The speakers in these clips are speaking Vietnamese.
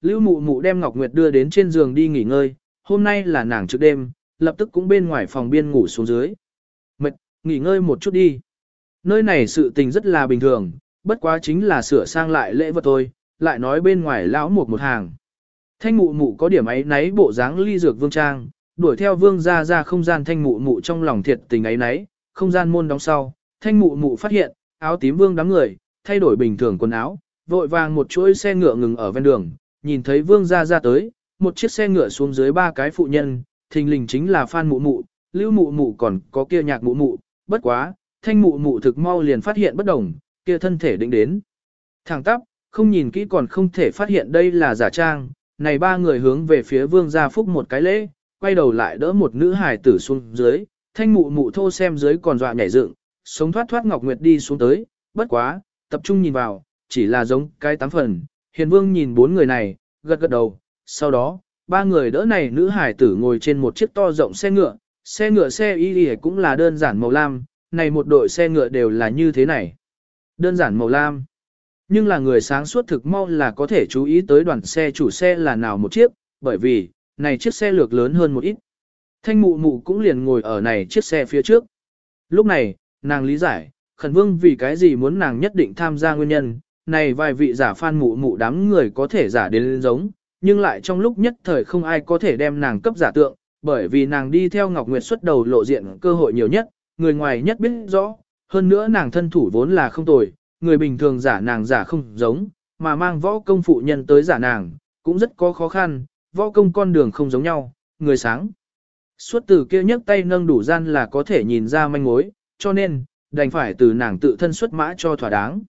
Lưu Mụ Mụ đem Ngọc Nguyệt đưa đến trên giường đi nghỉ ngơi, hôm nay là nàng trước đêm, lập tức cũng bên ngoài phòng biên ngủ xuống dưới. Mệt, nghỉ ngơi một chút đi. Nơi này sự tình rất là bình thường, bất quá chính là sửa sang lại lễ vật thôi, lại nói bên ngoài lão một một hàng. Thanh mụ mụ có điểm ấy náy bộ dáng ly dược vương trang, đuổi theo vương ra ra không gian thanh mụ mụ trong lòng thiệt tình ấy nấy, không gian môn đóng sau, thanh mụ mụ phát hiện, áo tím vương đám người, thay đổi bình thường quần áo, vội vàng một chuỗi xe ngựa ngừng ở ven đường, nhìn thấy vương gia ra tới, một chiếc xe ngựa xuống dưới ba cái phụ nhân, thình lình chính là Phan mụ mụ, lưu mụ mụ còn có kia nhạc mụ mụ, bất quá, thanh mụ mụ thực mau liền phát hiện bất đồng, kia thân thể định đến. Thẳng tắp, không nhìn kỹ còn không thể phát hiện đây là giả trang, này ba người hướng về phía vương gia phúc một cái lễ, quay đầu lại đỡ một nữ hài tử xuống dưới, thanh mụ mụ thô xem dưới còn dọa nhảy dựng, sống thoát thoát Ngọc Nguyệt đi xuống tới, bất quá, tập trung nhìn vào, chỉ là giống cái tám phần, hiền vương nhìn bốn người này, gật gật đầu, sau đó, ba người đỡ này nữ hải tử ngồi trên một chiếc to rộng xe ngựa, xe ngựa xe y y cũng là đơn giản màu lam, này một đội xe ngựa đều là như thế này. Đơn giản màu lam. Nhưng là người sáng suốt thực mau là có thể chú ý tới đoàn xe chủ xe là nào một chiếc, bởi vì, này chiếc xe lược lớn hơn một ít. Thanh mụ mụ cũng liền ngồi ở này chiếc xe phía trước. Lúc này, nàng lý giải, khẩn vương vì cái gì muốn nàng nhất định tham gia nguyên nhân, này vài vị giả phan mụ mụ đám người có thể giả đến giống, nhưng lại trong lúc nhất thời không ai có thể đem nàng cấp giả tượng, bởi vì nàng đi theo Ngọc Nguyệt xuất đầu lộ diện cơ hội nhiều nhất, người ngoài nhất biết rõ, hơn nữa nàng thân thủ vốn là không tồi, người bình thường giả nàng giả không giống, mà mang võ công phụ nhân tới giả nàng, cũng rất có khó khăn, võ công con đường không giống nhau, người sáng. Suốt từ kia nhấc tay nâng đủ gian là có thể nhìn ra manh mối, cho nên, đành phải từ nàng tự thân xuất mã cho thỏa đáng.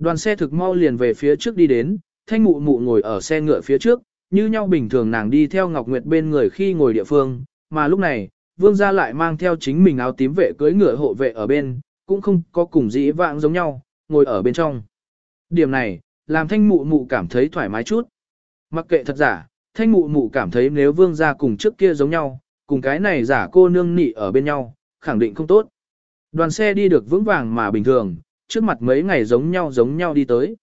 Đoàn xe thực mau liền về phía trước đi đến, thanh mụ mụ ngồi ở xe ngựa phía trước, như nhau bình thường nàng đi theo Ngọc Nguyệt bên người khi ngồi địa phương, mà lúc này, vương gia lại mang theo chính mình áo tím vệ cưới ngựa hộ vệ ở bên, cũng không có cùng dĩ vãng giống nhau, ngồi ở bên trong. Điểm này, làm thanh mụ mụ cảm thấy thoải mái chút. Mặc kệ thật giả, thanh mụ mụ cảm thấy nếu vương gia cùng trước kia giống nhau, cùng cái này giả cô nương nị ở bên nhau, khẳng định không tốt. Đoàn xe đi được vững vàng mà bình thường, trước mặt mấy ngày giống nhau giống nhau đi tới.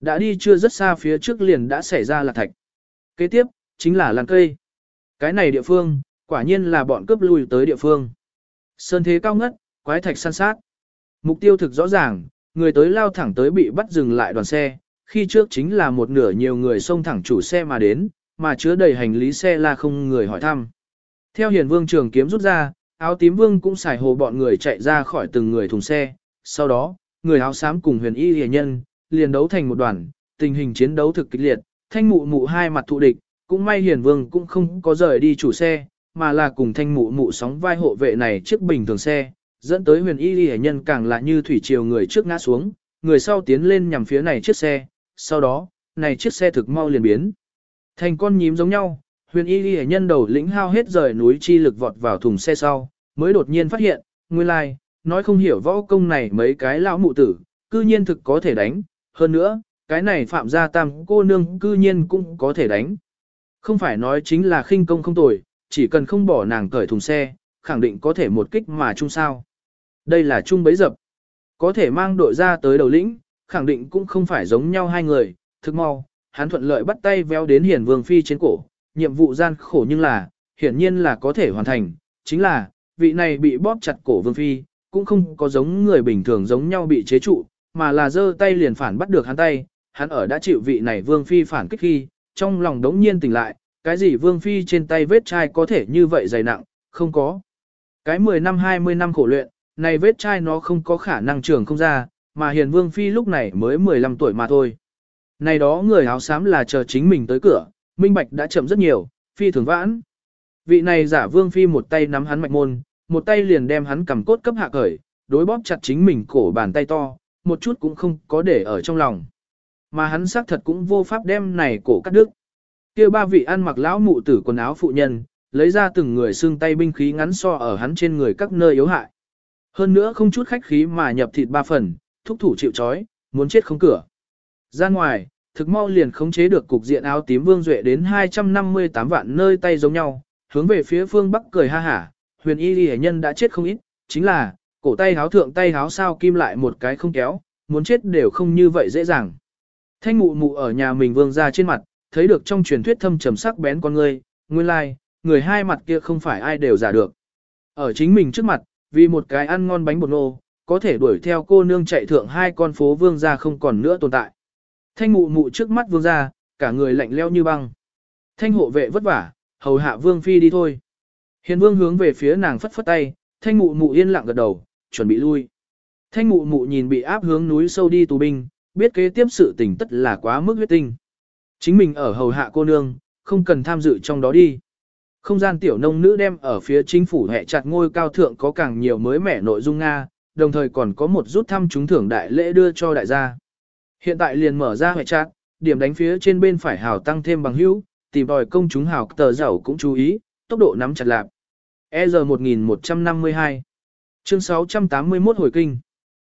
Đã đi chưa rất xa phía trước liền đã xảy ra là thạch. Kế tiếp, chính là làng cây. Cái này địa phương, quả nhiên là bọn cướp lui tới địa phương. Sơn thế cao ngất, quái thạch săn sát. Mục tiêu thực rõ ràng, người tới lao thẳng tới bị bắt dừng lại đoàn xe, khi trước chính là một nửa nhiều người xông thẳng chủ xe mà đến, mà chứa đầy hành lý xe là không người hỏi thăm. Theo hiền vương trường kiếm rút ra, áo tím vương cũng xài hồ bọn người chạy ra khỏi từng người thùng xe, sau đó, người áo xám cùng huyền y hề nhân, liền đấu thành một đoàn, tình hình chiến đấu thực kịch liệt, thanh mụ mụ hai mặt thụ địch, cũng may hiền vương cũng không có rời đi chủ xe, mà là cùng thanh mụ mụ sóng vai hộ vệ này trước bình thường xe, dẫn tới huyền y hề nhân càng là như thủy triều người trước ngã xuống, người sau tiến lên nhằm phía này chiếc xe, sau đó, này chiếc xe thực mau liền biến. Thành con nhím giống nhau, huyền y hề nhân đầu lĩnh hao hết rời núi chi lực vọt vào thùng xe sau, mới đột nhiên phát hiện, nguyên lai, like, nói không hiểu võ công này mấy cái lão mụ tử, cư nhiên thực có thể đánh, hơn nữa, cái này phạm gia tam cô nương cư nhiên cũng có thể đánh. Không phải nói chính là khinh công không tồi, chỉ cần không bỏ nàng cởi thùng xe, khẳng định có thể một kích mà chung sao. Đây là chung bấy dập. Có thể mang đội ra tới đầu lĩnh, khẳng định cũng không phải giống nhau hai người, thực mau, hắn thuận lợi bắt tay véo đến hiển vương phi trên cổ, nhiệm vụ gian khổ nhưng là, hiển nhiên là có thể hoàn thành, chính là, vị này bị bóp chặt cổ vương phi, cũng không có giống người bình thường giống nhau bị chế trụ, mà là giơ tay liền phản bắt được hắn tay, hắn ở đã chịu vị này vương phi phản kích khi, trong lòng đống nhiên tỉnh lại, cái gì vương phi trên tay vết chai có thể như vậy dày nặng, không có. Cái 10 năm 20 năm khổ luyện, này vết chai nó không có khả năng trưởng không ra, mà hiền vương phi lúc này mới 15 tuổi mà thôi. Này đó người áo xám là chờ chính mình tới cửa, minh bạch đã chậm rất nhiều, phi thường vãn. Vị này giả vương phi một tay nắm hắn mạch môn, một tay liền đem hắn cầm cốt cấp hạ cởi, đối bóp chặt chính mình cổ bàn tay to, một chút cũng không có để ở trong lòng. Mà hắn xác thật cũng vô pháp đem này cổ cắt đứt. kia ba vị ăn mặc lão mụ tử quần áo phụ nhân, lấy ra từng người xương tay binh khí ngắn so ở hắn trên người các nơi yếu hại. Hơn nữa không chút khách khí mà nhập thịt ba phần, thúc thủ chịu chói, muốn chết không cửa. Ra ngoài, thực mau liền khống chế được cục diện áo tím vương duệ đến 258 vạn nơi tay giống nhau, hướng về phía phương bắc cười ha hả, huyền y ghi nhân đã chết không ít, chính là, cổ tay háo thượng tay háo sao kim lại một cái không kéo, muốn chết đều không như vậy dễ dàng. Thanh mụ mụ ở nhà mình vương ra trên mặt, thấy được trong truyền thuyết thâm trầm sắc bén con ngươi, nguyên lai, like, người hai mặt kia không phải ai đều giả được. Ở chính mình trước mặt, vì một cái ăn ngon bánh bột nô, có thể đuổi theo cô nương chạy thượng hai con phố vương gia không còn nữa tồn tại. Thanh mụ mụ trước mắt vương gia, cả người lạnh leo như băng. Thanh hộ vệ vất vả, hầu hạ vương phi đi thôi. Hiền vương hướng về phía nàng phất phất tay, thanh mụ mụ yên lặng gật đầu, chuẩn bị lui. Thanh mụ mụ nhìn bị áp hướng núi sâu đi tù binh, biết kế tiếp sự tình tất là quá mức huyết tinh. Chính mình ở hầu hạ cô nương, không cần tham dự trong đó đi. Không gian tiểu nông nữ đem ở phía chính phủ hệ chặt ngôi cao thượng có càng nhiều mới mẻ nội dung Nga, đồng thời còn có một rút thăm trúng thưởng đại lễ đưa cho đại gia. Hiện tại liền mở ra hệ chặt, điểm đánh phía trên bên phải hào tăng thêm bằng hữu, tìm đòi công chúng hào tờ giàu cũng chú ý, tốc độ nắm chặt lạp. EZ 1152 Chương 681 hồi kinh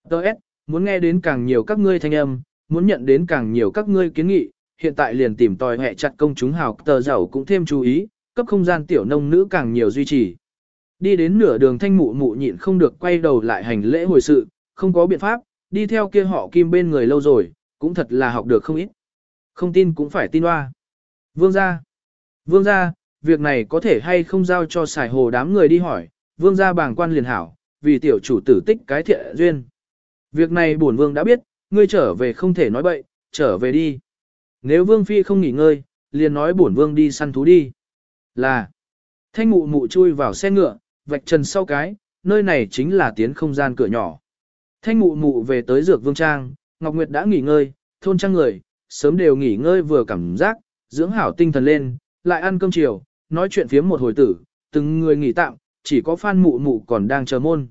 Đợt, muốn nghe đến càng nhiều các ngươi thanh âm, muốn nhận đến càng nhiều các ngươi kiến nghị, hiện tại liền tìm tòi hệ chặt công chúng hào tờ giàu cũng thêm chú ý, cấp không gian tiểu nông nữ càng nhiều duy trì. Đi đến nửa đường thanh mụ mụ nhịn không được quay đầu lại hành lễ hồi sự, không có biện pháp, đi theo kia họ kim bên người lâu rồi, cũng thật là học được không ít. Không tin cũng phải tin hoa. Vương gia. Vương gia, việc này có thể hay không giao cho xài hồ đám người đi hỏi, vương gia bàng quan liền hảo, vì tiểu chủ tử tích cái thiện duyên. Việc này bổn vương đã biết, ngươi trở về không thể nói bậy, trở về đi. Nếu vương phi không nghỉ ngơi, liền nói bổn vương đi săn thú đi. Là, thanh mụ mụ chui vào xe ngựa, vạch trần sau cái, nơi này chính là tiến không gian cửa nhỏ. Thanh mụ mụ về tới dược vương trang, Ngọc Nguyệt đã nghỉ ngơi, thôn trang người, sớm đều nghỉ ngơi vừa cảm giác, dưỡng hảo tinh thần lên, lại ăn cơm chiều, nói chuyện phiếm một hồi tử, từng người nghỉ tạm, chỉ có Phan Mụ Mụ còn đang chờ môn.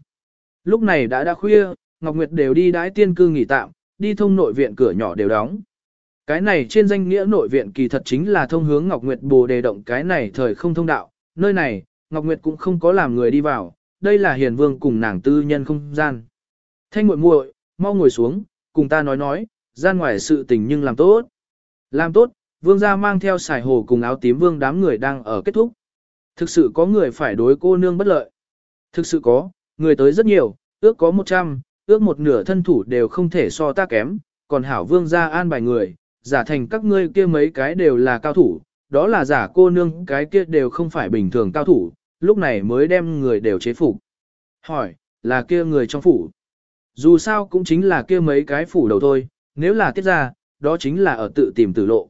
Lúc này đã đã khuya, Ngọc Nguyệt đều đi đái tiên cư nghỉ tạm, đi thông nội viện cửa nhỏ đều đóng. Cái này trên danh nghĩa nội viện kỳ thật chính là thông hướng Ngọc Nguyệt Bồ đề động cái này thời không thông đạo, nơi này, Ngọc Nguyệt cũng không có làm người đi vào, đây là hiền vương cùng nàng tư nhân không gian. Thanh muội muội, mau ngồi xuống, cùng ta nói nói, gian ngoài sự tình nhưng làm tốt. Làm tốt, vương gia mang theo xài hồ cùng áo tím vương đám người đang ở kết thúc. Thực sự có người phải đối cô nương bất lợi. Thực sự có, người tới rất nhiều, ước có 100, ước một nửa thân thủ đều không thể so ta kém, còn hảo vương gia an bài người, giả thành các ngươi kia mấy cái đều là cao thủ, đó là giả cô nương cái kia đều không phải bình thường cao thủ, lúc này mới đem người đều chế phục. Hỏi, là kia người trong phủ. Dù sao cũng chính là kia mấy cái phủ đầu thôi, nếu là tiết ra, đó chính là ở tự tìm tử lộ.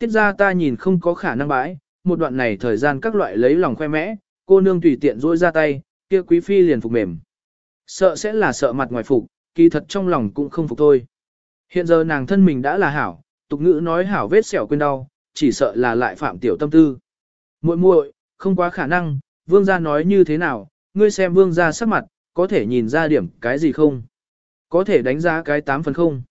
Tiết ra ta nhìn không có khả năng bãi, một đoạn này thời gian các loại lấy lòng khoe mẽ, cô nương tùy tiện rỗi ra tay, kia quý phi liền phục mềm. Sợ sẽ là sợ mặt ngoài phục, kỳ thật trong lòng cũng không phục thôi. Hiện giờ nàng thân mình đã là hảo, tục ngữ nói hảo vết sẹo quên đau, chỉ sợ là lại phạm tiểu tâm tư. Muội muội, không quá khả năng, vương gia nói như thế nào, ngươi xem vương gia sắc mặt, có thể nhìn ra điểm cái gì không? Có thể đánh giá cái 8 phần không?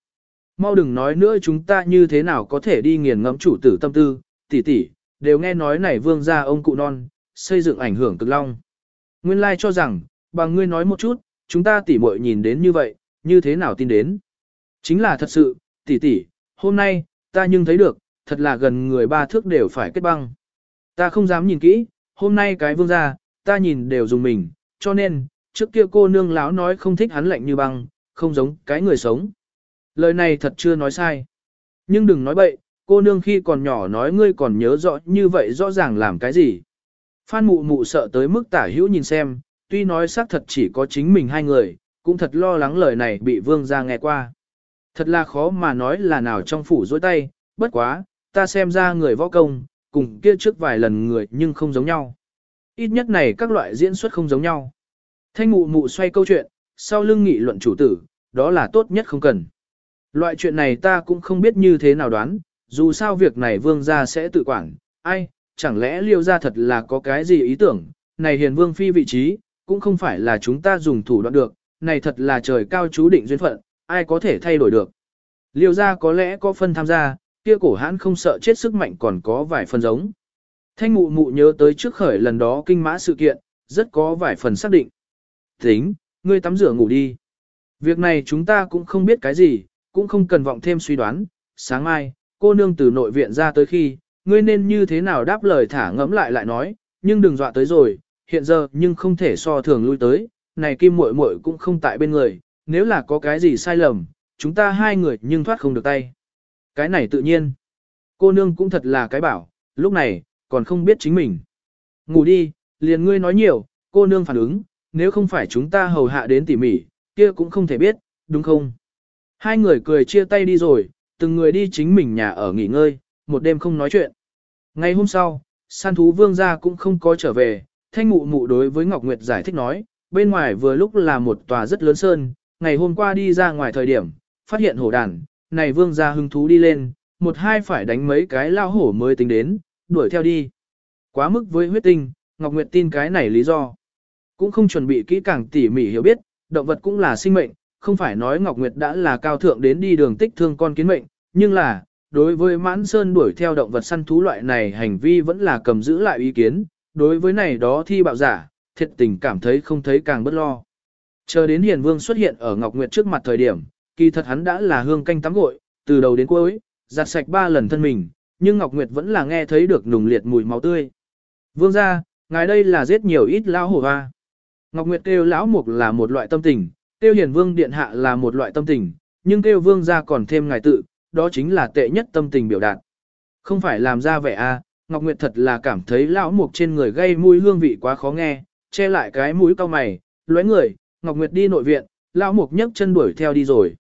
Mau đừng nói nữa chúng ta như thế nào có thể đi nghiền ngẫm chủ tử tâm tư, tỷ tỷ, đều nghe nói này vương gia ông cụ non, xây dựng ảnh hưởng cực long. Nguyên lai like cho rằng, bằng ngươi nói một chút, chúng ta tỷ muội nhìn đến như vậy, như thế nào tin đến? Chính là thật sự, tỷ tỷ, hôm nay, ta nhưng thấy được, thật là gần người ba thước đều phải kết băng. Ta không dám nhìn kỹ, hôm nay cái vương gia, ta nhìn đều dùng mình, cho nên, trước kia cô nương láo nói không thích hắn lạnh như băng, không giống cái người sống. Lời này thật chưa nói sai. Nhưng đừng nói bậy, cô nương khi còn nhỏ nói ngươi còn nhớ rõ như vậy rõ ràng làm cái gì. Phan mụ mụ sợ tới mức tả hữu nhìn xem, tuy nói xác thật chỉ có chính mình hai người, cũng thật lo lắng lời này bị vương ra nghe qua. Thật là khó mà nói là nào trong phủ dối tay, bất quá, ta xem ra người võ công, cùng kia trước vài lần người nhưng không giống nhau. Ít nhất này các loại diễn xuất không giống nhau. Thanh mụ mụ xoay câu chuyện, sau lưng nghị luận chủ tử, đó là tốt nhất không cần. Loại chuyện này ta cũng không biết như thế nào đoán, dù sao việc này vương gia sẽ tự quản, ai, chẳng lẽ liêu gia thật là có cái gì ý tưởng, này hiền vương phi vị trí, cũng không phải là chúng ta dùng thủ đoạn được, này thật là trời cao chú định duyên phận, ai có thể thay đổi được. Liêu gia có lẽ có phân tham gia, kia cổ hãn không sợ chết sức mạnh còn có vài phần giống. Thanh mụ mụ nhớ tới trước khởi lần đó kinh mã sự kiện, rất có vài phần xác định. Tính, ngươi tắm rửa ngủ đi. Việc này chúng ta cũng không biết cái gì, cũng không cần vọng thêm suy đoán. Sáng mai, cô nương từ nội viện ra tới khi, ngươi nên như thế nào đáp lời thả ngẫm lại lại nói, nhưng đừng dọa tới rồi, hiện giờ nhưng không thể so thường lui tới, này kim muội muội cũng không tại bên người, nếu là có cái gì sai lầm, chúng ta hai người nhưng thoát không được tay. Cái này tự nhiên. Cô nương cũng thật là cái bảo, lúc này, còn không biết chính mình. Ngủ đi, liền ngươi nói nhiều, cô nương phản ứng, nếu không phải chúng ta hầu hạ đến tỉ mỉ, kia cũng không thể biết, đúng không? Hai người cười chia tay đi rồi, từng người đi chính mình nhà ở nghỉ ngơi, một đêm không nói chuyện. Ngày hôm sau, san thú vương gia cũng không có trở về, thanh ngụ mụ đối với Ngọc Nguyệt giải thích nói, bên ngoài vừa lúc là một tòa rất lớn sơn, ngày hôm qua đi ra ngoài thời điểm, phát hiện hổ đàn, này vương gia hứng thú đi lên, một hai phải đánh mấy cái lao hổ mới tính đến, đuổi theo đi. Quá mức với huyết tinh, Ngọc Nguyệt tin cái này lý do. Cũng không chuẩn bị kỹ càng tỉ mỉ hiểu biết, động vật cũng là sinh mệnh, không phải nói Ngọc Nguyệt đã là cao thượng đến đi đường tích thương con kiến mệnh, nhưng là, đối với mãn sơn đuổi theo động vật săn thú loại này hành vi vẫn là cầm giữ lại ý kiến, đối với này đó thi bạo giả, thiệt tình cảm thấy không thấy càng bất lo. Chờ đến Hiền Vương xuất hiện ở Ngọc Nguyệt trước mặt thời điểm, kỳ thật hắn đã là hương canh tắm gội, từ đầu đến cuối, giặt sạch ba lần thân mình, nhưng Ngọc Nguyệt vẫn là nghe thấy được nùng liệt mùi máu tươi. Vương gia, ngài đây là giết nhiều ít lão hổ hoa. Ngọc Nguyệt kêu lão mục là một loại tâm tình, kêu hiền vương điện hạ là một loại tâm tình, nhưng kêu vương gia còn thêm ngài tự, đó chính là tệ nhất tâm tình biểu đạt. Không phải làm ra vẻ a, à, Ngọc Nguyệt thật là cảm thấy lão mục trên người gây mùi hương vị quá khó nghe, che lại cái mũi cao mày, lóe người, Ngọc Nguyệt đi nội viện, lão mục nhấc chân đuổi theo đi rồi.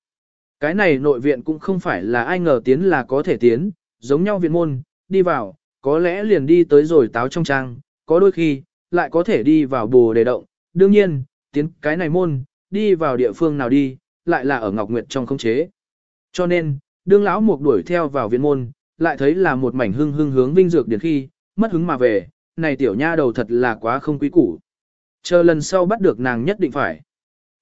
Cái này nội viện cũng không phải là ai ngờ tiến là có thể tiến, giống nhau viện môn, đi vào, có lẽ liền đi tới rồi táo trong trang, có đôi khi, lại có thể đi vào bồ đề động, đương nhiên, tiến cái này môn, đi vào địa phương nào đi, lại là ở Ngọc Nguyệt trong không chế. Cho nên, đương lão mục đuổi theo vào viện môn, lại thấy là một mảnh hưng hưng hướng vinh dược điển khi, mất hứng mà về, này tiểu nha đầu thật là quá không quý củ. Chờ lần sau bắt được nàng nhất định phải.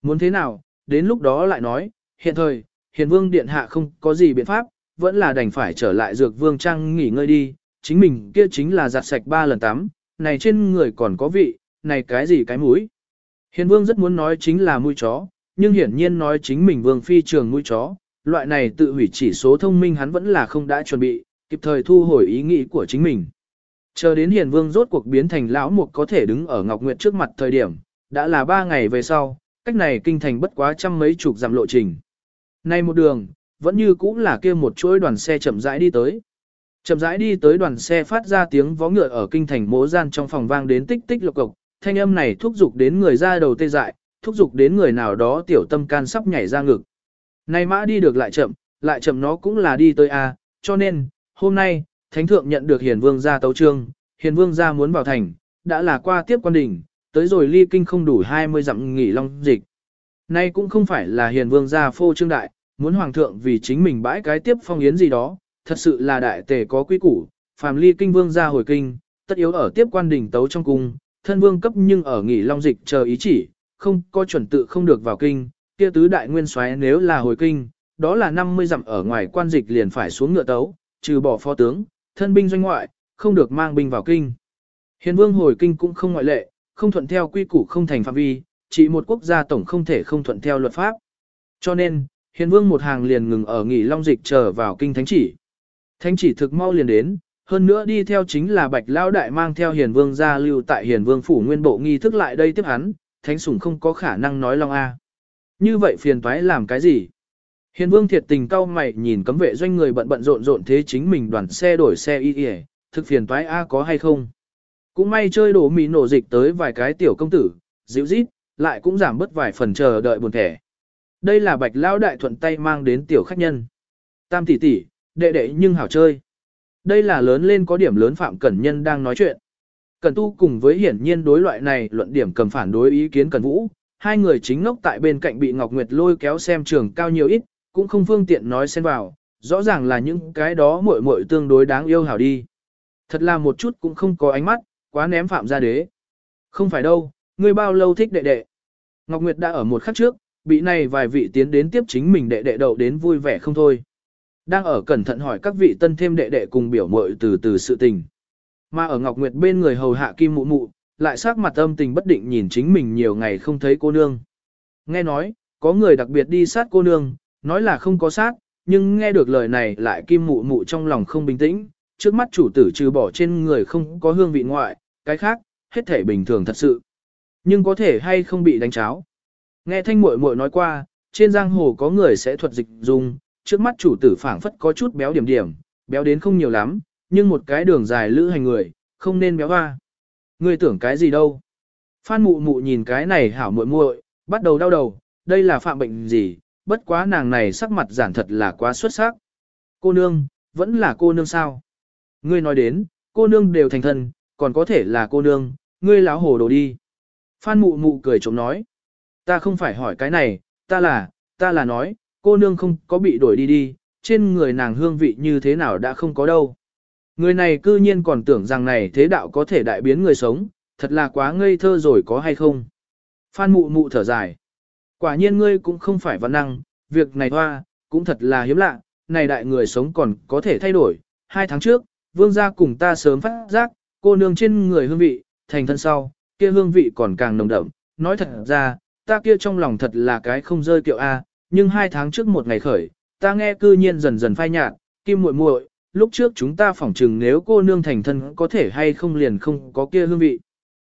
Muốn thế nào, đến lúc đó lại nói, hiện thời, hiền vương điện hạ không có gì biện pháp, vẫn là đành phải trở lại dược vương trang nghỉ ngơi đi, chính mình kia chính là giặt sạch ba lần tắm, này trên người còn có vị, này cái gì cái mũi. Hiền vương rất muốn nói chính là mũi chó, nhưng hiển nhiên nói chính mình vương phi trường mũi chó, loại này tự hủy chỉ số thông minh hắn vẫn là không đã chuẩn bị, kịp thời thu hồi ý nghĩ của chính mình. Chờ đến hiền vương rốt cuộc biến thành lão mục có thể đứng ở Ngọc Nguyệt trước mặt thời điểm, đã là ba ngày về sau, cách này kinh thành bất quá trăm mấy chục dặm lộ trình. Nay một đường, vẫn như cũ là kia một chuỗi đoàn xe chậm rãi đi tới. Chậm rãi đi tới đoàn xe phát ra tiếng vó ngựa ở kinh thành mố gian trong phòng vang đến tích tích lộc cộc, thanh âm này thúc giục đến người ra đầu tê dại, thúc giục đến người nào đó tiểu tâm can sắp nhảy ra ngực. Này mã đi được lại chậm, lại chậm nó cũng là đi tới A, cho nên, hôm nay, Thánh Thượng nhận được Hiền Vương ra tấu trương, Hiền Vương ra muốn vào thành, đã là qua tiếp quan đỉnh, tới rồi ly kinh không đủ 20 dặm nghỉ long dịch. Nay cũng không phải là Hiền Vương ra phô trương đại, muốn Hoàng thượng vì chính mình bãi cái tiếp phong yến gì đó, thật sự là đại tề có quý củ, phàm ly kinh vương ra hồi kinh, tất yếu ở tiếp quan đỉnh tấu trong cung, thân vương cấp nhưng ở nghỉ long dịch chờ ý chỉ, không có chuẩn tự không được vào kinh, kia tứ đại nguyên soái nếu là hồi kinh, đó là 50 dặm ở ngoài quan dịch liền phải xuống ngựa tấu, trừ bỏ phó tướng, thân binh doanh ngoại, không được mang binh vào kinh. Hiền vương hồi kinh cũng không ngoại lệ, không thuận theo quy củ không thành phạm vi, chỉ một quốc gia tổng không thể không thuận theo luật pháp. Cho nên, hiền vương một hàng liền ngừng ở nghỉ long dịch chờ vào kinh thánh chỉ. Thánh chỉ thực mau liền đến, hơn nữa đi theo chính là bạch lao đại mang theo hiền vương gia lưu tại hiền vương phủ nguyên bộ nghi thức lại đây tiếp hắn, thánh sủng không có khả năng nói long a. Như vậy phiền toái làm cái gì? Hiền vương thiệt tình cau mày nhìn cấm vệ doanh người bận bận rộn rộn thế chính mình đoàn xe đổi xe y y, thực phiền toái a có hay không? Cũng may chơi đổ mì nổ dịch tới vài cái tiểu công tử, dịu rít, lại cũng giảm bớt vài phần chờ đợi buồn thẻ. Đây là bạch lao đại thuận tay mang đến tiểu khách nhân. Tam tỷ tỷ, đệ đệ nhưng hảo chơi. Đây là lớn lên có điểm lớn Phạm Cẩn Nhân đang nói chuyện. Cẩn Tu cùng với hiển nhiên đối loại này luận điểm cầm phản đối ý kiến Cẩn Vũ, hai người chính ngốc tại bên cạnh bị Ngọc Nguyệt lôi kéo xem trường cao nhiều ít, cũng không phương tiện nói xen vào, rõ ràng là những cái đó muội muội tương đối đáng yêu hảo đi. Thật là một chút cũng không có ánh mắt, quá ném Phạm gia đế. Không phải đâu, ngươi bao lâu thích đệ đệ. Ngọc Nguyệt đã ở một khắc trước, bị này vài vị tiến đến tiếp chính mình đệ đệ đậu đến vui vẻ không thôi. Đang ở cẩn thận hỏi các vị tân thêm đệ đệ cùng biểu muội từ từ sự tình. Mà ở Ngọc Nguyệt bên người hầu hạ kim mụ mụ, lại sắc mặt âm tình bất định nhìn chính mình nhiều ngày không thấy cô nương. Nghe nói, có người đặc biệt đi sát cô nương, nói là không có sát, nhưng nghe được lời này lại kim mụ mụ trong lòng không bình tĩnh, trước mắt chủ tử trừ bỏ trên người không có hương vị ngoại, cái khác, hết thể bình thường thật sự. Nhưng có thể hay không bị đánh cháo. Nghe thanh muội muội nói qua, trên giang hồ có người sẽ thuật dịch dùng, trước mắt chủ tử phảng phất có chút béo điểm điểm, béo đến không nhiều lắm, nhưng một cái đường dài lữ hành người, không nên béo hoa. Ngươi tưởng cái gì đâu? Phan mụ mụ nhìn cái này hảo muội muội, bắt đầu đau đầu, đây là phạm bệnh gì, bất quá nàng này sắc mặt giản thật là quá xuất sắc. Cô nương, vẫn là cô nương sao? Ngươi nói đến, cô nương đều thành thân, còn có thể là cô nương, ngươi láo hồ đồ đi. Phan mụ mụ cười chống nói, ta không phải hỏi cái này, ta là, ta là nói, cô nương không có bị đổi đi đi, trên người nàng hương vị như thế nào đã không có đâu. Người này cư nhiên còn tưởng rằng này thế đạo có thể đại biến người sống, thật là quá ngây thơ rồi có hay không. Phan mụ mụ thở dài. Quả nhiên ngươi cũng không phải văn năng, việc này hoa, cũng thật là hiếm lạ, này đại người sống còn có thể thay đổi. Hai tháng trước, vương gia cùng ta sớm phát giác, cô nương trên người hương vị, thành thân sau, kia hương vị còn càng nồng đậm. Nói thật ra, ta kia trong lòng thật là cái không rơi kiệu A, nhưng hai tháng trước một ngày khởi, ta nghe cư nhiên dần dần phai nhạt, kim muội muội, lúc trước chúng ta phỏng chừng nếu cô nương thành thân có thể hay không liền không có kia hương vị.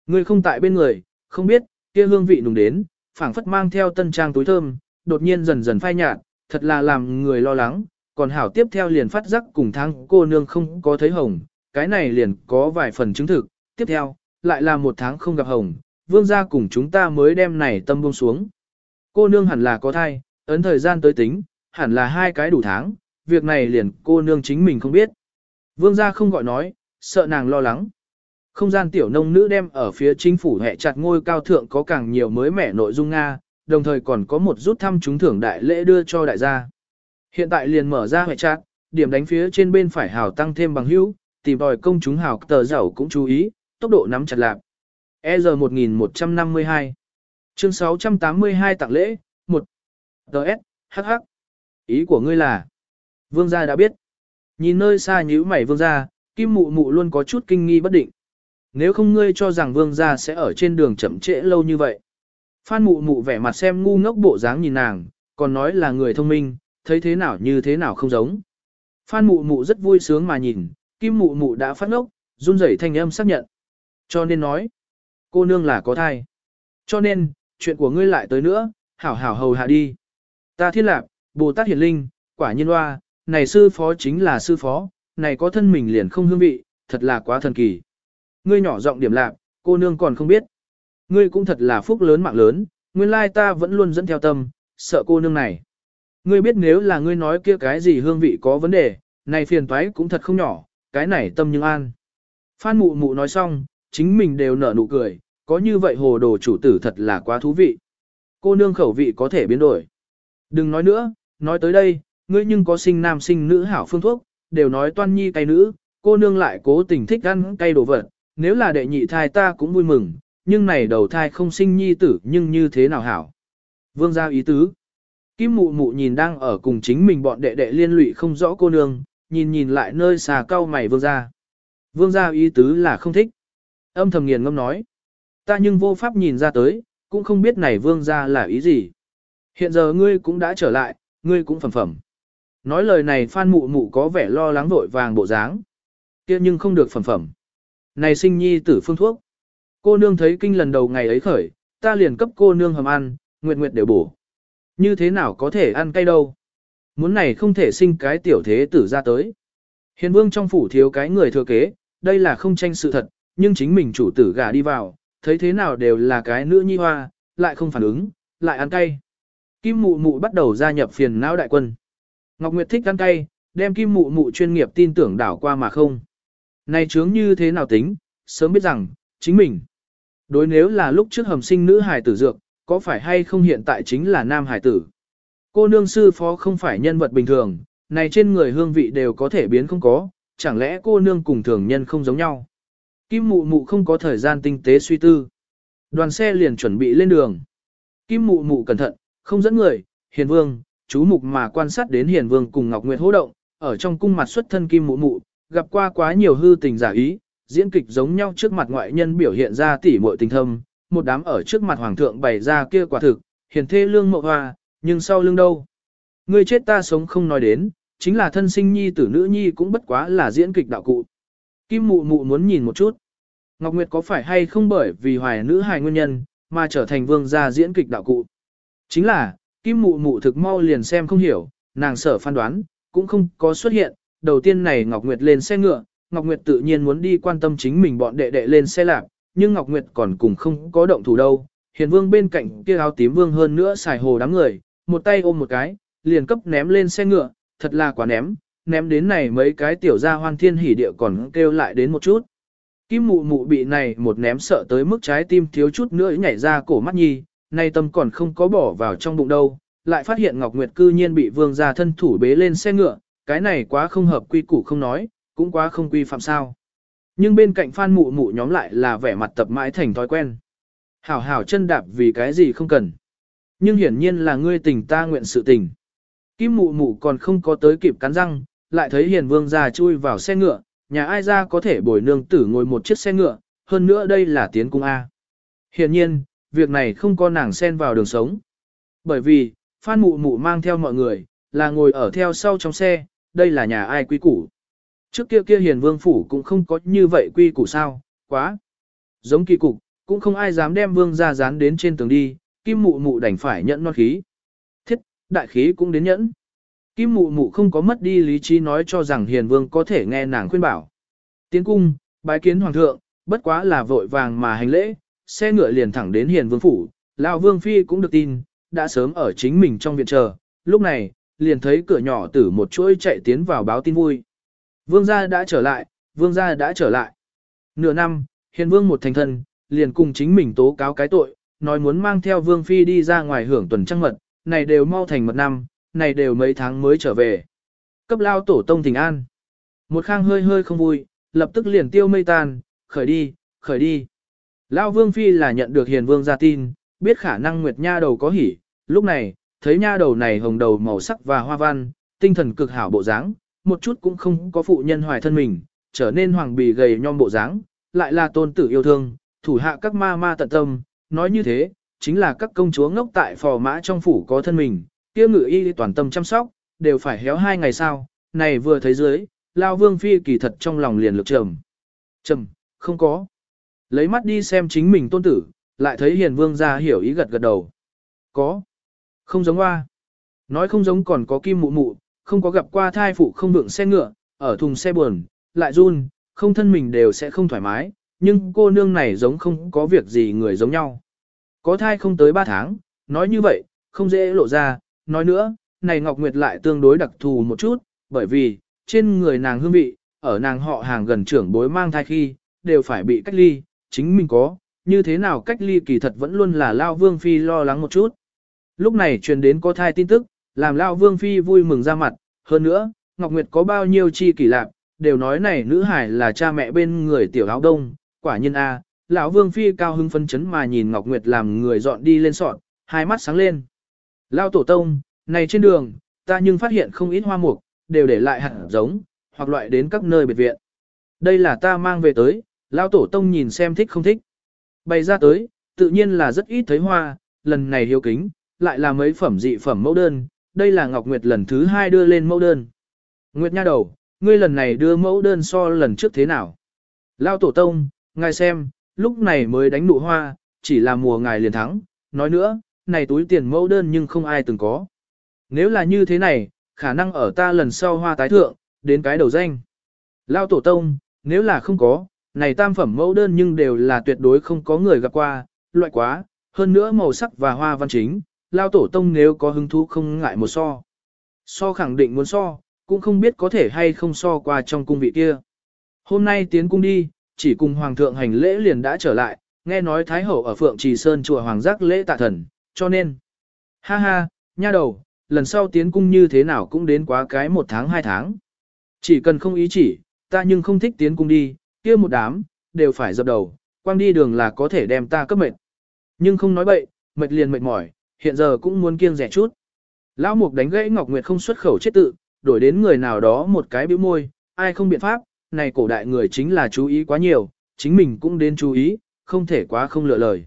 Ngươi không tại bên người, không biết, kia hương vị nùng đến, phảng phất mang theo tân trang túi thơm, đột nhiên dần dần phai nhạt, thật là làm người lo lắng, còn hảo tiếp theo liền phát giác cùng tháng cô nương không có thấy hồng, cái này liền có vài phần chứng thực, tiếp theo, lại là một tháng không gặp hồng, vương gia cùng chúng ta mới đem này tâm buông xuống. Cô nương hẳn là có thai, ấn thời gian tới tính, hẳn là hai cái đủ tháng, việc này liền cô nương chính mình không biết. Vương gia không gọi nói, sợ nàng lo lắng. Không gian tiểu nông nữ đem ở phía chính phủ hệ chặt ngôi cao thượng có càng nhiều mới mẻ nội dung Nga, đồng thời còn có một rút thăm trúng thưởng đại lễ đưa cho đại gia. Hiện tại liền mở ra hệ chặt, điểm đánh phía trên bên phải hào tăng thêm bằng hữu, tìm đòi công chúng hào tờ giàu cũng chú ý, tốc độ nắm chặt lạc. EZ 1152 Chương 682 tặng lễ, 1 DS, hh. Ý của ngươi là Vương gia đã biết. Nhìn nơi xa nhíu mày vương gia, kim mụ mụ luôn có chút kinh nghi bất định. Nếu không ngươi cho rằng vương gia sẽ ở trên đường chậm trễ lâu như vậy. Phan mụ mụ vẻ mặt xem ngu ngốc bộ dáng nhìn nàng, còn nói là người thông minh, thấy thế nào như thế nào không giống. Phan mụ mụ rất vui sướng mà nhìn, kim mụ mụ đã phát ngốc, run rẩy thanh âm xác nhận. Cho nên nói, cô nương là có thai. Cho nên, chuyện của ngươi lại tới nữa, hảo hảo hầu hạ đi. Ta thiên lạc, Bồ Tát Hiển Linh, quả nhiên hoa, này sư phó chính là sư phó, này có thân mình liền không hương vị, thật là quá thần kỳ. Ngươi nhỏ giọng điểm lạc, cô nương còn không biết. Ngươi cũng thật là phúc lớn mạng lớn, nguyên lai ta vẫn luôn dẫn theo tâm, sợ cô nương này. Ngươi biết nếu là ngươi nói kia cái gì hương vị có vấn đề, này phiền toái cũng thật không nhỏ, cái này tâm nhưng an. Phan mụ mụ nói xong, chính mình đều nở nụ cười, có như vậy hồ đồ chủ tử thật là quá thú vị. Cô nương khẩu vị có thể biến đổi. Đừng nói nữa, nói tới đây, ngươi nhưng có sinh nam sinh nữ hảo phương thuốc, đều nói toan nhi cay nữ, cô nương lại cố tình thích ăn cay đồ vật, nếu là đệ nhị thai ta cũng vui mừng, nhưng này đầu thai không sinh nhi tử nhưng như thế nào hảo. Vương gia ý tứ. Kim mụ mụ nhìn đang ở cùng chính mình bọn đệ đệ liên lụy không rõ cô nương, nhìn nhìn lại nơi xà cao mày vương gia. Vương gia ý tứ là không thích. Âm thầm nghiền ngâm nói. Ta nhưng vô pháp nhìn ra tới, cũng không biết này vương gia là ý gì. Hiện giờ ngươi cũng đã trở lại, ngươi cũng phẩm phẩm. Nói lời này Phan Mụ Mụ có vẻ lo lắng vội vàng bộ dáng. kia nhưng không được phẩm phẩm. Này sinh nhi tử phương thuốc. Cô nương thấy kinh lần đầu ngày ấy khởi, ta liền cấp cô nương hầm ăn, nguyệt nguyệt đều bổ. Như thế nào có thể ăn cay đâu. Muốn này không thể sinh cái tiểu thế tử ra tới. Hiền vương trong phủ thiếu cái người thừa kế, đây là không tranh sự thật, nhưng chính mình chủ tử gà đi vào, thấy thế nào đều là cái nữ nhi hoa, lại không phản ứng, lại ăn cay. Kim mụ mụ bắt đầu gia nhập phiền não đại quân. Ngọc Nguyệt thích ăn cay, đem kim mụ mụ chuyên nghiệp tin tưởng đảo qua mà không. Này chướng như thế nào tính, sớm biết rằng, chính mình. Đối nếu là lúc trước hầm sinh nữ hài tử dược, có phải hay không hiện tại chính là nam hài tử. Cô nương sư phó không phải nhân vật bình thường, này trên người hương vị đều có thể biến không có, chẳng lẽ cô nương cùng thường nhân không giống nhau. Kim mụ mụ không có thời gian tinh tế suy tư. Đoàn xe liền chuẩn bị lên đường. Kim mụ mụ cẩn thận, không dẫn người, hiền vương, chú mục mà quan sát đến hiền vương cùng Ngọc Nguyệt hô động, ở trong cung mặt xuất thân kim mụ mụ, gặp qua quá nhiều hư tình giả ý, diễn kịch giống nhau trước mặt ngoại nhân biểu hiện ra tỉ muội tình thâm, một đám ở trước mặt hoàng thượng bày ra kia quả thực, hiền thê lương mộ hoa, nhưng sau lưng đâu? Người chết ta sống không nói đến, chính là thân sinh nhi tử nữ nhi cũng bất quá là diễn kịch đạo cụ. Kim mụ mụ muốn nhìn một chút. Ngọc Nguyệt có phải hay không bởi vì hoài nữ hài nguyên nhân, mà trở thành vương gia diễn kịch đạo cụ? Chính là, Kim mụ mụ thực mau liền xem không hiểu, nàng sở phán đoán, cũng không có xuất hiện, đầu tiên này Ngọc Nguyệt lên xe ngựa, Ngọc Nguyệt tự nhiên muốn đi quan tâm chính mình bọn đệ đệ lên xe lạc, nhưng Ngọc Nguyệt còn cùng không có động thủ đâu. Hiền vương bên cạnh kia áo tím vương hơn nữa xài hồ đám người, một tay ôm một cái, liền cấp ném lên xe ngựa, thật là quá ném, ném đến này mấy cái tiểu gia hoan thiên hỉ địa còn kêu lại đến một chút. Kim mụ mụ bị này một ném sợ tới mức trái tim thiếu chút nữa nhảy ra cổ mắt nhi, nay tâm còn không có bỏ vào trong bụng đâu, lại phát hiện Ngọc Nguyệt cư nhiên bị vương gia thân thủ bế lên xe ngựa, cái này quá không hợp quy củ không nói, cũng quá không quy phạm sao. Nhưng bên cạnh phan mụ mụ nhóm lại là vẻ mặt tập mãi thành thói quen. Hảo hảo chân đạp vì cái gì không cần. Nhưng hiển nhiên là ngươi tình ta nguyện sự tình. Kim mụ mụ còn không có tới kịp cắn răng, lại thấy hiền vương gia chui vào xe ngựa, nhà ai ra có thể bồi nương tử ngồi một chiếc xe ngựa, hơn nữa đây là tiến cung A. Hiển nhiên, việc này không có nàng xen vào đường sống. Bởi vì, Phan Mụ Mụ mang theo mọi người, là ngồi ở theo sau trong xe, đây là nhà ai quý củ. Trước kia kia hiền vương phủ cũng không có như vậy quy củ sao, quá. Giống kỳ cục, cũng không ai dám đem vương ra dán đến trên tường đi, kim mụ mụ đành phải nhẫn non khí. Thiết, đại khí cũng đến nhẫn. Kim mụ mụ không có mất đi lý trí nói cho rằng hiền vương có thể nghe nàng khuyên bảo. Tiến cung, bái kiến hoàng thượng, bất quá là vội vàng mà hành lễ, xe ngựa liền thẳng đến hiền vương phủ, lão vương phi cũng được tin, đã sớm ở chính mình trong viện chờ, lúc này, liền thấy cửa nhỏ tử một chuỗi chạy tiến vào báo tin vui. Vương gia đã trở lại, vương gia đã trở lại. Nửa năm, hiền vương một thành thân, liền cùng chính mình tố cáo cái tội, nói muốn mang theo vương phi đi ra ngoài hưởng tuần trăng mật, này đều mau thành một năm, này đều mấy tháng mới trở về. Cấp lao tổ tông thỉnh an. Một khang hơi hơi không vui, lập tức liền tiêu mây tan, khởi đi, khởi đi. Lao vương phi là nhận được hiền vương ra tin, biết khả năng nguyệt nha đầu có hỉ, lúc này, thấy nha đầu này hồng đầu màu sắc và hoa văn, tinh thần cực hảo bộ dáng, một chút cũng không có phụ nhân hoài thân mình, trở nên hoàng bì gầy nhom bộ dáng, lại là tôn tử yêu thương, thủ hạ các ma ma tận tâm, nói như thế, chính là các công chúa ngốc tại phò mã trong phủ có thân mình, kia ngự y toàn tâm chăm sóc, đều phải héo hai ngày sau, này vừa thấy dưới, lao vương phi kỳ thật trong lòng liền lực trầm. Trầm, không có. Lấy mắt đi xem chính mình tôn tử, lại thấy hiền vương ra hiểu ý gật gật đầu. Có. Không giống hoa. Nói không giống còn có kim mụ mụ, không có gặp qua thai phụ không vượng xe ngựa, ở thùng xe buồn, lại run, không thân mình đều sẽ không thoải mái, nhưng cô nương này giống không có việc gì người giống nhau. Có thai không tới 3 tháng, nói như vậy, không dễ lộ ra, nói nữa, này Ngọc Nguyệt lại tương đối đặc thù một chút, bởi vì, trên người nàng hương vị, ở nàng họ hàng gần trưởng bối mang thai khi, đều phải bị cách ly, chính mình có, như thế nào cách ly kỳ thật vẫn luôn là Lao Vương Phi lo lắng một chút. Lúc này truyền đến có thai tin tức, làm Lao Vương Phi vui mừng ra mặt, hơn nữa, Ngọc Nguyệt có bao nhiêu chi kỳ lạc, đều nói này nữ hải là cha mẹ bên người tiểu áo đông, quả nhiên a, lão Vương Phi cao hưng phân chấn mà nhìn Ngọc Nguyệt làm người dọn đi lên sọn, hai mắt sáng lên. Lao tổ tông, này trên đường, ta nhưng phát hiện không ít hoa mục, đều để lại hạt giống, hoặc loại đến các nơi biệt viện. Đây là ta mang về tới, Lão tổ tông nhìn xem thích không thích. Bày ra tới, tự nhiên là rất ít thấy hoa, lần này hiếu kính, lại là mấy phẩm dị phẩm mẫu đơn, đây là Ngọc Nguyệt lần thứ hai đưa lên mẫu đơn. Nguyệt nha đầu, ngươi lần này đưa mẫu đơn so lần trước thế nào? Lao tổ tông, ngài xem, lúc này mới đánh nụ hoa, chỉ là mùa ngài liền thắng, nói nữa, này túi tiền mẫu đơn nhưng không ai từng có. Nếu là như thế này, khả năng ở ta lần sau hoa tái thượng, đến cái đầu danh. Lao tổ tông, nếu là không có, này tam phẩm mẫu đơn nhưng đều là tuyệt đối không có người gặp qua, loại quá, hơn nữa màu sắc và hoa văn chính, lao tổ tông nếu có hứng thú không ngại một so. So khẳng định muốn so, cũng không biết có thể hay không so qua trong cung vị kia. Hôm nay tiến cung đi, chỉ cùng hoàng thượng hành lễ liền đã trở lại, nghe nói thái hậu ở Phượng Trì Sơn chùa hoàng giác lễ tạ thần, cho nên. Ha ha, nha đầu, lần sau tiến cung như thế nào cũng đến quá cái một tháng hai tháng. Chỉ cần không ý chỉ, ta nhưng không thích tiến cung đi, kia một đám, đều phải dập đầu, quang đi đường là có thể đem ta cấp mệt. Nhưng không nói bậy, mệt liền mệt mỏi, hiện giờ cũng muốn kiêng rẻ chút. Lão Mục đánh gãy Ngọc Nguyệt không xuất khẩu chết tự, đổi đến người nào đó một cái bĩu môi, ai không biện pháp, này cổ đại người chính là chú ý quá nhiều, chính mình cũng đến chú ý, không thể quá không lựa lời.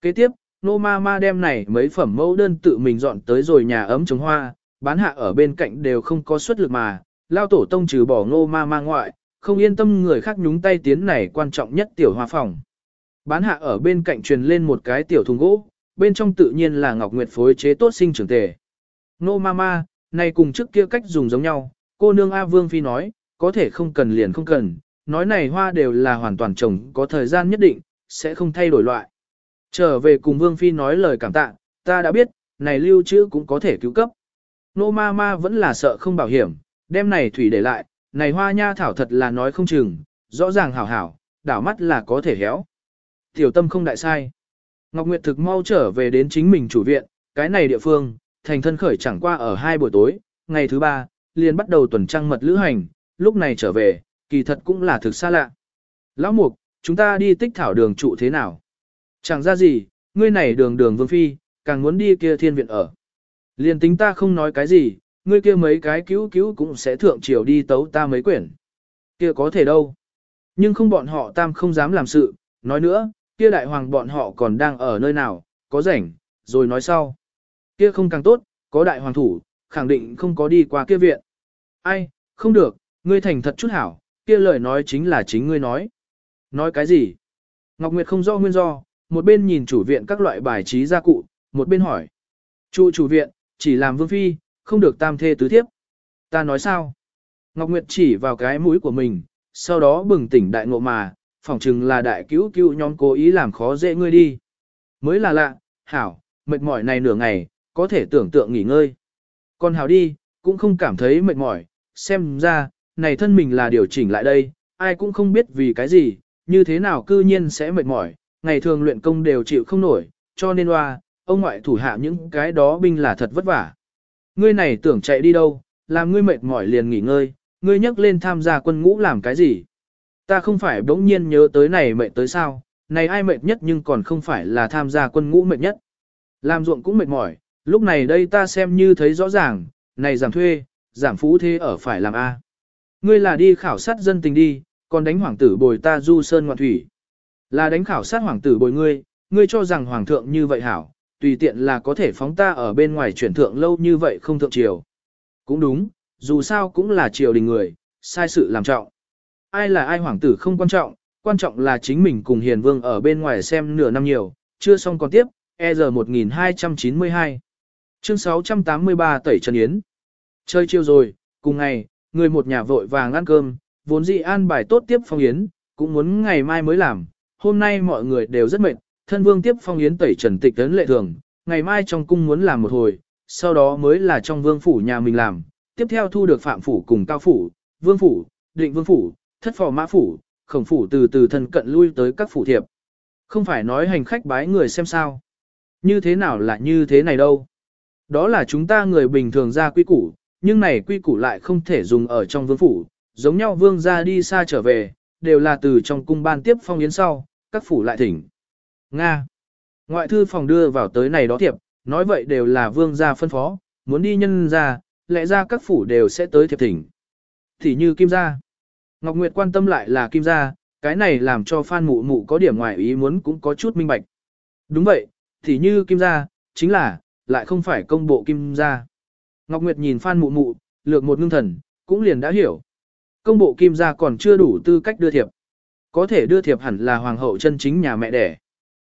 Kế tiếp, nô ma ma đem này mấy phẩm mẫu đơn tự mình dọn tới rồi nhà ấm trồng hoa, bán hạ ở bên cạnh đều không có suất lực mà, lao tổ tông trừ bỏ nô ma ma ngoại, không yên tâm người khác nhúng tay tiến này quan trọng nhất tiểu hoa phòng. Bán hạ ở bên cạnh truyền lên một cái tiểu thùng gỗ, bên trong tự nhiên là Ngọc Nguyệt phối chế tốt sinh trưởng tề. Nô ma ma, này cùng trước kia cách dùng giống nhau, cô nương A Vương Phi nói, có thể không cần liền không cần, nói này hoa đều là hoàn toàn trồng có thời gian nhất định, sẽ không thay đổi loại. Trở về cùng Vương Phi nói lời cảm tạ, ta đã biết, này lưu trữ cũng có thể cứu cấp. Nô ma ma vẫn là sợ không bảo hiểm, đem này thủy để lại, này hoa nha thảo thật là nói không chừng, rõ ràng hảo hảo, đảo mắt là có thể héo. Tiểu tâm không đại sai. Ngọc Nguyệt thực mau trở về đến chính mình chủ viện, cái này địa phương, thành thân khởi chẳng qua ở hai buổi tối, ngày thứ ba, liền bắt đầu tuần trăng mật lữ hành, lúc này trở về, kỳ thật cũng là thực xa lạ. Lão Mục, chúng ta đi tích thảo đường trụ thế nào? Chẳng ra gì, ngươi này đường đường vương phi, càng muốn đi kia thiên viện ở. Liền tính ta không nói cái gì, ngươi kia mấy cái cứu cứu cũng sẽ thượng triều đi tấu ta mấy quyển. Kia có thể đâu. Nhưng không bọn họ tam không dám làm sự, nói nữa, kia đại hoàng bọn họ còn đang ở nơi nào, có rảnh, rồi nói sau. Kia không càng tốt, có đại hoàng thủ, khẳng định không có đi qua kia viện. Ai, không được, ngươi thành thật chút hảo, kia lời nói chính là chính ngươi nói. Nói cái gì? Ngọc Nguyệt không rõ nguyên do, một bên nhìn chủ viện các loại bài trí gia cụ, một bên hỏi. Chủ chủ viện, chỉ làm vương phi, không được tam thê tứ thiếp. Ta nói sao? Ngọc Nguyệt chỉ vào cái mũi của mình, sau đó bừng tỉnh đại ngộ mà, phỏng chừng là đại cứu cứu nhóm cố ý làm khó dễ ngươi đi. Mới là lạ, hảo, mệt mỏi này nửa ngày, có thể tưởng tượng nghỉ ngơi. Còn hảo đi, cũng không cảm thấy mệt mỏi, xem ra, này thân mình là điều chỉnh lại đây, ai cũng không biết vì cái gì, như thế nào cư nhiên sẽ mệt mỏi, ngày thường luyện công đều chịu không nổi, cho nên hoa, ông ngoại thủ hạ những cái đó binh là thật vất vả. Ngươi này tưởng chạy đi đâu, làm ngươi mệt mỏi liền nghỉ ngơi, ngươi nhắc lên tham gia quân ngũ làm cái gì? Ta không phải bỗng nhiên nhớ tới này mệt tới sao, này ai mệt nhất nhưng còn không phải là tham gia quân ngũ mệt nhất. Làm ruộng cũng mệt mỏi, lúc này đây ta xem như thấy rõ ràng, này giảm thuê, giảm phú thế ở phải làm A. Ngươi là đi khảo sát dân tình đi, còn đánh hoàng tử bồi ta du sơn ngoạn thủy. Là đánh khảo sát hoàng tử bồi ngươi, ngươi cho rằng hoàng thượng như vậy hảo, tùy tiện là có thể phóng ta ở bên ngoài chuyển thượng lâu như vậy không thượng triều. Cũng đúng, dù sao cũng là triều đình người, sai sự làm trọng. Ai là ai hoàng tử không quan trọng, quan trọng là chính mình cùng hiền vương ở bên ngoài xem nửa năm nhiều, chưa xong còn tiếp, e giờ 1292. Chương 683 Tẩy Trần Yến. Chơi chiều rồi, cùng ngày, người một nhà vội vàng ăn cơm, vốn dĩ an bài tốt tiếp phong yến, cũng muốn ngày mai mới làm, hôm nay mọi người đều rất mệt, thân vương tiếp phong yến tẩy trần tịch tấn lệ thường, ngày mai trong cung muốn làm một hồi, sau đó mới là trong vương phủ nhà mình làm, tiếp theo thu được phạm phủ cùng cao phủ, vương phủ, định vương phủ, thất phò mã phủ, khổng phủ từ từ thân cận lui tới các phủ thiệp. Không phải nói hành khách bái người xem sao. Như thế nào là như thế này đâu. Đó là chúng ta người bình thường ra quy củ, nhưng này quy củ lại không thể dùng ở trong vương phủ, giống nhau vương ra đi xa trở về, đều là từ trong cung ban tiếp phong yến sau, các phủ lại thỉnh. Nga. Ngoại thư phòng đưa vào tới này đó thiệp, nói vậy đều là vương gia phân phó, muốn đi nhân gia, lẽ ra các phủ đều sẽ tới thiệp thỉnh. Thì như kim gia. Ngọc Nguyệt quan tâm lại là kim gia, cái này làm cho Phan Mụ Mụ có điểm ngoài ý muốn cũng có chút minh bạch. Đúng vậy, thì như kim gia, chính là, lại không phải công bộ kim gia. Ngọc Nguyệt nhìn Phan Mụ Mụ, lược một ngưng thần, cũng liền đã hiểu. Công bộ kim gia còn chưa đủ tư cách đưa thiệp. Có thể đưa thiệp hẳn là hoàng hậu chân chính nhà mẹ đẻ.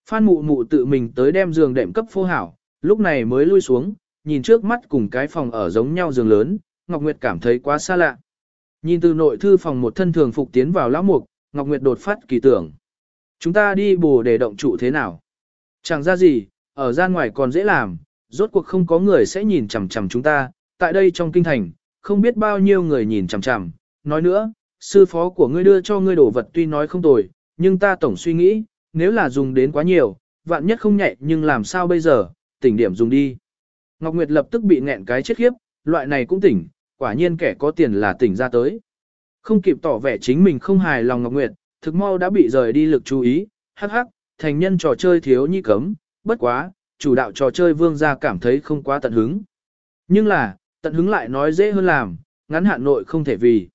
Phan Mụ Mụ tự mình tới đem giường đệm cấp phô hảo, lúc này mới lui xuống, nhìn trước mắt cùng cái phòng ở giống nhau giường lớn, Ngọc Nguyệt cảm thấy quá xa lạ. Nhìn từ nội thư phòng một thân thường phục tiến vào lão mục, Ngọc Nguyệt đột phát kỳ tưởng. Chúng ta đi bồ để động trụ thế nào? Chẳng ra gì, ở gian ngoài còn dễ làm, rốt cuộc không có người sẽ nhìn chằm chằm chúng ta, tại đây trong kinh thành, không biết bao nhiêu người nhìn chằm chằm. Nói nữa, sư phó của ngươi đưa cho ngươi đồ vật tuy nói không tồi, nhưng ta tổng suy nghĩ, nếu là dùng đến quá nhiều, vạn nhất không nhẹ nhưng làm sao bây giờ, tỉnh điểm dùng đi. Ngọc Nguyệt lập tức bị nghẹn cái chết khiếp, loại này cũng tỉnh, quả nhiên kẻ có tiền là tỉnh ra tới. Không kịp tỏ vẻ chính mình không hài lòng Ngọc Nguyệt, thực mau đã bị rời đi lực chú ý, hắc hắc, thành nhân trò chơi thiếu nhi cấm, bất quá, chủ đạo trò chơi vương gia cảm thấy không quá tận hứng. Nhưng là, tận hứng lại nói dễ hơn làm, ngắn hạn nội không thể vì.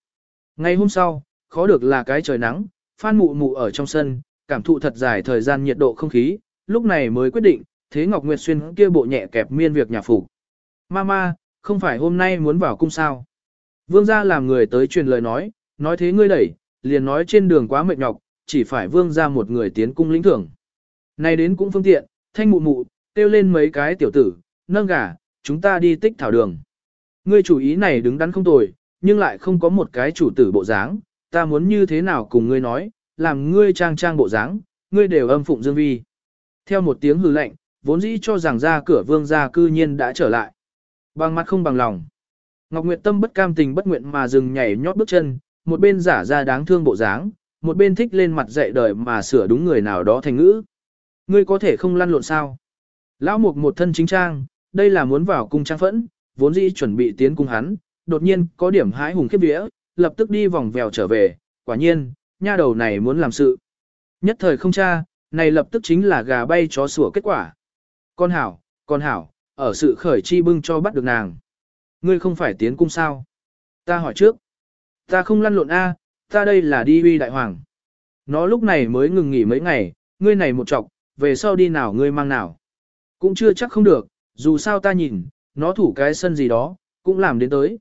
Ngày hôm sau, khó được là cái trời nắng, Phan Mụ Mụ ở trong sân, cảm thụ thật dài thời gian nhiệt độ không khí, lúc này mới quyết định, thế Ngọc Nguyệt Xuyên kia bộ nhẹ kẹp miên việc nhà phủ. Mama, không phải hôm nay muốn vào cung sao. Vương gia làm người tới truyền lời nói, nói thế ngươi đẩy, liền nói trên đường quá mệt nhọc, chỉ phải vương gia một người tiến cung lĩnh thưởng. Này đến cũng phương tiện, thanh mụ mụ, kêu lên mấy cái tiểu tử, nâng gà, chúng ta đi tích thảo đường. Ngươi chủ ý này đứng đắn không tồi, nhưng lại không có một cái chủ tử bộ dáng, ta muốn như thế nào cùng ngươi nói, làm ngươi trang trang bộ dáng, ngươi đều âm phụng dương vi. Theo một tiếng hừ lệnh, vốn dĩ cho rằng ra cửa vương gia cư nhiên đã trở lại. Bằng mặt không bằng lòng. Ngọc Nguyệt Tâm bất cam tình bất nguyện mà dừng nhảy nhót bước chân, một bên giả ra đáng thương bộ dáng, một bên thích lên mặt dạy đời mà sửa đúng người nào đó thành ngữ. Ngươi có thể không lăn lộn sao? Lão Mục một thân chính trang, đây là muốn vào cung trang phẫn, vốn dĩ chuẩn bị tiến cung hắn, đột nhiên có điểm hái hùng khiếp vía, lập tức đi vòng vèo trở về, quả nhiên, nha đầu này muốn làm sự. Nhất thời không cha, này lập tức chính là gà bay chó sủa kết quả. Con hảo, con hảo, ở sự khởi chi bưng cho bắt được nàng. Ngươi không phải tiến cung sao? Ta hỏi trước. Ta không lăn lộn A, ta đây là đi uy đại hoàng. Nó lúc này mới ngừng nghỉ mấy ngày, ngươi này một chọc, về sau đi nào ngươi mang nào. Cũng chưa chắc không được, dù sao ta nhìn, nó thủ cái sân gì đó, cũng làm đến tới.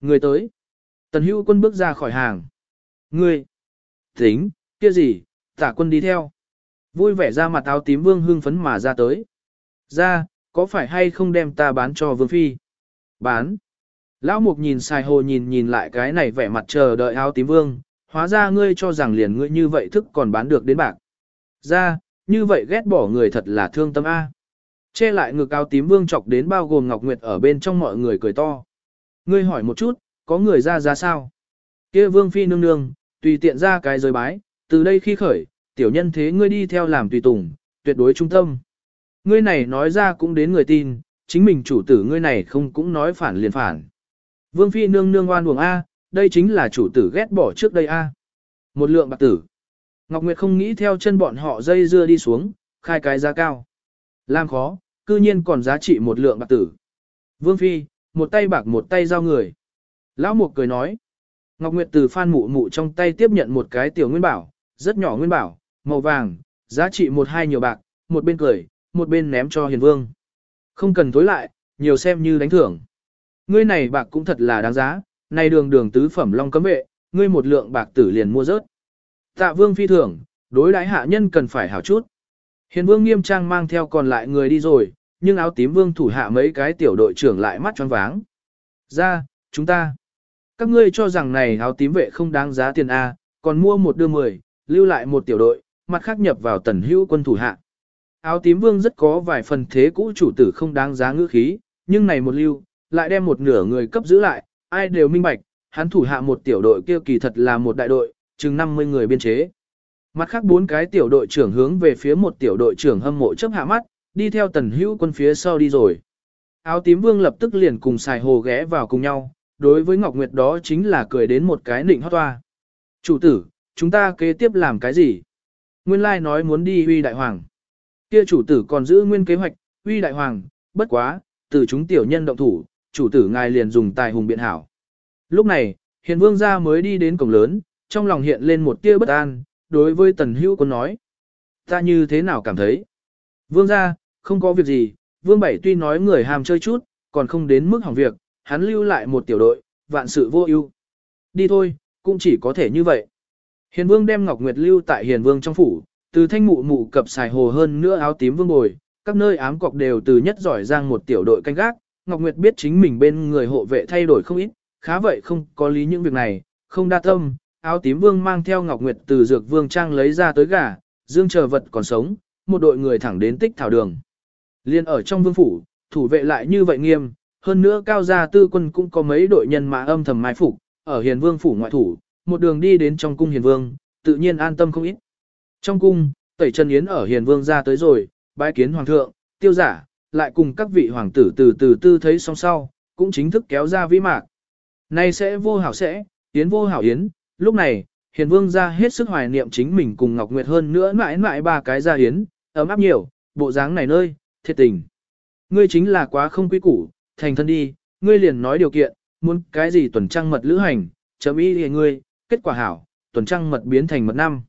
Người tới. Tần hữu quân bước ra khỏi hàng. Ngươi. Tính, kia gì, tả quân đi theo. Vui vẻ ra mặt áo tím vương hưng phấn mà ra tới. Ra, có phải hay không đem ta bán cho vương phi? Bán. Lão mục nhìn xài hồ nhìn nhìn lại cái này vẻ mặt chờ đợi áo tím vương, hóa ra ngươi cho rằng liền ngươi như vậy thức còn bán được đến bạc. Ra, như vậy ghét bỏ người thật là thương tâm A. Che lại ngực áo tím vương chọc đến bao gồm Ngọc Nguyệt ở bên trong mọi người cười to. Ngươi hỏi một chút, có người ra ra sao? kia vương phi nương nương, tùy tiện ra cái giới bái, từ đây khi khởi, tiểu nhân thế ngươi đi theo làm tùy tùng, tuyệt đối trung tâm. Ngươi này nói ra cũng đến người tin, chính mình chủ tử ngươi này không cũng nói phản liền phản. Vương phi nương nương oan uổng A, đây chính là chủ tử ghét bỏ trước đây A. Một lượng bạc tử. Ngọc Nguyệt không nghĩ theo chân bọn họ dây dưa đi xuống, khai cái giá cao. Làm khó, cư nhiên còn giá trị một lượng bạc tử. Vương phi, một tay bạc một tay giao người. Lão Mục cười nói. Ngọc Nguyệt từ phan mụ mụ trong tay tiếp nhận một cái tiểu nguyên bảo, rất nhỏ nguyên bảo, màu vàng, giá trị một hai nhiều bạc, một bên cười, một bên ném cho hiền vương. Không cần tối lại, nhiều xem như đánh thưởng. Ngươi này bạc cũng thật là đáng giá, này đường đường tứ phẩm long cấm vệ, ngươi một lượng bạc tử liền mua rớt. Tạ vương phi thưởng, đối đãi hạ nhân cần phải hảo chút. Hiền vương nghiêm trang mang theo còn lại người đi rồi, nhưng áo tím vương thủ hạ mấy cái tiểu đội trưởng lại mắt tròn váng. Ra, chúng ta. Các ngươi cho rằng này áo tím vệ không đáng giá tiền A, còn mua một đưa mười, lưu lại một tiểu đội, mặt khác nhập vào tần hữu quân thủ hạ. Áo tím vương rất có vài phần thế cũ chủ tử không đáng giá ngữ khí, nhưng này một lưu, lại đem một nửa người cấp giữ lại, ai đều minh bạch, hắn thủ hạ một tiểu đội kia kỳ thật là một đại đội, chừng 50 người biên chế. Mặt khác bốn cái tiểu đội trưởng hướng về phía một tiểu đội trưởng hâm mộ chấp hạ mắt, đi theo tần hữu quân phía sau đi rồi. Áo tím vương lập tức liền cùng xài hồ ghé vào cùng nhau, đối với Ngọc Nguyệt đó chính là cười đến một cái nịnh hót toa. Chủ tử, chúng ta kế tiếp làm cái gì? Nguyên lai nói muốn đi huy đại hoàng. Kia chủ tử còn giữ nguyên kế hoạch, huy đại hoàng, bất quá, từ chúng tiểu nhân động thủ, chủ tử ngài liền dùng tài hùng biện hảo. Lúc này, hiền vương gia mới đi đến cổng lớn, trong lòng hiện lên một tia bất an, đối với tần hữu quân nói. Ta như thế nào cảm thấy? Vương gia, không có việc gì, vương bảy tuy nói người hàm chơi chút, còn không đến mức hỏng việc, hắn lưu lại một tiểu đội, vạn sự vô ưu. Đi thôi, cũng chỉ có thể như vậy. Hiền vương đem Ngọc Nguyệt lưu tại hiền vương trong phủ, từ thanh mụ mụ cập xài hồ hơn nữa áo tím vương bồi, các nơi ám cọc đều từ nhất giỏi giang một tiểu đội canh gác. Ngọc Nguyệt biết chính mình bên người hộ vệ thay đổi không ít, khá vậy không có lý những việc này, không đa tâm. Áo tím vương mang theo Ngọc Nguyệt từ dược vương trang lấy ra tới gà, dương chờ vật còn sống, một đội người thẳng đến tích thảo đường. Liên ở trong vương phủ, thủ vệ lại như vậy nghiêm, hơn nữa cao gia tư quân cũng có mấy đội nhân mã âm thầm mai phục, ở hiền vương phủ ngoại thủ, một đường đi đến trong cung hiền vương, tự nhiên an tâm không ít. Trong cung, tẩy chân yến ở hiền vương ra tới rồi, bái kiến hoàng thượng, tiêu giả, lại cùng các vị hoàng tử từ từ tư thấy song sau, cũng chính thức kéo ra vĩ mạc. Nay sẽ vô hảo sẽ, yến vô hảo yến, lúc này, hiền vương ra hết sức hoài niệm chính mình cùng Ngọc Nguyệt hơn nữa mãi mãi ba cái ra yến, ấm áp nhiều, bộ dáng này nơi, thiệt tình. Ngươi chính là quá không quý củ, thành thân đi, ngươi liền nói điều kiện, muốn cái gì tuần trăng mật lữ hành, chấm ý thì ngươi, kết quả hảo, tuần trăng mật biến thành mật năm.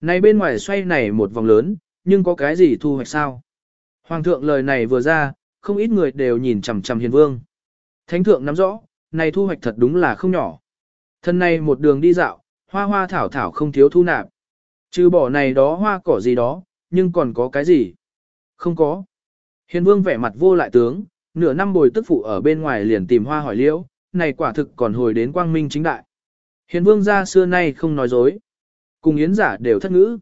Này bên ngoài xoay này một vòng lớn, nhưng có cái gì thu hoạch sao? Hoàng thượng lời này vừa ra, không ít người đều nhìn chằm chằm hiền vương. Thánh thượng nắm rõ, này thu hoạch thật đúng là không nhỏ. Thân này một đường đi dạo, hoa hoa thảo thảo không thiếu thu nạp. Trừ bỏ này đó hoa cỏ gì đó, nhưng còn có cái gì? Không có. Hiền vương vẻ mặt vô lại tướng, nửa năm bồi tức phụ ở bên ngoài liền tìm hoa hỏi liễu, này quả thực còn hồi đến quang minh chính đại. Hiền vương gia xưa nay không nói dối. Cùng yến giả đều thất ngữ.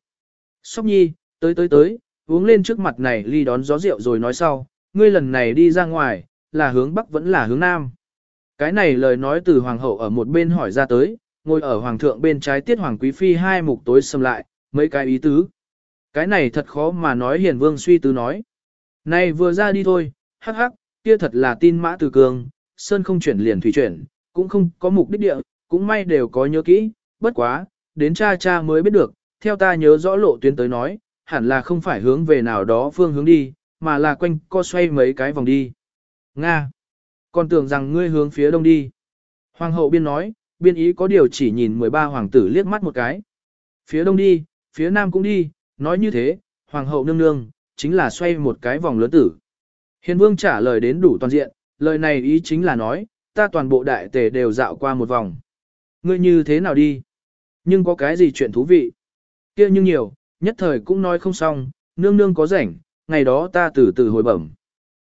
Sóc nhi, tới tới tới, uống lên trước mặt này ly đón gió rượu rồi nói sau, ngươi lần này đi ra ngoài, là hướng bắc vẫn là hướng nam. Cái này lời nói từ hoàng hậu ở một bên hỏi ra tới, ngồi ở hoàng thượng bên trái tiết hoàng quý phi hai mục tối xâm lại, mấy cái ý tứ. Cái này thật khó mà nói hiền vương suy tư nói. Này vừa ra đi thôi, hắc hắc, kia thật là tin mã từ cương sơn không chuyển liền thủy chuyển, cũng không có mục đích địa, cũng may đều có nhớ kỹ, bất quá, đến cha cha mới biết được, theo ta nhớ rõ lộ tuyến tới nói, hẳn là không phải hướng về nào đó phương hướng đi, mà là quanh co xoay mấy cái vòng đi. Nga! Còn tưởng rằng ngươi hướng phía đông đi. Hoàng hậu biên nói, biên ý có điều chỉ nhìn 13 hoàng tử liếc mắt một cái. Phía đông đi, phía nam cũng đi, nói như thế, hoàng hậu nương nương, chính là xoay một cái vòng lớn tử. Hiền vương trả lời đến đủ toàn diện, lời này ý chính là nói, ta toàn bộ đại tề đều dạo qua một vòng. Ngươi như thế nào đi? Nhưng có cái gì chuyện thú vị? kia nhưng nhiều, nhất thời cũng nói không xong, nương nương có rảnh, ngày đó ta từ từ hồi bẩm.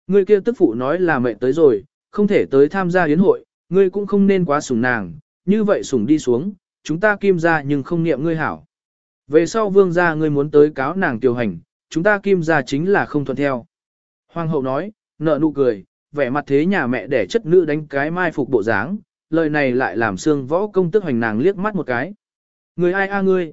Ngươi kia tức phụ nói là mẹ tới rồi, không thể tới tham gia yến hội, ngươi cũng không nên quá sủng nàng, như vậy sủng đi xuống, chúng ta kim ra nhưng không niệm ngươi hảo. Về sau vương gia ngươi muốn tới cáo nàng tiểu hành, chúng ta kim ra chính là không thuận theo. Hoàng hậu nói, nợ nụ cười, vẻ mặt thế nhà mẹ để chất nữ đánh cái mai phục bộ dáng, lời này lại làm xương võ công tức hoành nàng liếc mắt một cái. Người ai a à ngươi?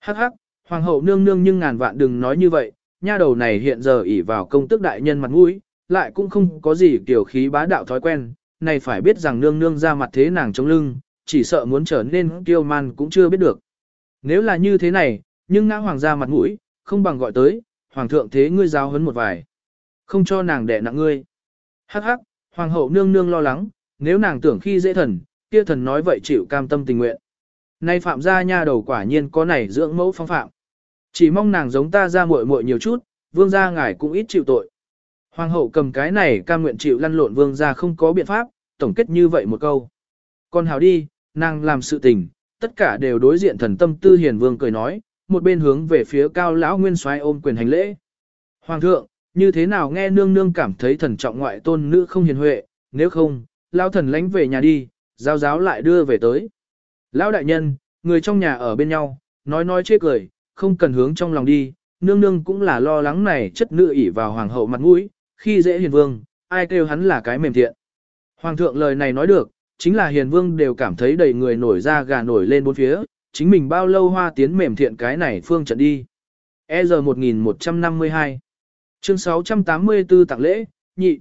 Hắc hắc, hoàng hậu nương nương nhưng ngàn vạn đừng nói như vậy, nha đầu này hiện giờ ỷ vào công tức đại nhân mặt mũi, lại cũng không có gì kiểu khí bá đạo thói quen, này phải biết rằng nương nương ra mặt thế nàng chống lưng, chỉ sợ muốn trở nên kiêu man cũng chưa biết được. Nếu là như thế này, nhưng ngã hoàng gia mặt mũi, không bằng gọi tới, hoàng thượng thế ngươi giáo huấn một vài. Không cho nàng đẻ nặng ngươi. Hắc hắc, hoàng hậu nương nương lo lắng, nếu nàng tưởng khi dễ thần, kia thần nói vậy chịu cam tâm tình nguyện. Nay phạm gia nha đầu quả nhiên có này dưỡng mẫu phong phạm. Chỉ mong nàng giống ta ra muội muội nhiều chút, vương gia ngài cũng ít chịu tội. Hoàng hậu cầm cái này cam nguyện chịu lăn lộn vương gia không có biện pháp, tổng kết như vậy một câu. Con hào đi, nàng làm sự tình, tất cả đều đối diện thần tâm tư hiền vương cười nói, một bên hướng về phía cao lão nguyên soái ôm quyền hành lễ. Hoàng thượng, như thế nào nghe nương nương cảm thấy thần trọng ngoại tôn nữ không hiền huệ, nếu không, lão thần lánh về nhà đi, giáo giáo lại đưa về tới. Lão đại nhân, người trong nhà ở bên nhau, nói nói chê cười, không cần hướng trong lòng đi, nương nương cũng là lo lắng này chất nữ ỉ vào hoàng hậu mặt mũi, khi dễ hiền vương, ai kêu hắn là cái mềm thiện. Hoàng thượng lời này nói được, chính là hiền vương đều cảm thấy đầy người nổi ra gà nổi lên bốn phía, chính mình bao lâu hoa tiến mềm thiện cái này phương trận đi. E giờ 1152 Chương 684 tặng lễ, nhị.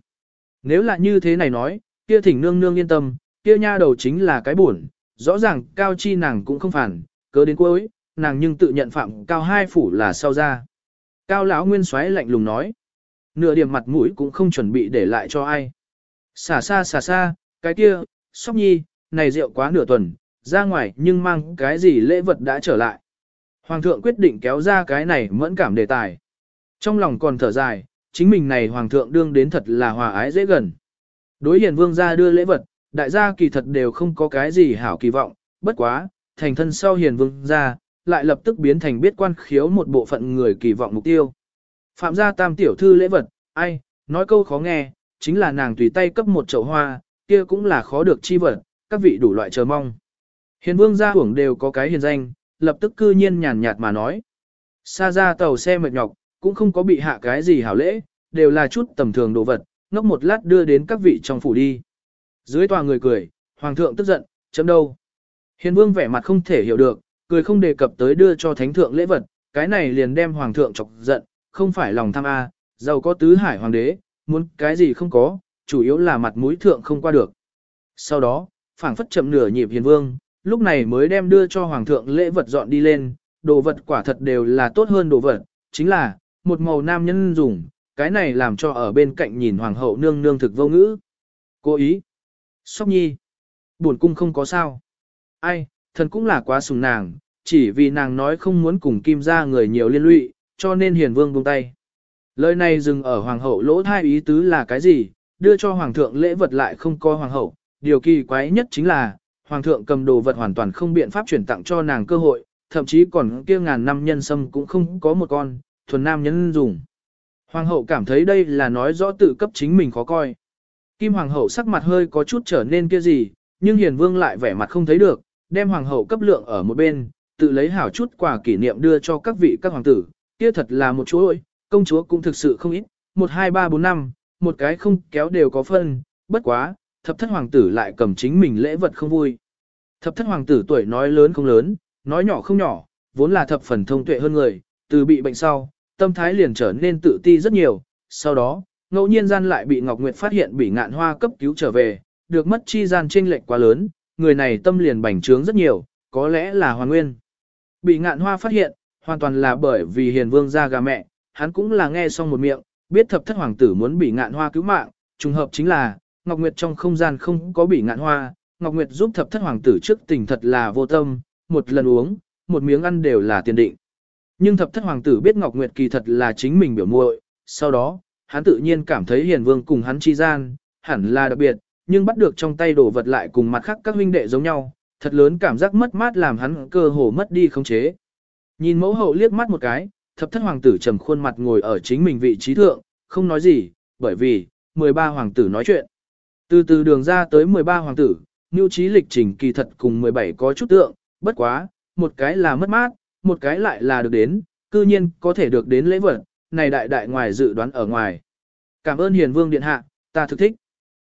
Nếu là như thế này nói, kia thỉnh nương nương yên tâm, kia nha đầu chính là cái buồn, rõ ràng cao chi nàng cũng không phản, cớ đến cuối, nàng nhưng tự nhận phạm cao hai phủ là sau ra. Cao lão nguyên xoáy lạnh lùng nói, nửa điểm mặt mũi cũng không chuẩn bị để lại cho ai. Xả xa xả xa, cái kia, sóc nhi, này rượu quá nửa tuần, ra ngoài nhưng mang cái gì lễ vật đã trở lại. Hoàng thượng quyết định kéo ra cái này mẫn cảm đề tài. Trong lòng còn thở dài, chính mình này hoàng thượng đương đến thật là hòa ái dễ gần. Đối hiền vương gia đưa lễ vật, đại gia kỳ thật đều không có cái gì hảo kỳ vọng, bất quá, thành thân sau hiền vương gia, lại lập tức biến thành biết quan khiếu một bộ phận người kỳ vọng mục tiêu. Phạm gia tam tiểu thư lễ vật, ai, nói câu khó nghe, chính là nàng tùy tay cấp một chậu hoa, kia cũng là khó được chi vật, các vị đủ loại chờ mong. Hiền vương gia hưởng đều có cái hiền danh, lập tức cư nhiên nhàn nhạt mà nói. Xa ra tàu xe mệt nhọc, cũng không có bị hạ cái gì hảo lễ, đều là chút tầm thường đồ vật, ngốc một lát đưa đến các vị trong phủ đi. Dưới tòa người cười, hoàng thượng tức giận, chấm đâu. Hiền vương vẻ mặt không thể hiểu được, cười không đề cập tới đưa cho thánh thượng lễ vật, cái này liền đem hoàng thượng chọc giận, không phải lòng tham a, giàu có tứ hải hoàng đế, muốn cái gì không có, chủ yếu là mặt mũi thượng không qua được. Sau đó, phảng phất chậm nửa nhịp hiền vương, lúc này mới đem đưa cho hoàng thượng lễ vật dọn đi lên, đồ vật quả thật đều là tốt hơn đồ vật, chính là, một màu nam nhân dùng, cái này làm cho ở bên cạnh nhìn hoàng hậu nương nương thực vô ngữ. Cố ý. Sóc nhi. Buồn cung không có sao. Ai, thần cũng là quá sùng nàng, chỉ vì nàng nói không muốn cùng kim ra người nhiều liên lụy, cho nên hiền vương buông tay. Lời này dừng ở hoàng hậu lỗ thai ý tứ là cái gì, đưa cho hoàng thượng lễ vật lại không có hoàng hậu, điều kỳ quái nhất chính là, hoàng thượng cầm đồ vật hoàn toàn không biện pháp chuyển tặng cho nàng cơ hội, thậm chí còn kia ngàn năm nhân sâm cũng không có một con, thuần nam nhân dùng. Hoàng hậu cảm thấy đây là nói rõ tự cấp chính mình khó coi. Kim Hoàng hậu sắc mặt hơi có chút trở nên kia gì, nhưng Hiền Vương lại vẻ mặt không thấy được, đem Hoàng hậu cấp lượng ở một bên, tự lấy hảo chút quà kỷ niệm đưa cho các vị các hoàng tử, kia thật là một chúa ơi, công chúa cũng thực sự không ít, một hai ba bốn năm, một cái không kéo đều có phân, bất quá, thập thất hoàng tử lại cầm chính mình lễ vật không vui. Thập thất hoàng tử tuổi nói lớn không lớn, nói nhỏ không nhỏ, vốn là thập phần thông tuệ hơn người, từ bị bệnh sau, tâm thái liền trở nên tự ti rất nhiều, sau đó, ngẫu nhiên gian lại bị Ngọc Nguyệt phát hiện bị ngạn hoa cấp cứu trở về, được mất chi gian chênh lệch quá lớn, người này tâm liền bành trướng rất nhiều, có lẽ là hoàn nguyên. Bị ngạn hoa phát hiện, hoàn toàn là bởi vì hiền vương ra gà mẹ, hắn cũng là nghe xong một miệng, biết thập thất hoàng tử muốn bị ngạn hoa cứu mạng, trùng hợp chính là, Ngọc Nguyệt trong không gian không có bị ngạn hoa, Ngọc Nguyệt giúp thập thất hoàng tử trước tình thật là vô tâm, một lần uống, một miếng ăn đều là tiền định. Nhưng thập thất hoàng tử biết Ngọc Nguyệt kỳ thật là chính mình biểu muội, sau đó, hắn tự nhiên cảm thấy hiền vương cùng hắn chi gian, hẳn là đặc biệt, nhưng bắt được trong tay đồ vật lại cùng mặt khác các huynh đệ giống nhau, thật lớn cảm giác mất mát làm hắn cơ hồ mất đi khống chế. Nhìn mẫu hậu liếc mắt một cái, thập thất hoàng tử trầm khuôn mặt ngồi ở chính mình vị trí thượng, không nói gì, bởi vì, 13 hoàng tử nói chuyện. Từ từ đường ra tới 13 hoàng tử, nưu trí lịch trình kỳ thật cùng 17 có chút tượng, bất quá, một cái là mất mát, một cái lại là được đến, cư nhiên có thể được đến lễ vật, này đại đại ngoài dự đoán ở ngoài. Cảm ơn hiền vương điện hạ, ta thực thích.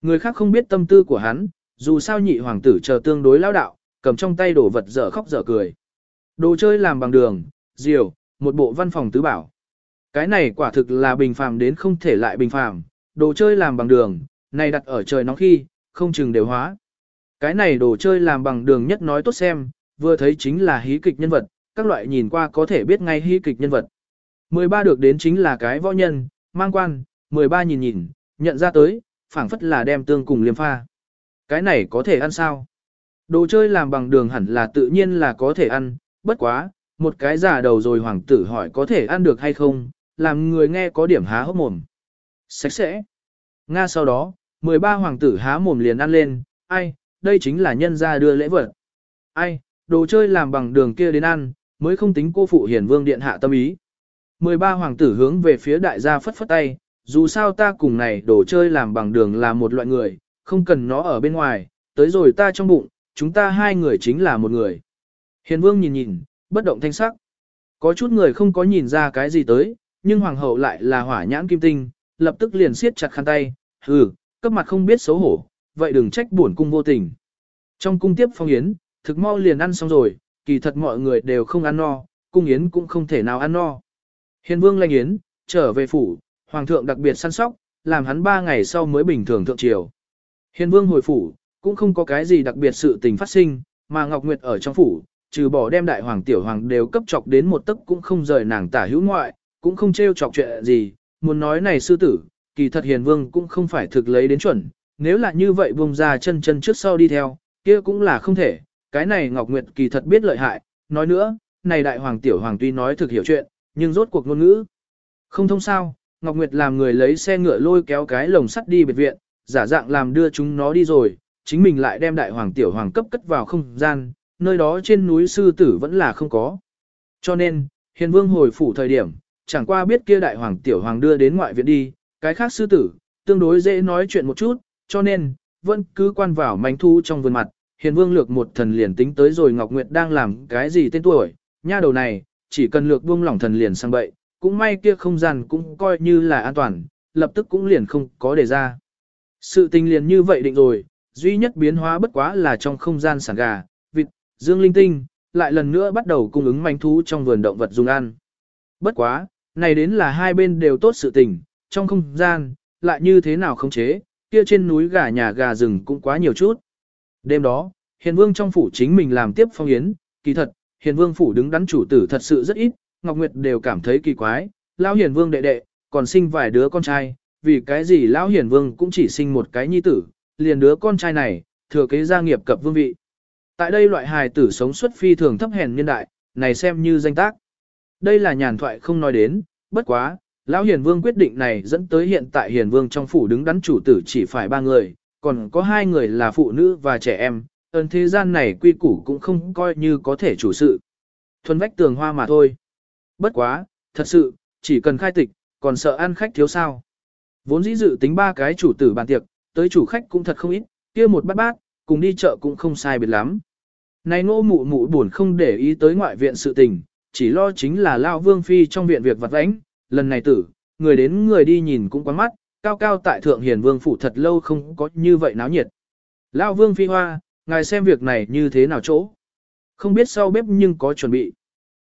Người khác không biết tâm tư của hắn, dù sao nhị hoàng tử chờ tương đối lao đạo, cầm trong tay đổ vật dở khóc dở cười. Đồ chơi làm bằng đường, diều, một bộ văn phòng tứ bảo. Cái này quả thực là bình phàm đến không thể lại bình phàm, đồ chơi làm bằng đường, này đặt ở trời nóng khi, không chừng đều hóa. Cái này đồ chơi làm bằng đường nhất nói tốt xem, vừa thấy chính là hí kịch nhân vật, các loại nhìn qua có thể biết ngay hy kịch nhân vật. 13 được đến chính là cái võ nhân, mang quan, 13 nhìn nhìn, nhận ra tới, phảng phất là đem tương cùng liêm pha. Cái này có thể ăn sao? Đồ chơi làm bằng đường hẳn là tự nhiên là có thể ăn, bất quá, một cái giả đầu rồi hoàng tử hỏi có thể ăn được hay không, làm người nghe có điểm há hốc mồm. Sạch sẽ. Nga sau đó, 13 hoàng tử há mồm liền ăn lên, ai, đây chính là nhân gia đưa lễ vật. Ai, đồ chơi làm bằng đường kia đến ăn, mới không tính cô phụ hiền vương điện hạ tâm ý. 13 hoàng tử hướng về phía đại gia phất phất tay, dù sao ta cùng này đồ chơi làm bằng đường là một loại người, không cần nó ở bên ngoài, tới rồi ta trong bụng, chúng ta hai người chính là một người. Hiền vương nhìn nhìn, bất động thanh sắc. Có chút người không có nhìn ra cái gì tới, nhưng hoàng hậu lại là hỏa nhãn kim tinh, lập tức liền siết chặt khăn tay, hừ, cấp mặt không biết xấu hổ, vậy đừng trách buồn cung vô tình. Trong cung tiếp phong yến, thực mau liền ăn xong rồi, kỳ thật mọi người đều không ăn no, cung yến cũng không thể nào ăn no. Hiền vương lanh yến, trở về phủ, hoàng thượng đặc biệt săn sóc, làm hắn ba ngày sau mới bình thường thượng triều. Hiền vương hồi phủ, cũng không có cái gì đặc biệt sự tình phát sinh, mà Ngọc Nguyệt ở trong phủ, trừ bỏ đem đại hoàng tiểu hoàng đều cấp chọc đến một tấc cũng không rời nàng tả hữu ngoại, cũng không trêu chọc chuyện gì, muốn nói này sư tử, kỳ thật hiền vương cũng không phải thực lấy đến chuẩn, nếu là như vậy buông ra chân chân trước sau đi theo, kia cũng là không thể, cái này Ngọc Nguyệt kỳ thật biết lợi hại, nói nữa, này đại hoàng tiểu hoàng tuy nói thực hiểu chuyện, nhưng rốt cuộc ngôn ngữ. Không thông sao, Ngọc Nguyệt làm người lấy xe ngựa lôi kéo cái lồng sắt đi biệt viện, giả dạng làm đưa chúng nó đi rồi, chính mình lại đem đại hoàng tiểu hoàng cấp cất vào không gian, nơi đó trên núi sư tử vẫn là không có. Cho nên, hiền vương hồi phủ thời điểm, chẳng qua biết kia đại hoàng tiểu hoàng đưa đến ngoại viện đi, cái khác sư tử, tương đối dễ nói chuyện một chút, cho nên, vẫn cứ quan vào mánh thu trong vườn mặt, hiền vương lược một thần liền tính tới rồi Ngọc Nguyệt đang làm cái gì tên tuổi, nha đầu này, chỉ cần lược buông lỏng thần liền sang bậy, cũng may kia không gian cũng coi như là an toàn, lập tức cũng liền không có đề ra. Sự tình liền như vậy định rồi, duy nhất biến hóa bất quá là trong không gian sản gà, vịt, dương linh tinh, lại lần nữa bắt đầu cung ứng manh thú trong vườn động vật dùng ăn. Bất quá, này đến là hai bên đều tốt sự tình, trong không gian, lại như thế nào không chế, kia trên núi gà nhà gà rừng cũng quá nhiều chút. Đêm đó, hiền vương trong phủ chính mình làm tiếp phong yến, kỳ thật, hiền vương phủ đứng đắn chủ tử thật sự rất ít, Ngọc Nguyệt đều cảm thấy kỳ quái, lão hiền vương đệ đệ, còn sinh vài đứa con trai, vì cái gì lão hiền vương cũng chỉ sinh một cái nhi tử, liền đứa con trai này, thừa kế gia nghiệp cập vương vị. Tại đây loại hài tử sống xuất phi thường thấp hèn nhân đại, này xem như danh tác. Đây là nhàn thoại không nói đến, bất quá, lão hiền vương quyết định này dẫn tới hiện tại hiền vương trong phủ đứng đắn chủ tử chỉ phải ba người, còn có hai người là phụ nữ và trẻ em, ơn thế gian này quy củ cũng không coi như có thể chủ sự. Thuần vách tường hoa mà thôi. Bất quá, thật sự, chỉ cần khai tịch, còn sợ ăn khách thiếu sao. Vốn dĩ dự tính ba cái chủ tử bàn tiệc, tới chủ khách cũng thật không ít, kia một bát bát, cùng đi chợ cũng không sai biệt lắm. Này ngô mụ mụ buồn không để ý tới ngoại viện sự tình, chỉ lo chính là lao vương phi trong viện việc vặt vãnh, lần này tử, người đến người đi nhìn cũng quán mắt, cao cao tại thượng hiền vương phủ thật lâu không có như vậy náo nhiệt. Lao vương phi hoa, ngài xem việc này như thế nào chỗ. Không biết sau bếp nhưng có chuẩn bị.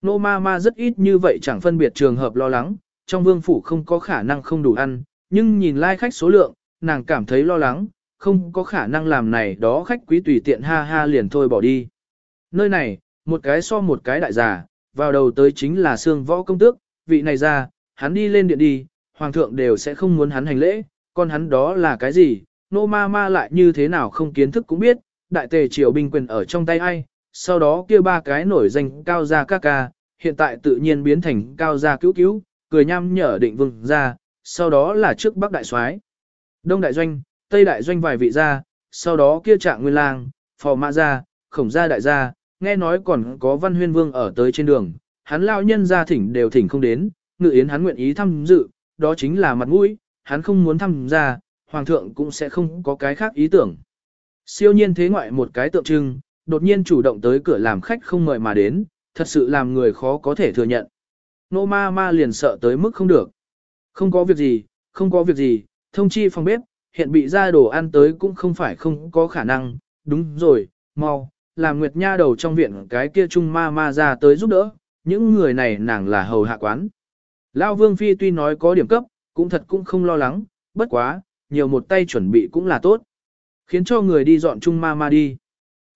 Nô ma ma rất ít như vậy chẳng phân biệt trường hợp lo lắng, trong vương phủ không có khả năng không đủ ăn, nhưng nhìn lai like khách số lượng, nàng cảm thấy lo lắng, không có khả năng làm này đó khách quý tùy tiện ha ha liền thôi bỏ đi. Nơi này, một cái so một cái đại giả, vào đầu tới chính là xương võ công tước, vị này ra, hắn đi lên điện đi, hoàng thượng đều sẽ không muốn hắn hành lễ, còn hắn đó là cái gì, nô ma ma lại như thế nào không kiến thức cũng biết, đại tề triều binh quyền ở trong tay ai, sau đó kia ba cái nổi danh cao gia ca ca, hiện tại tự nhiên biến thành cao gia cứu cứu, cười nham nhở định vương ra, sau đó là trước bắc đại soái. Đông đại doanh, tây đại doanh vài vị gia, sau đó kia trạng nguyên lang, phò mã gia, khổng gia đại gia, nghe nói còn có văn huyên vương ở tới trên đường, hắn lao nhân gia thỉnh đều thỉnh không đến, ngự yến hắn nguyện ý tham dự, đó chính là mặt mũi, hắn không muốn tham gia, hoàng thượng cũng sẽ không có cái khác ý tưởng. Siêu nhiên thế ngoại một cái tượng trưng, đột nhiên chủ động tới cửa làm khách không mời mà đến, thật sự làm người khó có thể thừa nhận. Nô ma ma liền sợ tới mức không được. Không có việc gì, không có việc gì, thông chi phòng bếp, hiện bị ra đồ ăn tới cũng không phải không có khả năng, đúng rồi, mau, làm nguyệt nha đầu trong viện cái kia trung ma ma ra tới giúp đỡ, những người này nàng là hầu hạ quán. Lao Vương Phi tuy nói có điểm cấp, cũng thật cũng không lo lắng, bất quá, nhiều một tay chuẩn bị cũng là tốt. Khiến cho người đi dọn trung ma ma đi.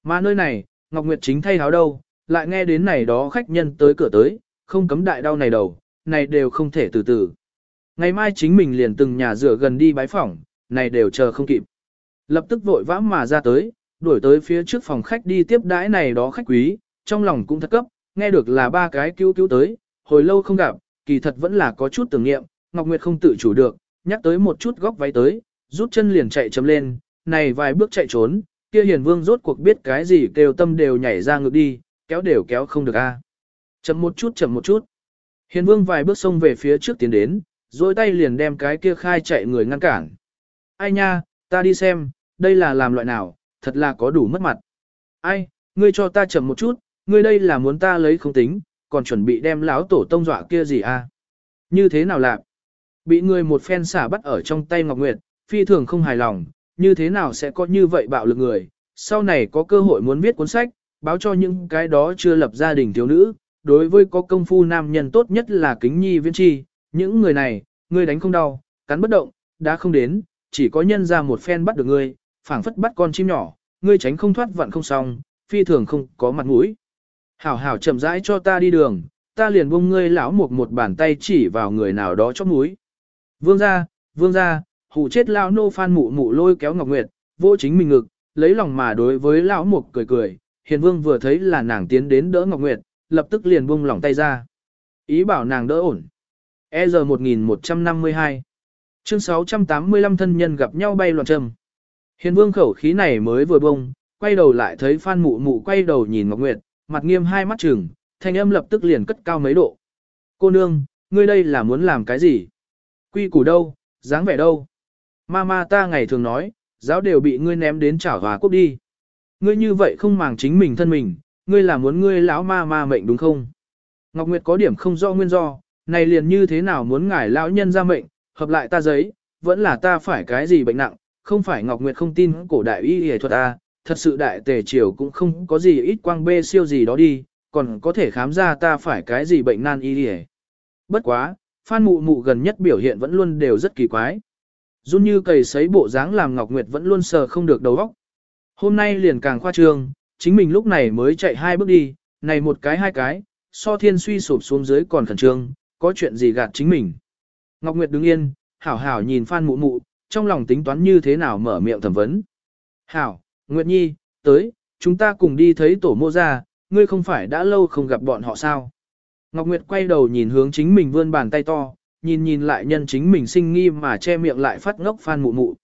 Mà nơi này, Ngọc Nguyệt chính thay áo đâu, lại nghe đến này đó khách nhân tới cửa tới, không cấm đại đau này đầu, này đều không thể từ từ. Ngày mai chính mình liền từng nhà rửa gần đi bái phỏng, này đều chờ không kịp. Lập tức vội vã mà ra tới, đuổi tới phía trước phòng khách đi tiếp đãi này đó khách quý, trong lòng cũng thật cấp, nghe được là ba cái cứu cứu tới, hồi lâu không gặp, kỳ thật vẫn là có chút tưởng niệm, Ngọc Nguyệt không tự chủ được, nhắc tới một chút góc váy tới, rút chân liền chạy chấm lên, này vài bước chạy trốn, kia hiền vương rốt cuộc biết cái gì kêu tâm đều nhảy ra ngược đi, kéo đều kéo không được a. Chậm một chút chậm một chút. Hiền vương vài bước xông về phía trước tiến đến, rồi tay liền đem cái kia khai chạy người ngăn cản. Ai nha, ta đi xem, đây là làm loại nào, thật là có đủ mất mặt. Ai, ngươi cho ta chậm một chút, ngươi đây là muốn ta lấy không tính, còn chuẩn bị đem lão tổ tông dọa kia gì à? Như thế nào lạc? Bị người một phen xả bắt ở trong tay Ngọc Nguyệt, phi thường không hài lòng, như thế nào sẽ có như vậy bạo lực người, sau này có cơ hội muốn viết cuốn sách, báo cho những cái đó chưa lập gia đình thiếu nữ, đối với có công phu nam nhân tốt nhất là kính nhi viên chi, những người này, ngươi đánh không đau, cắn bất động, đã không đến, chỉ có nhân ra một phen bắt được ngươi, phảng phất bắt con chim nhỏ, ngươi tránh không thoát vặn không xong, phi thường không có mặt mũi. Hảo hảo chậm rãi cho ta đi đường, ta liền buông ngươi lão một một bàn tay chỉ vào người nào đó chóp mũi. Vương gia, vương gia, hù chết lão nô phan mụ mụ lôi kéo Ngọc Nguyệt, vô chính mình ngực, lấy lòng mà đối với lão mục cười cười, hiền vương vừa thấy là nàng tiến đến đỡ Ngọc Nguyệt, lập tức liền buông lỏng tay ra. Ý bảo nàng đỡ ổn. E giờ 1152 Chương 685 thân nhân gặp nhau bay loạn trầm. Hiền vương khẩu khí này mới vừa bông, quay đầu lại thấy Phan Mụ Mụ quay đầu nhìn Ngọc Nguyệt, mặt nghiêm hai mắt trừng, thanh âm lập tức liền cất cao mấy độ. Cô nương, ngươi đây là muốn làm cái gì? Quy củ đâu, dáng vẻ đâu? Mama ta ngày thường nói, giáo đều bị ngươi ném đến chảo hòa quốc đi. Ngươi như vậy không màng chính mình thân mình, ngươi là muốn ngươi lão ma ma mệnh đúng không? Ngọc Nguyệt có điểm không rõ nguyên do, này liền như thế nào muốn ngải lão nhân ra mệnh, hợp lại ta giấy, vẫn là ta phải cái gì bệnh nặng, không phải Ngọc Nguyệt không tin cổ đại y y thuật a, thật sự đại tề triều cũng không có gì ít quang bê siêu gì đó đi, còn có thể khám ra ta phải cái gì bệnh nan y đi Bất quá, Phan Mụ Mụ gần nhất biểu hiện vẫn luôn đều rất kỳ quái. Run như cầy sấy bộ dáng làm Ngọc Nguyệt vẫn luôn sờ không được đầu óc. Hôm nay liền càng khoa trương, chính mình lúc này mới chạy hai bước đi, này một cái hai cái, so thiên suy sụp xuống dưới còn khẩn trương, có chuyện gì gạt chính mình. Ngọc Nguyệt đứng yên, hảo hảo nhìn Phan Mụ Mụ, trong lòng tính toán như thế nào mở miệng thẩm vấn. Hảo, Nguyệt Nhi, tới, chúng ta cùng đi thấy tổ mô ra, ngươi không phải đã lâu không gặp bọn họ sao. Ngọc Nguyệt quay đầu nhìn hướng chính mình vươn bàn tay to, nhìn nhìn lại nhân chính mình sinh nghi mà che miệng lại phát ngốc Phan Mụ Mụ.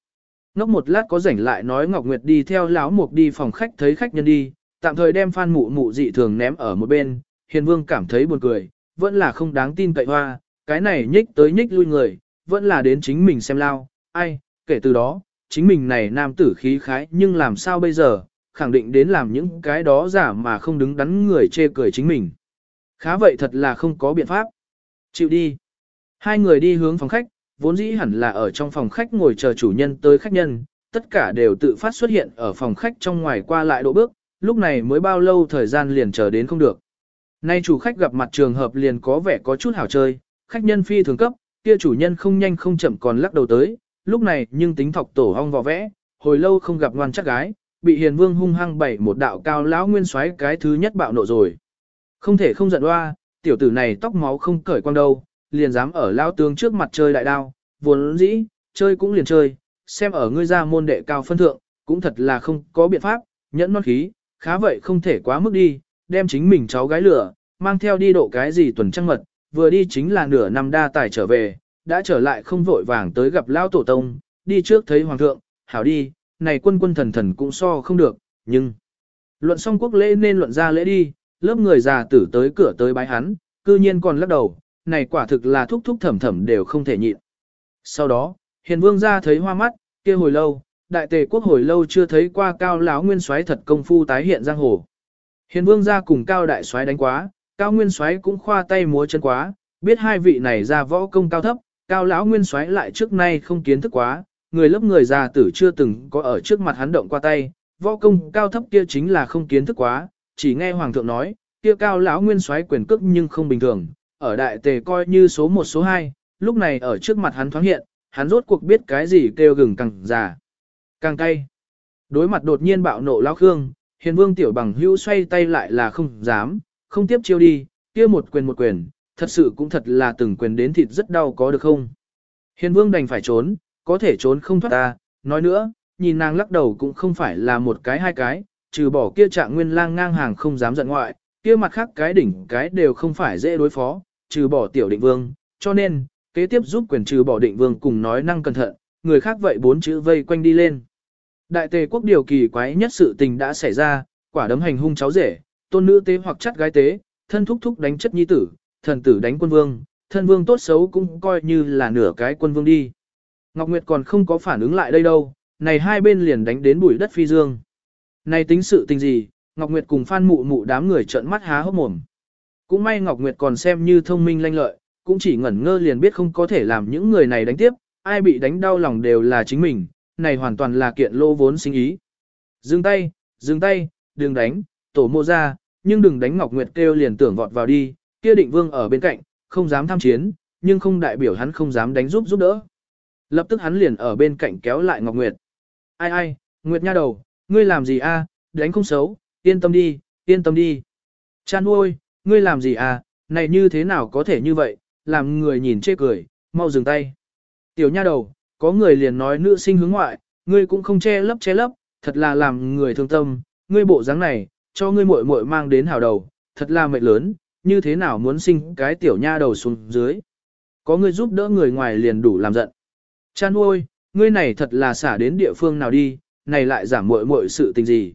Ngốc một lát có rảnh lại nói Ngọc Nguyệt đi theo lão mục đi phòng khách thấy khách nhân đi, tạm thời đem Phan Mụ Mụ dị thường ném ở một bên, Hiền Vương cảm thấy buồn cười, vẫn là không đáng tin cậy hoa, cái này nhích tới nhích lui người, vẫn là đến chính mình xem lao, ai, kể từ đó, chính mình này nam tử khí khái nhưng làm sao bây giờ, khẳng định đến làm những cái đó giả mà không đứng đắn người chê cười chính mình. Khá vậy thật là không có biện pháp. Chịu đi. Hai người đi hướng phòng khách, vốn dĩ hẳn là ở trong phòng khách ngồi chờ chủ nhân tới khách nhân, tất cả đều tự phát xuất hiện ở phòng khách trong ngoài qua lại độ bước, lúc này mới bao lâu thời gian liền chờ đến không được. Nay chủ khách gặp mặt trường hợp liền có vẻ có chút hảo chơi, khách nhân phi thường cấp, kia chủ nhân không nhanh không chậm còn lắc đầu tới, lúc này nhưng tính thọc tổ hong vò vẽ, hồi lâu không gặp ngoan chắc gái, bị hiền vương hung hăng bảy một đạo cao lão nguyên xoáy cái thứ nhất bạo nộ rồi. Không thể không giận hoa, tiểu tử này tóc máu không cởi quang đâu, liền dám ở lao tướng trước mặt chơi đại đao, vốn dĩ, chơi cũng liền chơi, xem ở ngươi ra môn đệ cao phân thượng, cũng thật là không có biện pháp, nhẫn non khí, khá vậy không thể quá mức đi, đem chính mình cháu gái lửa, mang theo đi độ cái gì tuần trăng mật, vừa đi chính là nửa năm đa tài trở về, đã trở lại không vội vàng tới gặp Lão tổ tông, đi trước thấy hoàng thượng, hảo đi, này quân quân thần thần cũng so không được, nhưng luận xong quốc lễ nên luận ra lễ đi, lớp người già tử tới cửa tới bái hắn, cư nhiên còn lắc đầu, này quả thực là thúc thúc thẩm thẩm đều không thể nhịn. Sau đó, hiền vương ra thấy hoa mắt, kia hồi lâu, đại tề quốc hồi lâu chưa thấy qua cao lão nguyên soái thật công phu tái hiện giang hồ. Hiền vương ra cùng cao đại soái đánh quá, cao nguyên soái cũng khoa tay múa chân quá, biết hai vị này ra võ công cao thấp, cao lão nguyên soái lại trước nay không kiến thức quá, người lớp người già tử chưa từng có ở trước mặt hắn động qua tay, võ công cao thấp kia chính là không kiến thức quá, chỉ nghe hoàng thượng nói, kia cao lão nguyên soái quyền cước nhưng không bình thường, ở đại tề coi như số 1 số 2, lúc này ở trước mặt hắn thoáng hiện, hắn rốt cuộc biết cái gì kêu gừng càng già, càng cay. Đối mặt đột nhiên bạo nộ lão khương, hiền vương tiểu bằng hữu xoay tay lại là không dám, không tiếp chiêu đi, kia một quyền một quyền, thật sự cũng thật là từng quyền đến thịt rất đau có được không. Hiền vương đành phải trốn, có thể trốn không thoát ta, nói nữa, nhìn nàng lắc đầu cũng không phải là một cái hai cái, trừ bỏ kia trạng nguyên lang ngang hàng không dám giận ngoại, kia mặt khác cái đỉnh cái đều không phải dễ đối phó, trừ bỏ tiểu định vương, cho nên, kế tiếp giúp quyền trừ bỏ định vương cùng nói năng cẩn thận, người khác vậy bốn chữ vây quanh đi lên. Đại tề quốc điều kỳ quái nhất sự tình đã xảy ra, quả đấm hành hung cháu rể, tôn nữ tế hoặc chắt gái tế, thân thúc thúc đánh chất nhi tử, thần tử đánh quân vương, thân vương tốt xấu cũng coi như là nửa cái quân vương đi. Ngọc Nguyệt còn không có phản ứng lại đây đâu, này hai bên liền đánh đến bụi đất phi dương. Này tính sự tình gì, Ngọc Nguyệt cùng Phan Mụ Mụ đám người trợn mắt há hốc mồm. Cũng may Ngọc Nguyệt còn xem như thông minh lanh lợi, cũng chỉ ngẩn ngơ liền biết không có thể làm những người này đánh tiếp, ai bị đánh đau lòng đều là chính mình, này hoàn toàn là kiện lô vốn sinh ý. Dừng tay, dừng tay, đừng đánh, tổ mô ra, nhưng đừng đánh Ngọc Nguyệt kêu liền tưởng vọt vào đi, kia định vương ở bên cạnh, không dám tham chiến, nhưng không đại biểu hắn không dám đánh giúp giúp đỡ. Lập tức hắn liền ở bên cạnh kéo lại Ngọc Nguyệt. Ai ai, Nguyệt nha đầu, ngươi làm gì a? đánh không xấu, yên tâm đi, yên tâm đi. Chan nuôi, ngươi làm gì à, này như thế nào có thể như vậy, làm người nhìn chê cười, mau dừng tay. Tiểu nha đầu, có người liền nói nữ sinh hướng ngoại, ngươi cũng không che lấp che lấp, thật là làm người thương tâm, ngươi bộ dáng này, cho ngươi muội muội mang đến hào đầu, thật là mệnh lớn, như thế nào muốn sinh cái tiểu nha đầu xuống dưới. Có người giúp đỡ người ngoài liền đủ làm giận. Cha nuôi, ngươi này thật là xả đến địa phương nào đi, này lại giảm muội muội sự tình gì.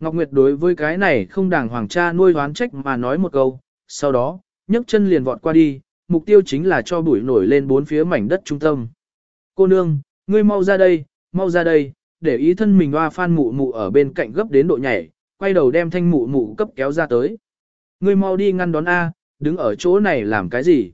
Ngọc Nguyệt đối với cái này không đàng hoàng cha nuôi hoán trách mà nói một câu, sau đó, nhấc chân liền vọt qua đi, mục tiêu chính là cho bụi nổi lên bốn phía mảnh đất trung tâm. Cô nương, ngươi mau ra đây, mau ra đây, để ý thân mình hoa phan mụ mụ ở bên cạnh gấp đến độ nhảy, quay đầu đem thanh mụ mụ cấp kéo ra tới. Ngươi mau đi ngăn đón A, đứng ở chỗ này làm cái gì?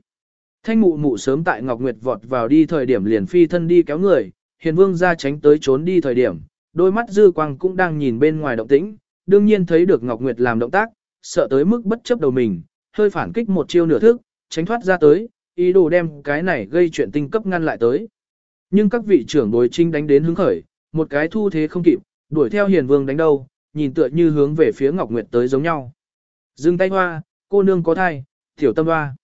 Thanh mụ mụ sớm tại Ngọc Nguyệt vọt vào đi thời điểm liền phi thân đi kéo người, hiền vương ra tránh tới trốn đi thời điểm, đôi mắt dư quang cũng đang nhìn bên ngoài động tĩnh, đương nhiên thấy được Ngọc Nguyệt làm động tác, sợ tới mức bất chấp đầu mình, hơi phản kích một chiêu nửa thức, tránh thoát ra tới, ý đồ đem cái này gây chuyện tinh cấp ngăn lại tới. Nhưng các vị trưởng đối trinh đánh đến hứng khởi, một cái thu thế không kịp, đuổi theo hiền vương đánh đâu, nhìn tựa như hướng về phía Ngọc Nguyệt tới giống nhau. Dừng tay hoa, cô nương có thai, tiểu tâm hoa.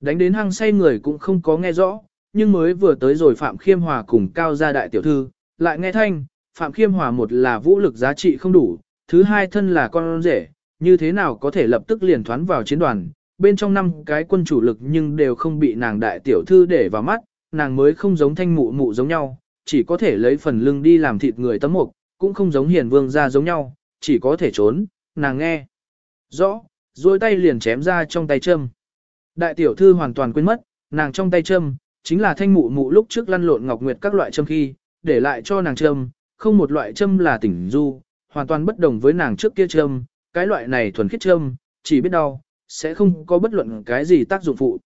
Đánh đến hăng say người cũng không có nghe rõ, nhưng mới vừa tới rồi Phạm Khiêm Hòa cùng cao gia đại tiểu thư, lại nghe thanh, Phạm Khiêm Hòa một là vũ lực giá trị không đủ, thứ hai thân là con rể, như thế nào có thể lập tức liền thoán vào chiến đoàn, bên trong năm cái quân chủ lực nhưng đều không bị nàng đại tiểu thư để vào mắt, nàng mới không giống thanh mụ mụ giống nhau, chỉ có thể lấy phần lưng đi làm thịt người tấm mục, cũng không giống hiền vương gia giống nhau, chỉ có thể trốn, nàng nghe. Rõ, duỗi tay liền chém ra trong tay châm. Đại tiểu thư hoàn toàn quên mất, nàng trong tay châm, chính là thanh mụ mụ lúc trước lăn lộn ngọc nguyệt các loại châm khi, để lại cho nàng châm, không một loại châm là tỉnh du, hoàn toàn bất đồng với nàng trước kia châm, cái loại này thuần khiết châm, chỉ biết đau, sẽ không có bất luận cái gì tác dụng phụ.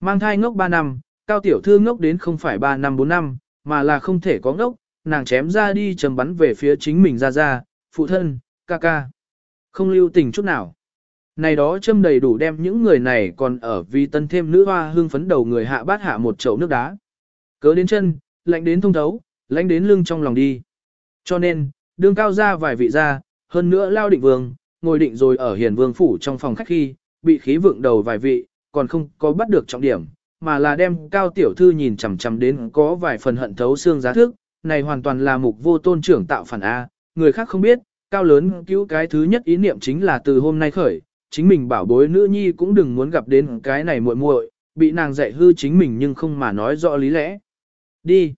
Mang thai ngốc 3 năm, cao tiểu thư ngốc đến không phải 3 năm 4 năm, mà là không thể có ngốc, nàng chém ra đi chầm bắn về phía chính mình ra ra, phụ thân, ca ca. Không lưu tình chút nào. Này đó châm đầy đủ đem những người này còn ở vì tân thêm nữ hoa hương phấn đầu người hạ bát hạ một chậu nước đá. Cớ đến chân, lạnh đến thông thấu, lạnh đến lưng trong lòng đi. Cho nên, đương cao ra vài vị ra, hơn nữa lao định vương, ngồi định rồi ở hiền vương phủ trong phòng khách khi, bị khí vượng đầu vài vị, còn không có bắt được trọng điểm, mà là đem cao tiểu thư nhìn chằm chằm đến có vài phần hận thấu xương giá thước, này hoàn toàn là mục vô tôn trưởng tạo phản A, người khác không biết, cao lớn cứu cái thứ nhất ý niệm chính là từ hôm nay khởi, chính mình bảo bối nữ nhi cũng đừng muốn gặp đến cái này muội muội, bị nàng dạy hư chính mình nhưng không mà nói rõ lý lẽ. Đi.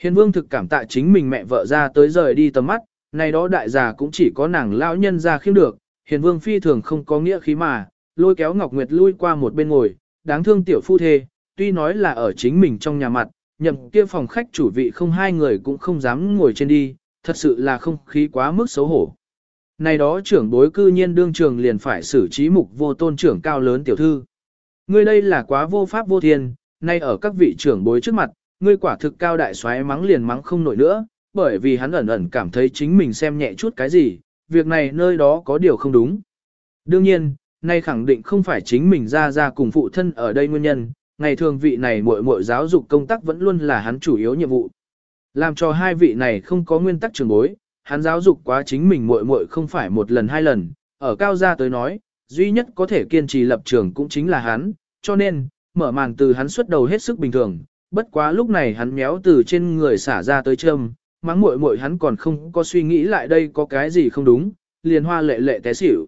Hiền vương thực cảm tạ chính mình mẹ vợ ra tới rời đi tầm mắt, này đó đại già cũng chỉ có nàng lão nhân ra khiêm được, hiền vương phi thường không có nghĩa khí mà, lôi kéo Ngọc Nguyệt lui qua một bên ngồi, đáng thương tiểu phu thê, tuy nói là ở chính mình trong nhà mặt, nhậm kia phòng khách chủ vị không hai người cũng không dám ngồi trên đi, thật sự là không khí quá mức xấu hổ. Này đó trưởng bối cư nhiên đương trường liền phải xử trí mục vô tôn trưởng cao lớn tiểu thư. Ngươi đây là quá vô pháp vô thiên, nay ở các vị trưởng bối trước mặt, ngươi quả thực cao đại xoáy mắng liền mắng không nổi nữa, bởi vì hắn ẩn ẩn cảm thấy chính mình xem nhẹ chút cái gì, việc này nơi đó có điều không đúng. Đương nhiên, nay khẳng định không phải chính mình ra ra cùng phụ thân ở đây nguyên nhân, ngày thường vị này muội muội giáo dục công tác vẫn luôn là hắn chủ yếu nhiệm vụ. Làm cho hai vị này không có nguyên tắc trường bối, hắn giáo dục quá chính mình muội muội không phải một lần hai lần, ở cao gia tới nói, duy nhất có thể kiên trì lập trường cũng chính là hắn, cho nên, mở màn từ hắn xuất đầu hết sức bình thường, bất quá lúc này hắn méo từ trên người xả ra tới châm, mắng muội muội hắn còn không có suy nghĩ lại đây có cái gì không đúng, liền hoa lệ lệ té xỉu.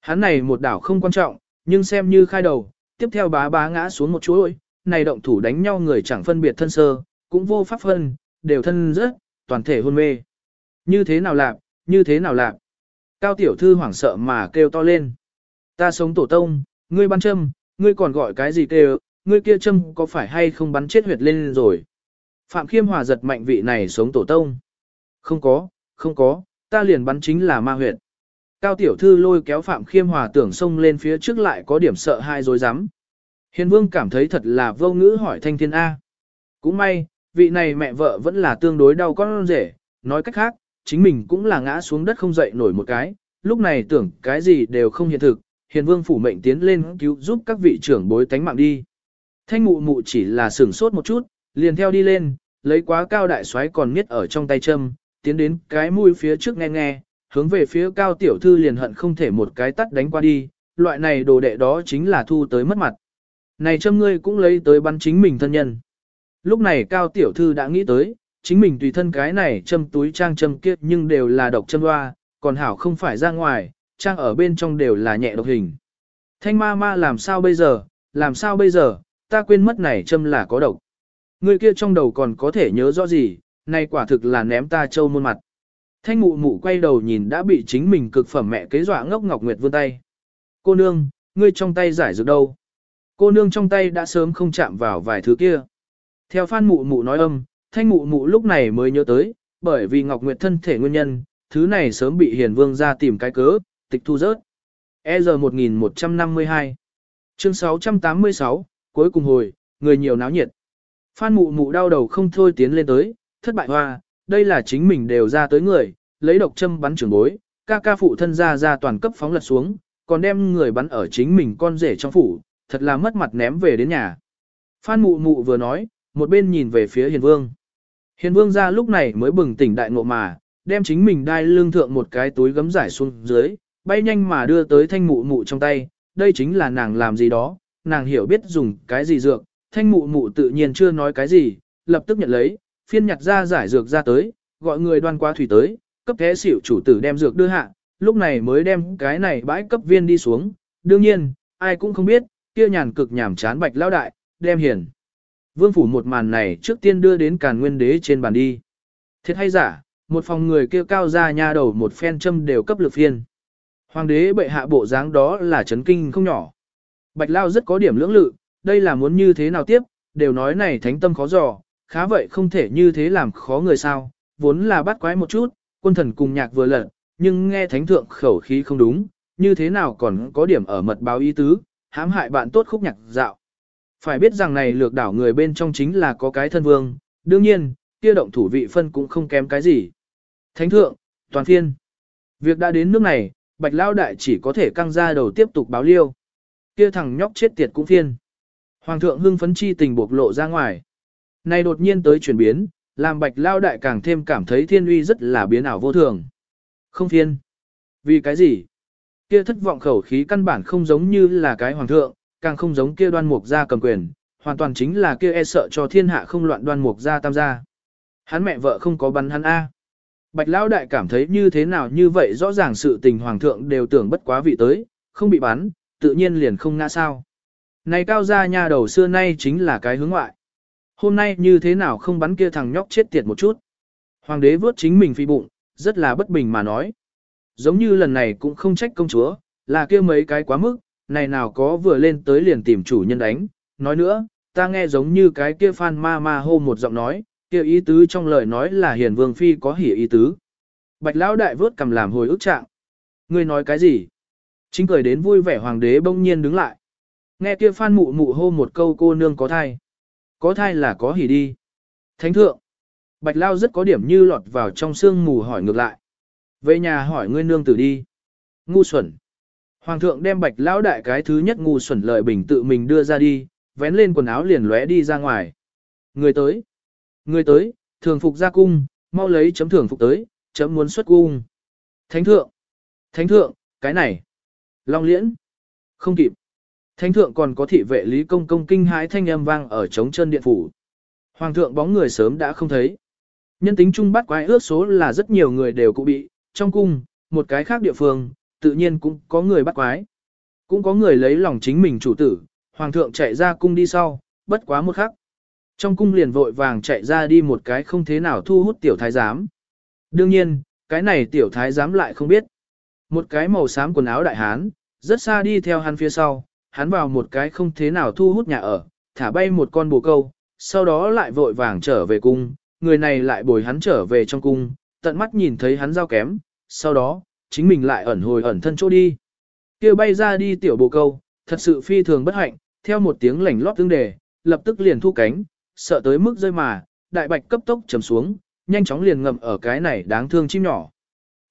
Hắn này một đảo không quan trọng, nhưng xem như khai đầu, tiếp theo bá bá ngã xuống một chuỗi, này động thủ đánh nhau người chẳng phân biệt thân sơ, cũng vô pháp phân, đều thân rớt, toàn thể hôn mê. Như thế nào lạc, như thế nào lạc. Cao tiểu thư hoảng sợ mà kêu to lên. Ta sống tổ tông, ngươi bắn châm, ngươi còn gọi cái gì kêu, ngươi kia châm có phải hay không bắn chết huyệt lên rồi. Phạm Khiêm Hòa giật mạnh vị này sống tổ tông. Không có, không có, ta liền bắn chính là ma huyệt. Cao tiểu thư lôi kéo Phạm Khiêm Hòa tưởng xông lên phía trước lại có điểm sợ hai dối rắm Hiền vương cảm thấy thật là vô ngữ hỏi thanh thiên A. Cũng may, vị này mẹ vợ vẫn là tương đối đau con rể, nói cách khác, chính mình cũng là ngã xuống đất không dậy nổi một cái, lúc này tưởng cái gì đều không hiện thực, hiền vương phủ mệnh tiến lên cứu giúp các vị trưởng bối tánh mạng đi. Thanh mụ mụ chỉ là sửng sốt một chút, liền theo đi lên, lấy quá cao đại xoáy còn miết ở trong tay châm, tiến đến cái mũi phía trước nghe nghe, hướng về phía cao tiểu thư liền hận không thể một cái tắt đánh qua đi, loại này đồ đệ đó chính là thu tới mất mặt. Này châm ngươi cũng lấy tới bắn chính mình thân nhân. Lúc này cao tiểu thư đã nghĩ tới, chính mình tùy thân cái này châm túi trang châm kiếp nhưng đều là độc châm hoa, còn hảo không phải ra ngoài, trang ở bên trong đều là nhẹ độc hình. Thanh ma ma làm sao bây giờ, làm sao bây giờ, ta quên mất này châm là có độc. Người kia trong đầu còn có thể nhớ rõ gì, này quả thực là ném ta trâu muôn mặt. Thanh mụ mụ quay đầu nhìn đã bị chính mình cực phẩm mẹ kế dọa ngốc ngọc nguyệt vươn tay. Cô nương, ngươi trong tay giải dược đâu? Cô nương trong tay đã sớm không chạm vào vài thứ kia. Theo phan mụ mụ nói âm, thanh mụ mụ lúc này mới nhớ tới, bởi vì ngọc nguyệt thân thể nguyên nhân, thứ này sớm bị hiền vương ra tìm cái cớ, tịch thu rớt. E giờ 1152 Chương 686, cuối cùng hồi, người nhiều náo nhiệt. Phan mụ mụ đau đầu không thôi tiến lên tới, thất bại hoa, đây là chính mình đều ra tới người, lấy độc châm bắn trưởng bối, ca ca phụ thân ra ra toàn cấp phóng lật xuống, còn đem người bắn ở chính mình con rể trong phủ, thật là mất mặt ném về đến nhà. Phan mụ mụ vừa nói, một bên nhìn về phía hiền vương. Hiền vương ra lúc này mới bừng tỉnh đại ngộ mà, đem chính mình đai lương thượng một cái túi gấm giải xuống dưới, bay nhanh mà đưa tới thanh mụ mụ trong tay, đây chính là nàng làm gì đó, nàng hiểu biết dùng cái gì dược, thanh mụ mụ tự nhiên chưa nói cái gì, lập tức nhận lấy, phiên nhặt ra giải dược ra tới, gọi người đoan qua thủy tới, cấp thế xỉu chủ tử đem dược đưa hạ, lúc này mới đem cái này bãi cấp viên đi xuống, đương nhiên, ai cũng không biết, kia nhàn cực nhảm chán bạch lao đại, đem hiền. Vương phủ một màn này trước tiên đưa đến càn nguyên đế trên bàn đi. Thiệt hay giả, một phòng người kia cao ra nha đầu một phen châm đều cấp lực phiên. Hoàng đế bệ hạ bộ dáng đó là chấn kinh không nhỏ. Bạch Lao rất có điểm lưỡng lự, đây là muốn như thế nào tiếp, đều nói này thánh tâm khó dò, Khá vậy không thể như thế làm khó người sao, vốn là bắt quái một chút, quân thần cùng nhạc vừa lận, nhưng nghe thánh thượng khẩu khí không đúng, như thế nào còn có điểm ở mật báo ý tứ, hãm hại bạn tốt khúc nhạc dạo. Phải biết rằng này lược đảo người bên trong chính là có cái thân vương, đương nhiên, kia động thủ vị phân cũng không kém cái gì. Thánh thượng, toàn phiên. Việc đã đến nước này, bạch lao đại chỉ có thể căng ra đầu tiếp tục báo liêu. Kia thằng nhóc chết tiệt cũng phiên. Hoàng thượng hưng phấn chi tình bộc lộ ra ngoài. Này đột nhiên tới chuyển biến, làm bạch lao đại càng thêm cảm thấy thiên uy rất là biến ảo vô thường. Không phiên. Vì cái gì? Kia thất vọng khẩu khí căn bản không giống như là cái hoàng thượng, càng không giống kia đoan mục gia cầm quyền, hoàn toàn chính là kia e sợ cho thiên hạ không loạn đoan mục gia tam gia. Hắn mẹ vợ không có bắn hắn A. Bạch Lão Đại cảm thấy như thế nào như vậy rõ ràng sự tình hoàng thượng đều tưởng bất quá vị tới, không bị bắn, tự nhiên liền không ngã sao. Này cao gia nha đầu xưa nay chính là cái hướng ngoại. Hôm nay như thế nào không bắn kia thằng nhóc chết tiệt một chút. Hoàng đế vớt chính mình phi bụng, rất là bất bình mà nói. Giống như lần này cũng không trách công chúa, là kia mấy cái quá mức, này nào có vừa lên tới liền tìm chủ nhân đánh. Nói nữa, ta nghe giống như cái kia phan ma ma hô một giọng nói, kia ý tứ trong lời nói là hiền vương phi có hỉ ý tứ. Bạch lão đại vớt cầm làm hồi ức trạng. Ngươi nói cái gì? Chính cười đến vui vẻ hoàng đế bỗng nhiên đứng lại. Nghe kia phan mụ mụ hô một câu cô nương có thai. Có thai là có hỉ đi. Thánh thượng. Bạch lao rất có điểm như lọt vào trong sương mù hỏi ngược lại. Về nhà hỏi ngươi nương tử đi. Ngu xuẩn. Hoàng thượng đem bạch lão đại cái thứ nhất ngu xuẩn lợi bình tự mình đưa ra đi, vén lên quần áo liền lóe đi ra ngoài. Người tới. Người tới, thường phục ra cung, mau lấy chấm thường phục tới, chấm muốn xuất cung. Thánh thượng. Thánh thượng, cái này. Long liễn. Không kịp. Thánh thượng còn có thị vệ lý công công kinh hãi thanh âm vang ở trống chân điện phủ. Hoàng thượng bóng người sớm đã không thấy. Nhân tính trung bắt quái ước số là rất nhiều người đều cũng bị, trong cung, một cái khác địa phương, tự nhiên cũng có người bắt quái. Cũng có người lấy lòng chính mình chủ tử, hoàng thượng chạy ra cung đi sau, bất quá một khắc. Trong cung liền vội vàng chạy ra đi một cái không thế nào thu hút tiểu thái giám. Đương nhiên, cái này tiểu thái giám lại không biết. Một cái màu xám quần áo đại hán, rất xa đi theo hắn phía sau, hắn vào một cái không thế nào thu hút nhà ở, thả bay một con bồ câu, sau đó lại vội vàng trở về cung, người này lại bồi hắn trở về trong cung, tận mắt nhìn thấy hắn giao kém, sau đó, chính mình lại ẩn hồi ẩn thân chỗ đi. kia bay ra đi tiểu bồ câu, thật sự phi thường bất hạnh, theo một tiếng lảnh lót tương đề, lập tức liền thu cánh, sợ tới mức rơi mà, đại bạch cấp tốc trầm xuống, nhanh chóng liền ngậm ở cái này đáng thương chim nhỏ.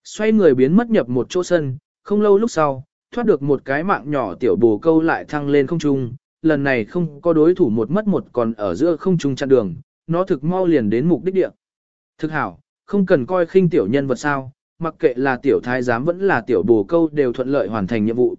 Xoay người biến mất nhập một chỗ sân, không lâu lúc sau, thoát được một cái mạng nhỏ tiểu bồ câu lại thăng lên không trung, lần này không có đối thủ một mất một còn ở giữa không trung chặn đường, nó thực mau liền đến mục đích địa. Thực hảo, không cần coi khinh tiểu nhân vật sao, mặc kệ là tiểu thái giám vẫn là tiểu bồ câu đều thuận lợi hoàn thành nhiệm vụ.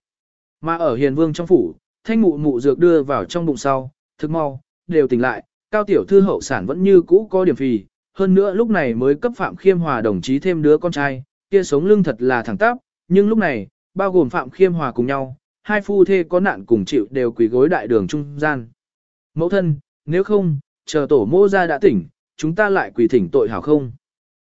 Mà ở hiền vương trong phủ, thanh mụ mụ dược đưa vào trong bụng sau, thực mau, đều tỉnh lại, cao tiểu thư hậu sản vẫn như cũ có điểm phì, hơn nữa lúc này mới cấp Phạm Khiêm Hòa đồng chí thêm đứa con trai, kia sống lưng thật là thẳng tắp, nhưng lúc này, bao gồm Phạm Khiêm Hòa cùng nhau, hai phu thê có nạn cùng chịu đều quỳ gối đại đường trung gian. Mẫu thân, nếu không, chờ tổ mô ra đã tỉnh, chúng ta lại quỳ thỉnh tội hảo không?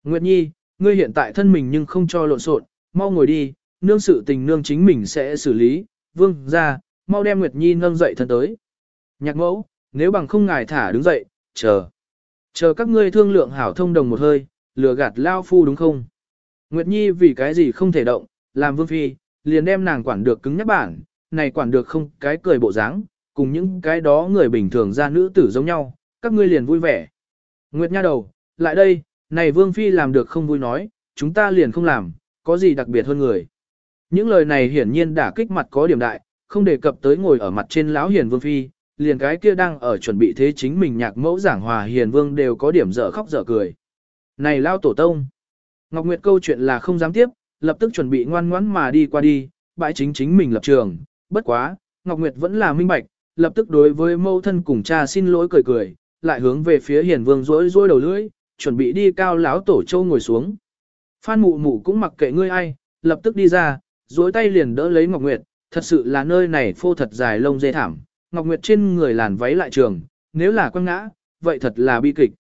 Nguyệt Nhi, ngươi hiện tại thân mình nhưng không cho lộn xộn, mau ngồi đi, nương sự tình nương chính mình sẽ xử lý, vương ra, mau đem Nguyệt Nhi nâng dậy thân tới. Nhạc mẫu, nếu bằng không ngài thả đứng dậy, chờ. Chờ các ngươi thương lượng hảo thông đồng một hơi, lừa gạt lao phu đúng không? Nguyệt Nhi vì cái gì không thể động, làm vương phi, liền đem nàng quản được cứng nhắc bản, này quản được không cái cười bộ dáng, cùng những cái đó người bình thường ra nữ tử giống nhau, các ngươi liền vui vẻ. Nguyệt Nha đầu, lại đây, này vương phi làm được không vui nói, chúng ta liền không làm, có gì đặc biệt hơn người. Những lời này hiển nhiên đã kích mặt có điểm đại, không đề cập tới ngồi ở mặt trên lão hiền vương phi, liền cái kia đang ở chuẩn bị thế chính mình nhạc mẫu giảng hòa hiền vương đều có điểm dở khóc dở cười. Này lao tổ tông! Ngọc Nguyệt câu chuyện là không dám tiếp, lập tức chuẩn bị ngoan ngoãn mà đi qua đi, bãi chính chính mình lập trường, bất quá, Ngọc Nguyệt vẫn là minh bạch, lập tức đối với mâu thân cùng cha xin lỗi cười cười, lại hướng về phía hiền vương rối rối đầu lưỡi, chuẩn bị đi cao lão tổ châu ngồi xuống. Phan mụ mụ cũng mặc kệ ngươi ai, lập tức đi ra, duỗi tay liền đỡ lấy Ngọc Nguyệt, thật sự là nơi này phô thật dài lông dê thảm, Ngọc Nguyệt trên người làn váy lại trường, nếu là quăng ngã, vậy thật là bi kịch.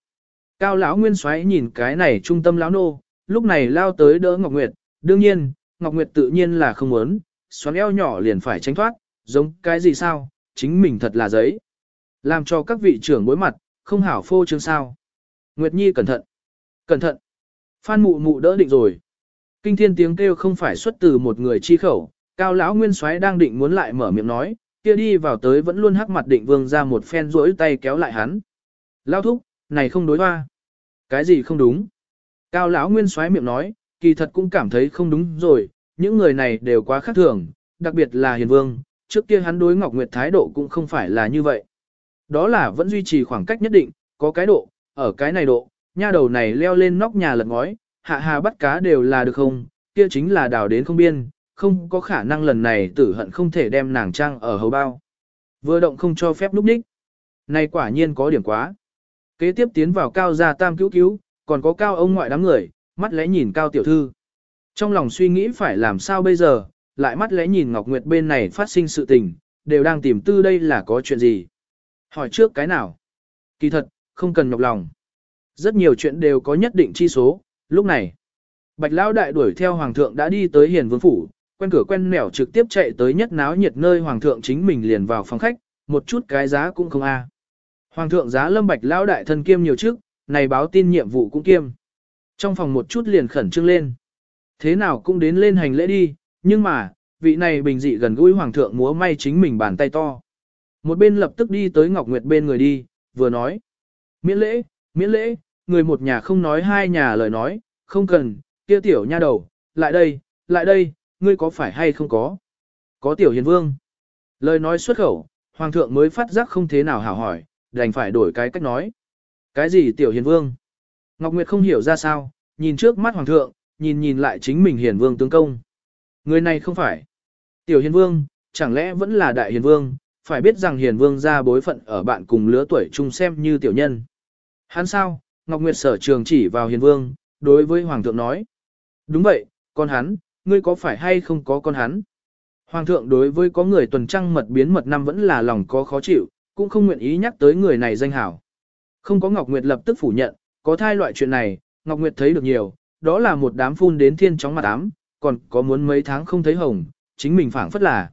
Cao lão nguyên xoáy nhìn cái này trung tâm lão nô, lúc này lao tới đỡ Ngọc Nguyệt, đương nhiên, Ngọc Nguyệt tự nhiên là không muốn, xoắn eo nhỏ liền phải tránh thoát, giống cái gì sao, chính mình thật là giấy. Làm cho các vị trưởng bối mặt, không hảo phô trương sao. Nguyệt Nhi cẩn thận. Cẩn thận. Phan mụ mụ đỡ định rồi. Kinh thiên tiếng kêu không phải xuất từ một người chi khẩu, cao lão nguyên soái đang định muốn lại mở miệng nói, kia đi vào tới vẫn luôn hắc mặt định vương ra một phen rỗi tay kéo lại hắn. Lao thúc, này không đối hoa. Cái gì không đúng? Cao lão nguyên soái miệng nói, kỳ thật cũng cảm thấy không đúng rồi, những người này đều quá khác thường, đặc biệt là hiền vương, trước kia hắn đối Ngọc Nguyệt thái độ cũng không phải là như vậy. Đó là vẫn duy trì khoảng cách nhất định, có cái độ, ở cái này độ, nha đầu này leo lên nóc nhà lật ngói, hạ hà bắt cá đều là được không, kia chính là đào đến không biên, không có khả năng lần này tử hận không thể đem nàng trang ở hầu bao. Vừa động không cho phép núp đích. Này quả nhiên có điểm quá. Kế tiếp tiến vào cao gia tam cứu cứu, còn có cao ông ngoại đám người, mắt lẽ nhìn cao tiểu thư. Trong lòng suy nghĩ phải làm sao bây giờ, lại mắt lẽ nhìn Ngọc Nguyệt bên này phát sinh sự tình, đều đang tìm tư đây là có chuyện gì. Hỏi trước cái nào? Kỳ thật, không cần nhọc lòng. Rất nhiều chuyện đều có nhất định chi số, lúc này. Bạch Lão Đại đuổi theo Hoàng thượng đã đi tới Hiền Vương Phủ, quen cửa quen nẻo trực tiếp chạy tới nhất náo nhiệt nơi Hoàng thượng chính mình liền vào phòng khách, một chút cái giá cũng không a. Hoàng thượng giá lâm Bạch Lão Đại thân kiêm nhiều chức, này báo tin nhiệm vụ cũng kiêm. Trong phòng một chút liền khẩn trương lên. Thế nào cũng đến lên hành lễ đi, nhưng mà, vị này bình dị gần gũi Hoàng thượng múa may chính mình bàn tay to. Một bên lập tức đi tới Ngọc Nguyệt bên người đi, vừa nói. Miễn lễ, miễn lễ, người một nhà không nói hai nhà lời nói, không cần, kia tiểu nha đầu, lại đây, lại đây, ngươi có phải hay không có? Có tiểu hiền vương. Lời nói xuất khẩu, hoàng thượng mới phát giác không thế nào hảo hỏi, đành phải đổi cái cách nói. Cái gì tiểu hiền vương? Ngọc Nguyệt không hiểu ra sao, nhìn trước mắt hoàng thượng, nhìn nhìn lại chính mình hiền vương tướng công. Người này không phải. Tiểu hiền vương, chẳng lẽ vẫn là đại hiền vương, phải biết rằng hiền vương ra bối phận ở bạn cùng lứa tuổi chung xem như tiểu nhân. Hắn sao, Ngọc Nguyệt sở trường chỉ vào hiền vương, đối với hoàng thượng nói. Đúng vậy, con hắn, ngươi có phải hay không có con hắn? Hoàng thượng đối với có người tuần trăng mật biến mật năm vẫn là lòng có khó chịu, cũng không nguyện ý nhắc tới người này danh hảo. Không có Ngọc Nguyệt lập tức phủ nhận, có thai loại chuyện này, Ngọc Nguyệt thấy được nhiều, đó là một đám phun đến thiên chóng mặt ám, còn có muốn mấy tháng không thấy hồng, chính mình phảng phất là.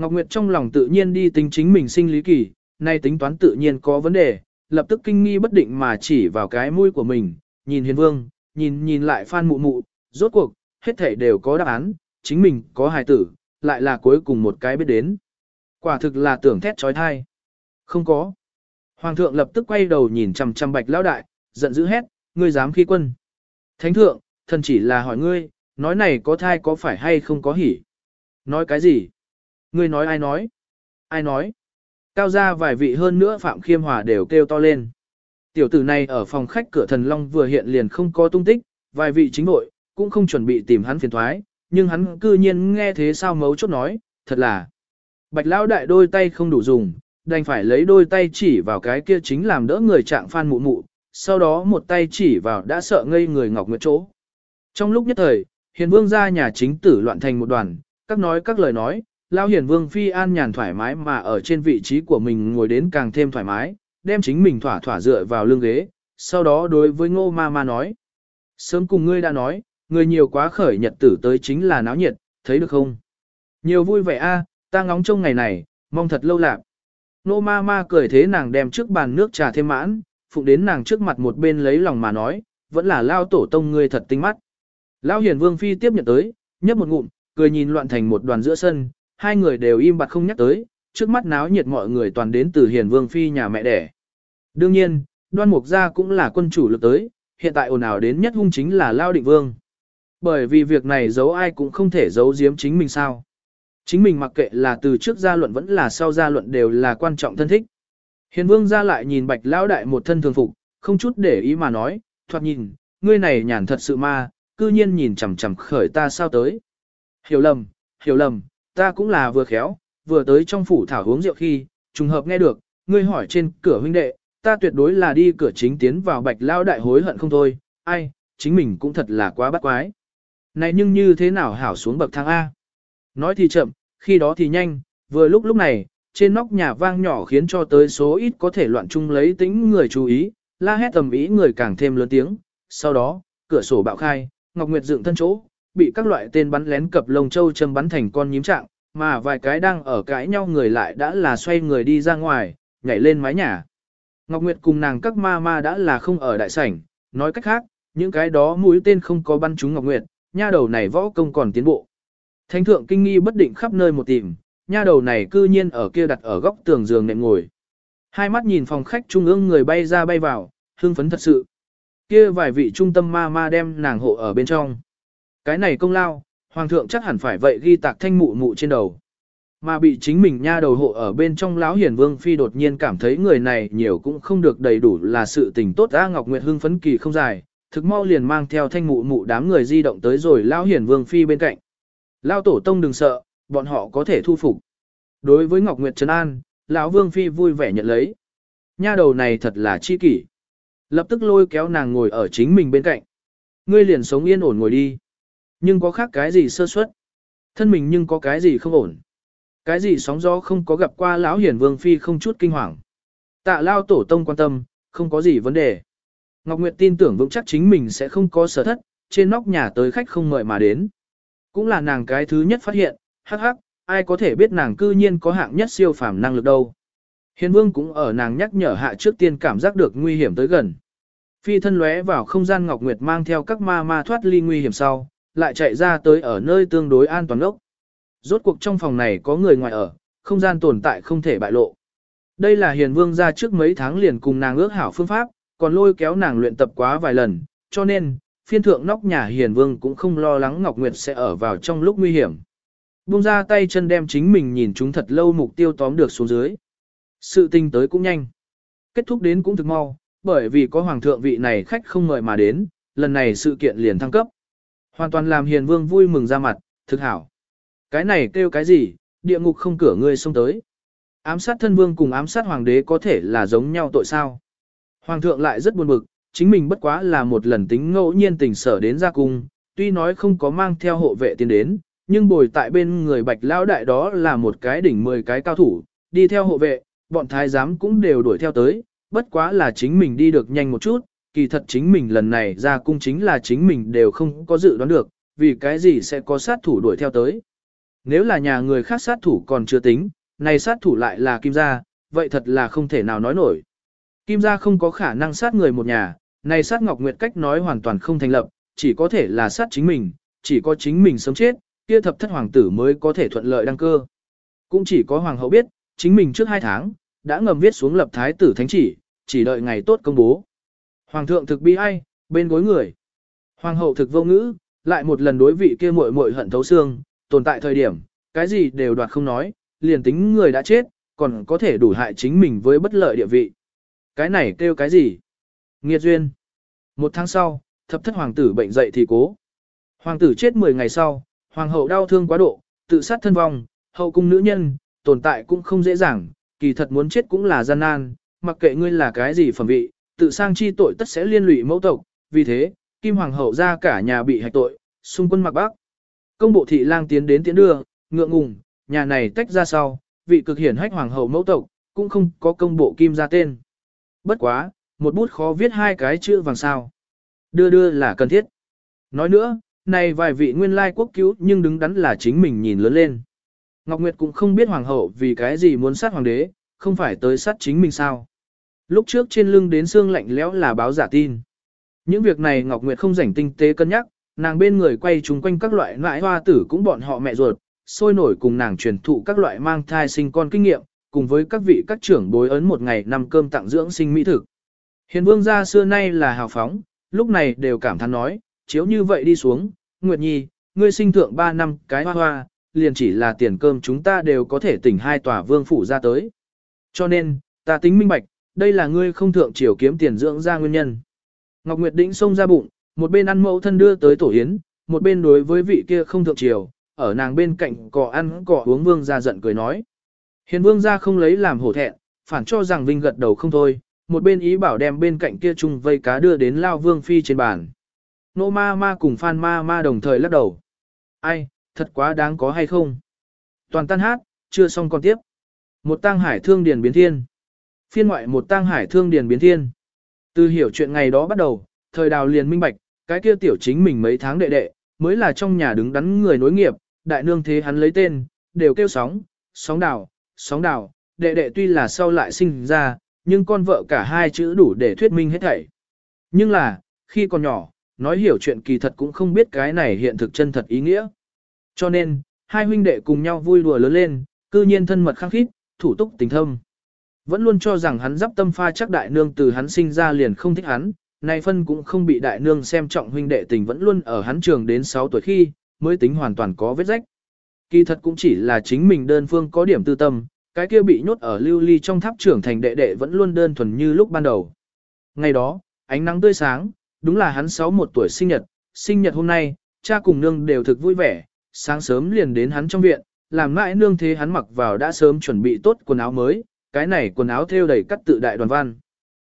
Ngọc Nguyệt trong lòng tự nhiên đi tính chính mình sinh lý kỳ, nay tính toán tự nhiên có vấn đề, lập tức kinh nghi bất định mà chỉ vào cái mũi của mình, nhìn hiền vương, nhìn nhìn lại phan mụ mụ, rốt cuộc, hết thảy đều có đáp án, chính mình có hài tử, lại là cuối cùng một cái biết đến. Quả thực là tưởng thét trói thai. Không có. Hoàng thượng lập tức quay đầu nhìn chằm chằm bạch lão đại, giận dữ hét, ngươi dám khi quân. Thánh thượng, thần chỉ là hỏi ngươi, nói này có thai có phải hay không có hỉ. Nói cái gì? Ngươi nói ai nói? Ai nói? Cao gia vài vị hơn nữa Phạm Khiêm Hòa đều kêu to lên. Tiểu tử này ở phòng khách cửa thần long vừa hiện liền không có tung tích, vài vị chính nội, cũng không chuẩn bị tìm hắn phiền thoái, nhưng hắn cư nhiên nghe thế sao mấu chốt nói, thật là. Bạch lão đại đôi tay không đủ dùng, đành phải lấy đôi tay chỉ vào cái kia chính làm đỡ người trạng phan mụ mụ, sau đó một tay chỉ vào đã sợ ngây người Ngọc Nguyệt chỗ. Trong lúc nhất thời, hiền vương ra nhà chính tử loạn thành một đoàn, các nói các lời nói, lao hiền vương phi an nhàn thoải mái mà ở trên vị trí của mình ngồi đến càng thêm thoải mái, đem chính mình thỏa thỏa dựa vào lưng ghế, sau đó đối với ngô ma ma nói. Sớm cùng ngươi đã nói, người nhiều quá khởi nhật tử tới chính là náo nhiệt, thấy được không? Nhiều vui vẻ a, ta ngóng trông ngày này, mong thật lâu lạc. Nô ma ma cười thế nàng đem trước bàn nước trà thêm mãn, phụng đến nàng trước mặt một bên lấy lòng mà nói, vẫn là lao tổ tông ngươi thật tinh mắt. Lao hiền vương phi tiếp nhận tới, nhấp một ngụm, cười nhìn loạn thành một đoàn giữa sân, hai người đều im bặt không nhắc tới, trước mắt náo nhiệt mọi người toàn đến từ hiền vương phi nhà mẹ đẻ. Đương nhiên, đoan mục gia cũng là quân chủ lực tới, hiện tại ồn ào đến nhất hung chính là Lao Định Vương. Bởi vì việc này giấu ai cũng không thể giấu giếm chính mình sao. Chính mình mặc kệ là từ trước gia luận vẫn là sau gia luận đều là quan trọng thân thích. Hiền vương ra lại nhìn bạch lão đại một thân thường phục, không chút để ý mà nói, thoạt nhìn, ngươi này nhàn thật sự ma, cư nhiên nhìn chằm chằm khởi ta sao tới. Hiểu lầm, hiểu lầm, ta cũng là vừa khéo, vừa tới trong phủ thảo uống rượu khi, trùng hợp nghe được, ngươi hỏi trên cửa huynh đệ, ta tuyệt đối là đi cửa chính tiến vào bạch lao đại hối hận không thôi, ai, chính mình cũng thật là quá bắt quái. Này nhưng như thế nào hảo xuống bậc thang A? Nói thì chậm, khi đó thì nhanh, vừa lúc lúc này, trên nóc nhà vang nhỏ khiến cho tới số ít có thể loạn chung lấy tính người chú ý, la hét tầm ý người càng thêm lớn tiếng. Sau đó, cửa sổ bạo khai, Ngọc Nguyệt dựng thân chỗ, bị các loại tên bắn lén cập lồng châu châm bắn thành con nhím trạng, mà vài cái đang ở cãi nhau người lại đã là xoay người đi ra ngoài, nhảy lên mái nhà. Ngọc Nguyệt cùng nàng các ma ma đã là không ở đại sảnh, nói cách khác, những cái đó mũi tên không có bắn trúng Ngọc Nguyệt, nha đầu này võ công còn tiến bộ. Thánh thượng kinh nghi bất định khắp nơi một tìm, nha đầu này cư nhiên ở kia đặt ở góc tường giường nệm ngồi. Hai mắt nhìn phòng khách trung ương người bay ra bay vào, hưng phấn thật sự. Kia vài vị trung tâm ma ma đem nàng hộ ở bên trong. Cái này công lao, hoàng thượng chắc hẳn phải vậy ghi tạc thanh mụ mụ trên đầu. Mà bị chính mình nha đầu hộ ở bên trong lão hiển vương phi đột nhiên cảm thấy người này nhiều cũng không được đầy đủ là sự tình tốt A Ngọc Nguyệt hưng phấn kỳ không dài, thực mau liền mang theo thanh mụ mụ đám người di động tới rồi lão hiển vương phi bên cạnh. Lão tổ tông đừng sợ, bọn họ có thể thu phục. Đối với Ngọc Nguyệt Trấn An, lão vương phi vui vẻ nhận lấy. Nha đầu này thật là chi kỷ. Lập tức lôi kéo nàng ngồi ở chính mình bên cạnh. Ngươi liền sống yên ổn ngồi đi. Nhưng có khác cái gì sơ suất? Thân mình nhưng có cái gì không ổn? Cái gì sóng gió không có gặp qua lão hiển vương phi không chút kinh hoàng. Tạ lao tổ tông quan tâm, không có gì vấn đề. Ngọc Nguyệt tin tưởng vững chắc chính mình sẽ không có sở thất, trên nóc nhà tới khách không mời mà đến. Cũng là nàng cái thứ nhất phát hiện, hắc hắc, ai có thể biết nàng cư nhiên có hạng nhất siêu phàm năng lực đâu. Hiền vương cũng ở nàng nhắc nhở hạ trước tiên cảm giác được nguy hiểm tới gần. Phi thân lóe vào không gian Ngọc Nguyệt mang theo các ma ma thoát ly nguy hiểm sau, lại chạy ra tới ở nơi tương đối an toàn ốc. Rốt cuộc trong phòng này có người ngoài ở, không gian tồn tại không thể bại lộ. Đây là hiền vương ra trước mấy tháng liền cùng nàng ước hảo phương pháp, còn lôi kéo nàng luyện tập quá vài lần, cho nên, phiên thượng nóc nhà hiền vương cũng không lo lắng Ngọc Nguyệt sẽ ở vào trong lúc nguy hiểm. Buông ra tay chân đem chính mình nhìn chúng thật lâu mục tiêu tóm được xuống dưới. Sự tình tới cũng nhanh. Kết thúc đến cũng thực mau, bởi vì có hoàng thượng vị này khách không mời mà đến, lần này sự kiện liền thăng cấp. Hoàn toàn làm hiền vương vui mừng ra mặt, thực hảo. Cái này kêu cái gì, địa ngục không cửa ngươi xông tới. Ám sát thân vương cùng ám sát hoàng đế có thể là giống nhau tội sao. Hoàng thượng lại rất buồn bực, chính mình bất quá là một lần tính ngẫu nhiên tình sở đến ra cung, tuy nói không có mang theo hộ vệ tiến đến, nhưng bồi tại bên người bạch lão đại đó là một cái đỉnh 10 cái cao thủ, đi theo hộ vệ, bọn thái giám cũng đều đuổi theo tới, bất quá là chính mình đi được nhanh một chút, kỳ thật chính mình lần này ra cung chính là chính mình đều không có dự đoán được, vì cái gì sẽ có sát thủ đuổi theo tới. Nếu là nhà người khác sát thủ còn chưa tính, này sát thủ lại là kim gia, vậy thật là không thể nào nói nổi. Kim gia không có khả năng sát người một nhà, này sát Ngọc Nguyệt cách nói hoàn toàn không thành lập, chỉ có thể là sát chính mình, chỉ có chính mình sống chết, kia thập thất hoàng tử mới có thể thuận lợi đăng cơ. Cũng chỉ có hoàng hậu biết, chính mình trước hai tháng, đã ngầm viết xuống lập thái tử thánh chỉ, chỉ đợi ngày tốt công bố. Hoàng thượng thực bi ai, bên gối người. Hoàng hậu thực vô ngữ, lại một lần đối vị kia muội muội hận thấu xương, tồn tại thời điểm, cái gì đều đoạt không nói, liền tính người đã chết, còn có thể đủ hại chính mình với bất lợi địa vị. Cái này kêu cái gì? Nghiệt duyên. Một tháng sau, thập thất hoàng tử bệnh dậy thì cố. Hoàng tử chết 10 ngày sau, hoàng hậu đau thương quá độ, tự sát thân vong, hậu cung nữ nhân, tồn tại cũng không dễ dàng, kỳ thật muốn chết cũng là gian nan, mặc kệ ngươi là cái gì phẩm vị, tự sang chi tội tất sẽ liên lụy mẫu tộc, vì thế, Kim Hoàng hậu ra cả nhà bị hạch tội, xung quân mặc bác. Công bộ thị lang tiến đến tiễn đưa, ngượng ngùng, nhà này tách ra sau, vị cực hiển hách hoàng hậu mẫu tộc, cũng không có công bộ kim ra tên. Bất quá, một bút khó viết hai cái chữ vàng sao. Đưa đưa là cần thiết. Nói nữa, này vài vị nguyên lai quốc cứu nhưng đứng đắn là chính mình nhìn lớn lên. Ngọc Nguyệt cũng không biết hoàng hậu vì cái gì muốn sát hoàng đế, không phải tới sát chính mình sao. Lúc trước trên lưng đến xương lạnh lẽo là báo giả tin. Những việc này Ngọc Nguyệt không rảnh tinh tế cân nhắc, nàng bên người quay chúng quanh các loại loại hoa tử cũng bọn họ mẹ ruột, sôi nổi cùng nàng truyền thụ các loại mang thai sinh con kinh nghiệm, cùng với các vị các trưởng bối ấn một ngày năm cơm tặng dưỡng sinh mỹ thực. Hiền vương gia xưa nay là hào phóng, lúc này đều cảm thán nói, chiếu như vậy đi xuống, Nguyệt Nhi, ngươi sinh thượng 3 năm cái hoa hoa, liền chỉ là tiền cơm chúng ta đều có thể tỉnh hai tòa vương phủ ra tới. Cho nên, ta tính minh bạch, đây là ngươi không thượng triều kiếm tiền dưỡng ra nguyên nhân. Ngọc Nguyệt Đĩnh xông ra bụng, một bên ăn mẫu thân đưa tới tổ yến, một bên đối với vị kia không thượng triều, ở nàng bên cạnh cỏ ăn cỏ uống vương ra giận cười nói. Hiền vương ra không lấy làm hổ thẹn, phản cho rằng Vinh gật đầu không thôi, một bên ý bảo đem bên cạnh kia chung vây cá đưa đến lao vương phi trên bàn. Nô ma ma cùng phan ma ma đồng thời lắc đầu. Ai, thật quá đáng có hay không? Toàn tan hát, chưa xong còn tiếp. Một tang hải thương điền biến thiên. Phiên ngoại một tang hải thương điền biến thiên. Từ hiểu chuyện ngày đó bắt đầu, thời đào liền minh bạch, cái kia tiểu chính mình mấy tháng đệ đệ, mới là trong nhà đứng đắn người nối nghiệp, đại nương thế hắn lấy tên, đều kêu sóng, sóng đào, sóng đào, đệ đệ tuy là sau lại sinh ra, nhưng con vợ cả hai chữ đủ để thuyết minh hết thảy. Nhưng là, khi còn nhỏ, nói hiểu chuyện kỳ thật cũng không biết cái này hiện thực chân thật ý nghĩa. Cho nên, hai huynh đệ cùng nhau vui đùa lớn lên, cư nhiên thân mật khăng khít, thủ túc tình thâm. Vẫn luôn cho rằng hắn giáp tâm pha chắc đại nương từ hắn sinh ra liền không thích hắn, nay phân cũng không bị đại nương xem trọng huynh đệ tình vẫn luôn ở hắn trường đến 6 tuổi khi, mới tính hoàn toàn có vết rách. Kỳ thật cũng chỉ là chính mình đơn phương có điểm tư tâm, cái kia bị nhốt ở lưu ly trong tháp trưởng thành đệ đệ vẫn luôn đơn thuần như lúc ban đầu. Ngày đó, ánh nắng tươi sáng, đúng là hắn 61 tuổi sinh nhật, sinh nhật hôm nay, cha cùng nương đều thực vui vẻ, sáng sớm liền đến hắn trong viện, làm mãi nương thế hắn mặc vào đã sớm chuẩn bị tốt quần áo mới, cái này quần áo thêu đầy cắt tự đại đoàn văn.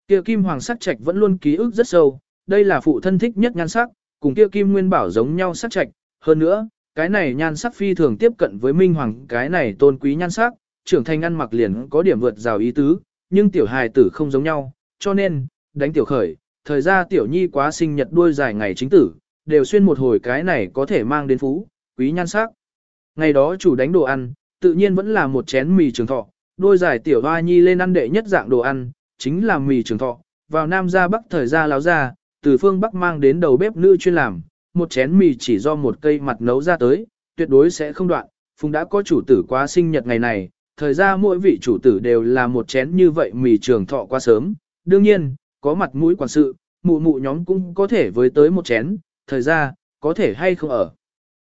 Kia kim hoàng sắc trạch vẫn luôn ký ức rất sâu, đây là phụ thân thích nhất nhan sắc, cùng kia kim nguyên bảo giống nhau sắc trạch, hơn nữa, cái này nhan sắc phi thường tiếp cận với minh hoàng cái này tôn quý nhan sắc, trưởng thành ăn mặc liền có điểm vượt rào ý tứ, nhưng tiểu hài tử không giống nhau, cho nên, đánh tiểu khởi, thời gian tiểu nhi quá sinh nhật đuôi dài ngày chính tử, đều xuyên một hồi cái này có thể mang đến phú, quý nhan sắc. Ngày đó chủ đánh đồ ăn, tự nhiên vẫn là một chén mì trường thọ, đôi giải tiểu hoa nhi lên ăn đệ nhất dạng đồ ăn, chính là mì trường thọ, vào nam ra bắc thời ra láo ra, từ phương bắc mang đến đầu bếp nữ chuyên làm, một chén mì chỉ do một cây mặt nấu ra tới, tuyệt đối sẽ không đoạn, phùng đã có chủ tử quá sinh nhật ngày này, thời ra mỗi vị chủ tử đều là một chén như vậy mì trường thọ quá sớm, đương nhiên, có mặt mũi quản sự, mụ mụ nhóm cũng có thể với tới một chén, thời ra, có thể hay không ở.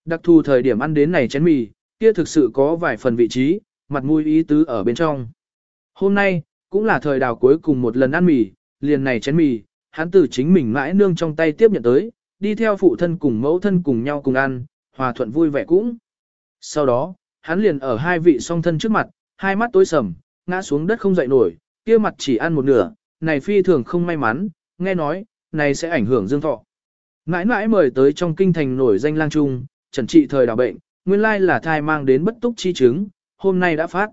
Đặc thù thời điểm ăn đến này chén mì, kia thực sự có vài phần vị trí, mặt mũi ý tứ ở bên trong. Hôm nay, cũng là thời đào cuối cùng một lần ăn mì, liền này chén mì, hắn từ chính mình mãi nương trong tay tiếp nhận tới, đi theo phụ thân cùng mẫu thân cùng nhau cùng ăn, hòa thuận vui vẻ cũng. Sau đó, hắn liền ở hai vị song thân trước mặt, hai mắt tối sầm, ngã xuống đất không dậy nổi, kia mặt chỉ ăn một nửa, này phi thường không may mắn, nghe nói, này sẽ ảnh hưởng dương thọ. Mãi mãi mời tới trong kinh thành nổi danh lang trung, trần trị thời đào bệnh, nguyên lai là thai mang đến bất túc chi chứng, hôm nay đã phát.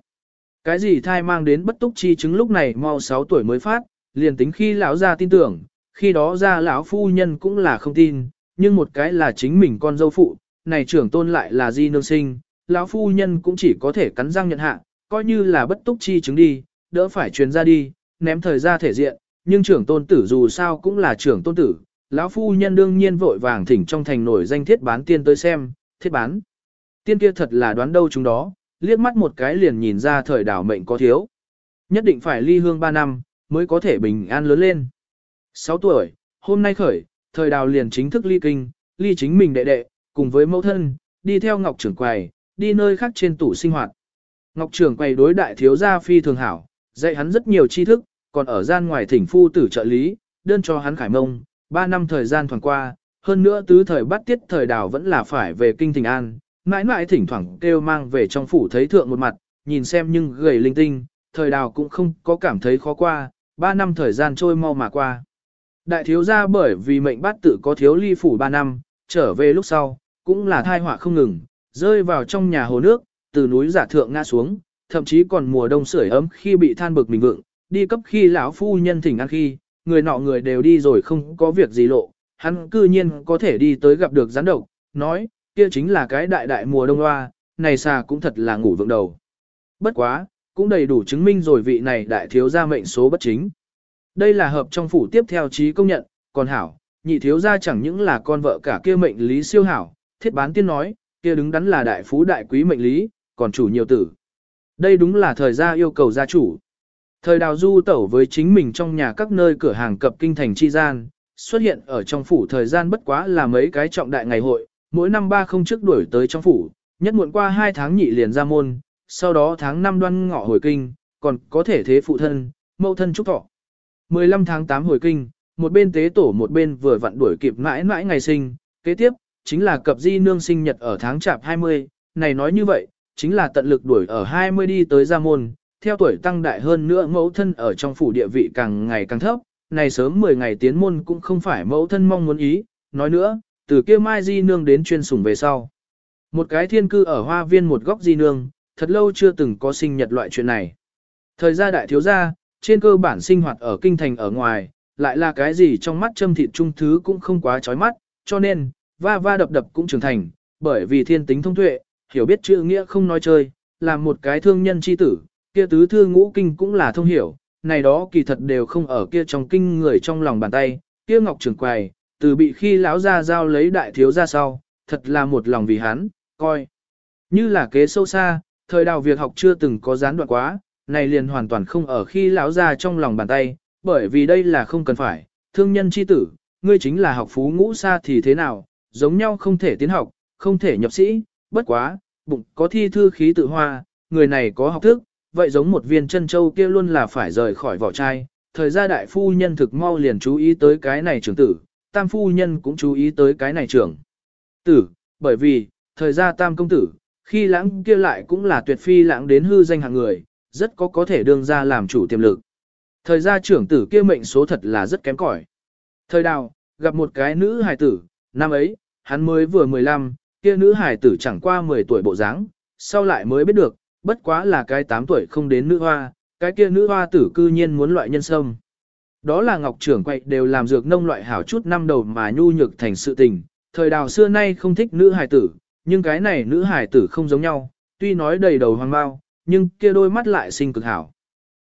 Cái gì thai mang đến bất túc chi chứng lúc này mau 6 tuổi mới phát, liền tính khi lão gia tin tưởng, khi đó ra lão phu nhân cũng là không tin, nhưng một cái là chính mình con dâu phụ, này trưởng tôn lại là di nương sinh, lão phu nhân cũng chỉ có thể cắn răng nhận hạ, coi như là bất túc chi chứng đi, đỡ phải truyền ra đi, ném thời ra thể diện, nhưng trưởng tôn tử dù sao cũng là trưởng tôn tử, lão phu nhân đương nhiên vội vàng thỉnh trong thành nổi danh thiết bán tiên tới xem, thiết bán. Tiên kia thật là đoán đâu chúng đó, liếc mắt một cái liền nhìn ra thời đảo mệnh có thiếu. Nhất định phải ly hương 3 năm, mới có thể bình an lớn lên. 6 tuổi, hôm nay khởi, thời đào liền chính thức ly kinh, ly chính mình đệ đệ, cùng với mẫu thân, đi theo Ngọc trưởng quầy, đi nơi khác trên tủ sinh hoạt. Ngọc trưởng quầy đối đại thiếu gia phi thường hảo, dạy hắn rất nhiều tri thức, còn ở gian ngoài thỉnh phu tử trợ lý, đơn cho hắn khải mông, 3 năm thời gian thoảng qua, hơn nữa tứ thời bắt tiết thời đào vẫn là phải về kinh thỉnh an, mãi mãi thỉnh thoảng kêu mang về trong phủ thấy thượng một mặt, nhìn xem nhưng gầy linh tinh, thời đào cũng không có cảm thấy khó qua, ba năm thời gian trôi mau mà qua. Đại thiếu gia bởi vì mệnh bát tự có thiếu ly phủ ba năm, trở về lúc sau, cũng là thai họa không ngừng, rơi vào trong nhà hồ nước, từ núi giả thượng ngã xuống, thậm chí còn mùa đông sưởi ấm khi bị than bực mình vượng, đi cấp khi lão phu nhân thỉnh ăn khi, người nọ người đều đi rồi không có việc gì lộ, hắn cư nhiên có thể đi tới gặp được gián độc, nói, kia chính là cái đại đại mùa đông hoa, này xà cũng thật là ngủ vượng đầu. Bất quá, cũng đầy đủ chứng minh rồi vị này đại thiếu gia mệnh số bất chính. Đây là hợp trong phủ tiếp theo trí công nhận, còn hảo, nhị thiếu gia chẳng những là con vợ cả kia mệnh lý siêu hảo, thiết bán tiên nói, kia đứng đắn là đại phú đại quý mệnh lý, còn chủ nhiều tử. Đây đúng là thời gia yêu cầu gia chủ. Thời đào du tẩu với chính mình trong nhà các nơi cửa hàng cập kinh thành chi gian, xuất hiện ở trong phủ thời gian bất quá là mấy cái trọng đại ngày hội, mỗi năm ba không trước đuổi tới trong phủ, nhất muộn qua hai tháng nhị liền ra môn, sau đó tháng năm đoan ngọ hồi kinh, còn có thể thế phụ thân, mẫu thân trúc thọ. 15 tháng 8 hồi kinh, một bên tế tổ một bên vừa vặn đuổi kịp mãi mãi ngày sinh, kế tiếp, chính là cập di nương sinh nhật ở tháng chạp 20, này nói như vậy, chính là tận lực đuổi ở 20 đi tới gia môn, theo tuổi tăng đại hơn nữa mẫu thân ở trong phủ địa vị càng ngày càng thấp, này sớm 10 ngày tiến môn cũng không phải mẫu thân mong muốn ý, nói nữa, từ kia mai di nương đến chuyên sủng về sau. Một cái thiên cư ở hoa viên một góc di nương, thật lâu chưa từng có sinh nhật loại chuyện này. Thời gia đại thiếu gia, trên cơ bản sinh hoạt ở kinh thành ở ngoài, lại là cái gì trong mắt châm thịt trung thứ cũng không quá chói mắt, cho nên, va va đập đập cũng trưởng thành, bởi vì thiên tính thông tuệ, hiểu biết chữ nghĩa không nói chơi, là một cái thương nhân chi tử, kia tứ thư ngũ kinh cũng là thông hiểu, này đó kỳ thật đều không ở kia trong kinh người trong lòng bàn tay, kia ngọc trưởng quầy, từ bị khi lão ra giao lấy đại thiếu ra sau, thật là một lòng vì hắn, coi. Như là kế sâu xa, thời đào việc học chưa từng có gián đoạn quá, này liền hoàn toàn không ở khi lão ra trong lòng bàn tay, bởi vì đây là không cần phải, thương nhân chi tử, ngươi chính là học phú ngũ xa thì thế nào, giống nhau không thể tiến học, không thể nhập sĩ, bất quá, bụng có thi thư khí tự hoa, người này có học thức, vậy giống một viên chân châu kia luôn là phải rời khỏi vỏ chai. Thời gia đại phu nhân thực mau liền chú ý tới cái này trưởng tử, tam phu nhân cũng chú ý tới cái này trưởng tử, bởi vì, thời gia tam công tử, khi lãng kia lại cũng là tuyệt phi lãng đến hư danh hạng người, rất có có thể đương ra làm chủ tiềm lực. Thời gia trưởng tử kia mệnh số thật là rất kém cỏi. Thời đào, gặp một cái nữ hài tử, năm ấy, hắn mới vừa 15, kia nữ hài tử chẳng qua 10 tuổi bộ dáng, sau lại mới biết được, bất quá là cái 8 tuổi không đến nữ hoa, cái kia nữ hoa tử cư nhiên muốn loại nhân sâm. Đó là ngọc trưởng quậy đều làm dược nông loại hảo chút năm đầu mà nhu nhược thành sự tình, thời đào xưa nay không thích nữ hài tử, nhưng cái này nữ hài tử không giống nhau, tuy nói đầy đầu hoang bao, nhưng kia đôi mắt lại sinh cực hảo.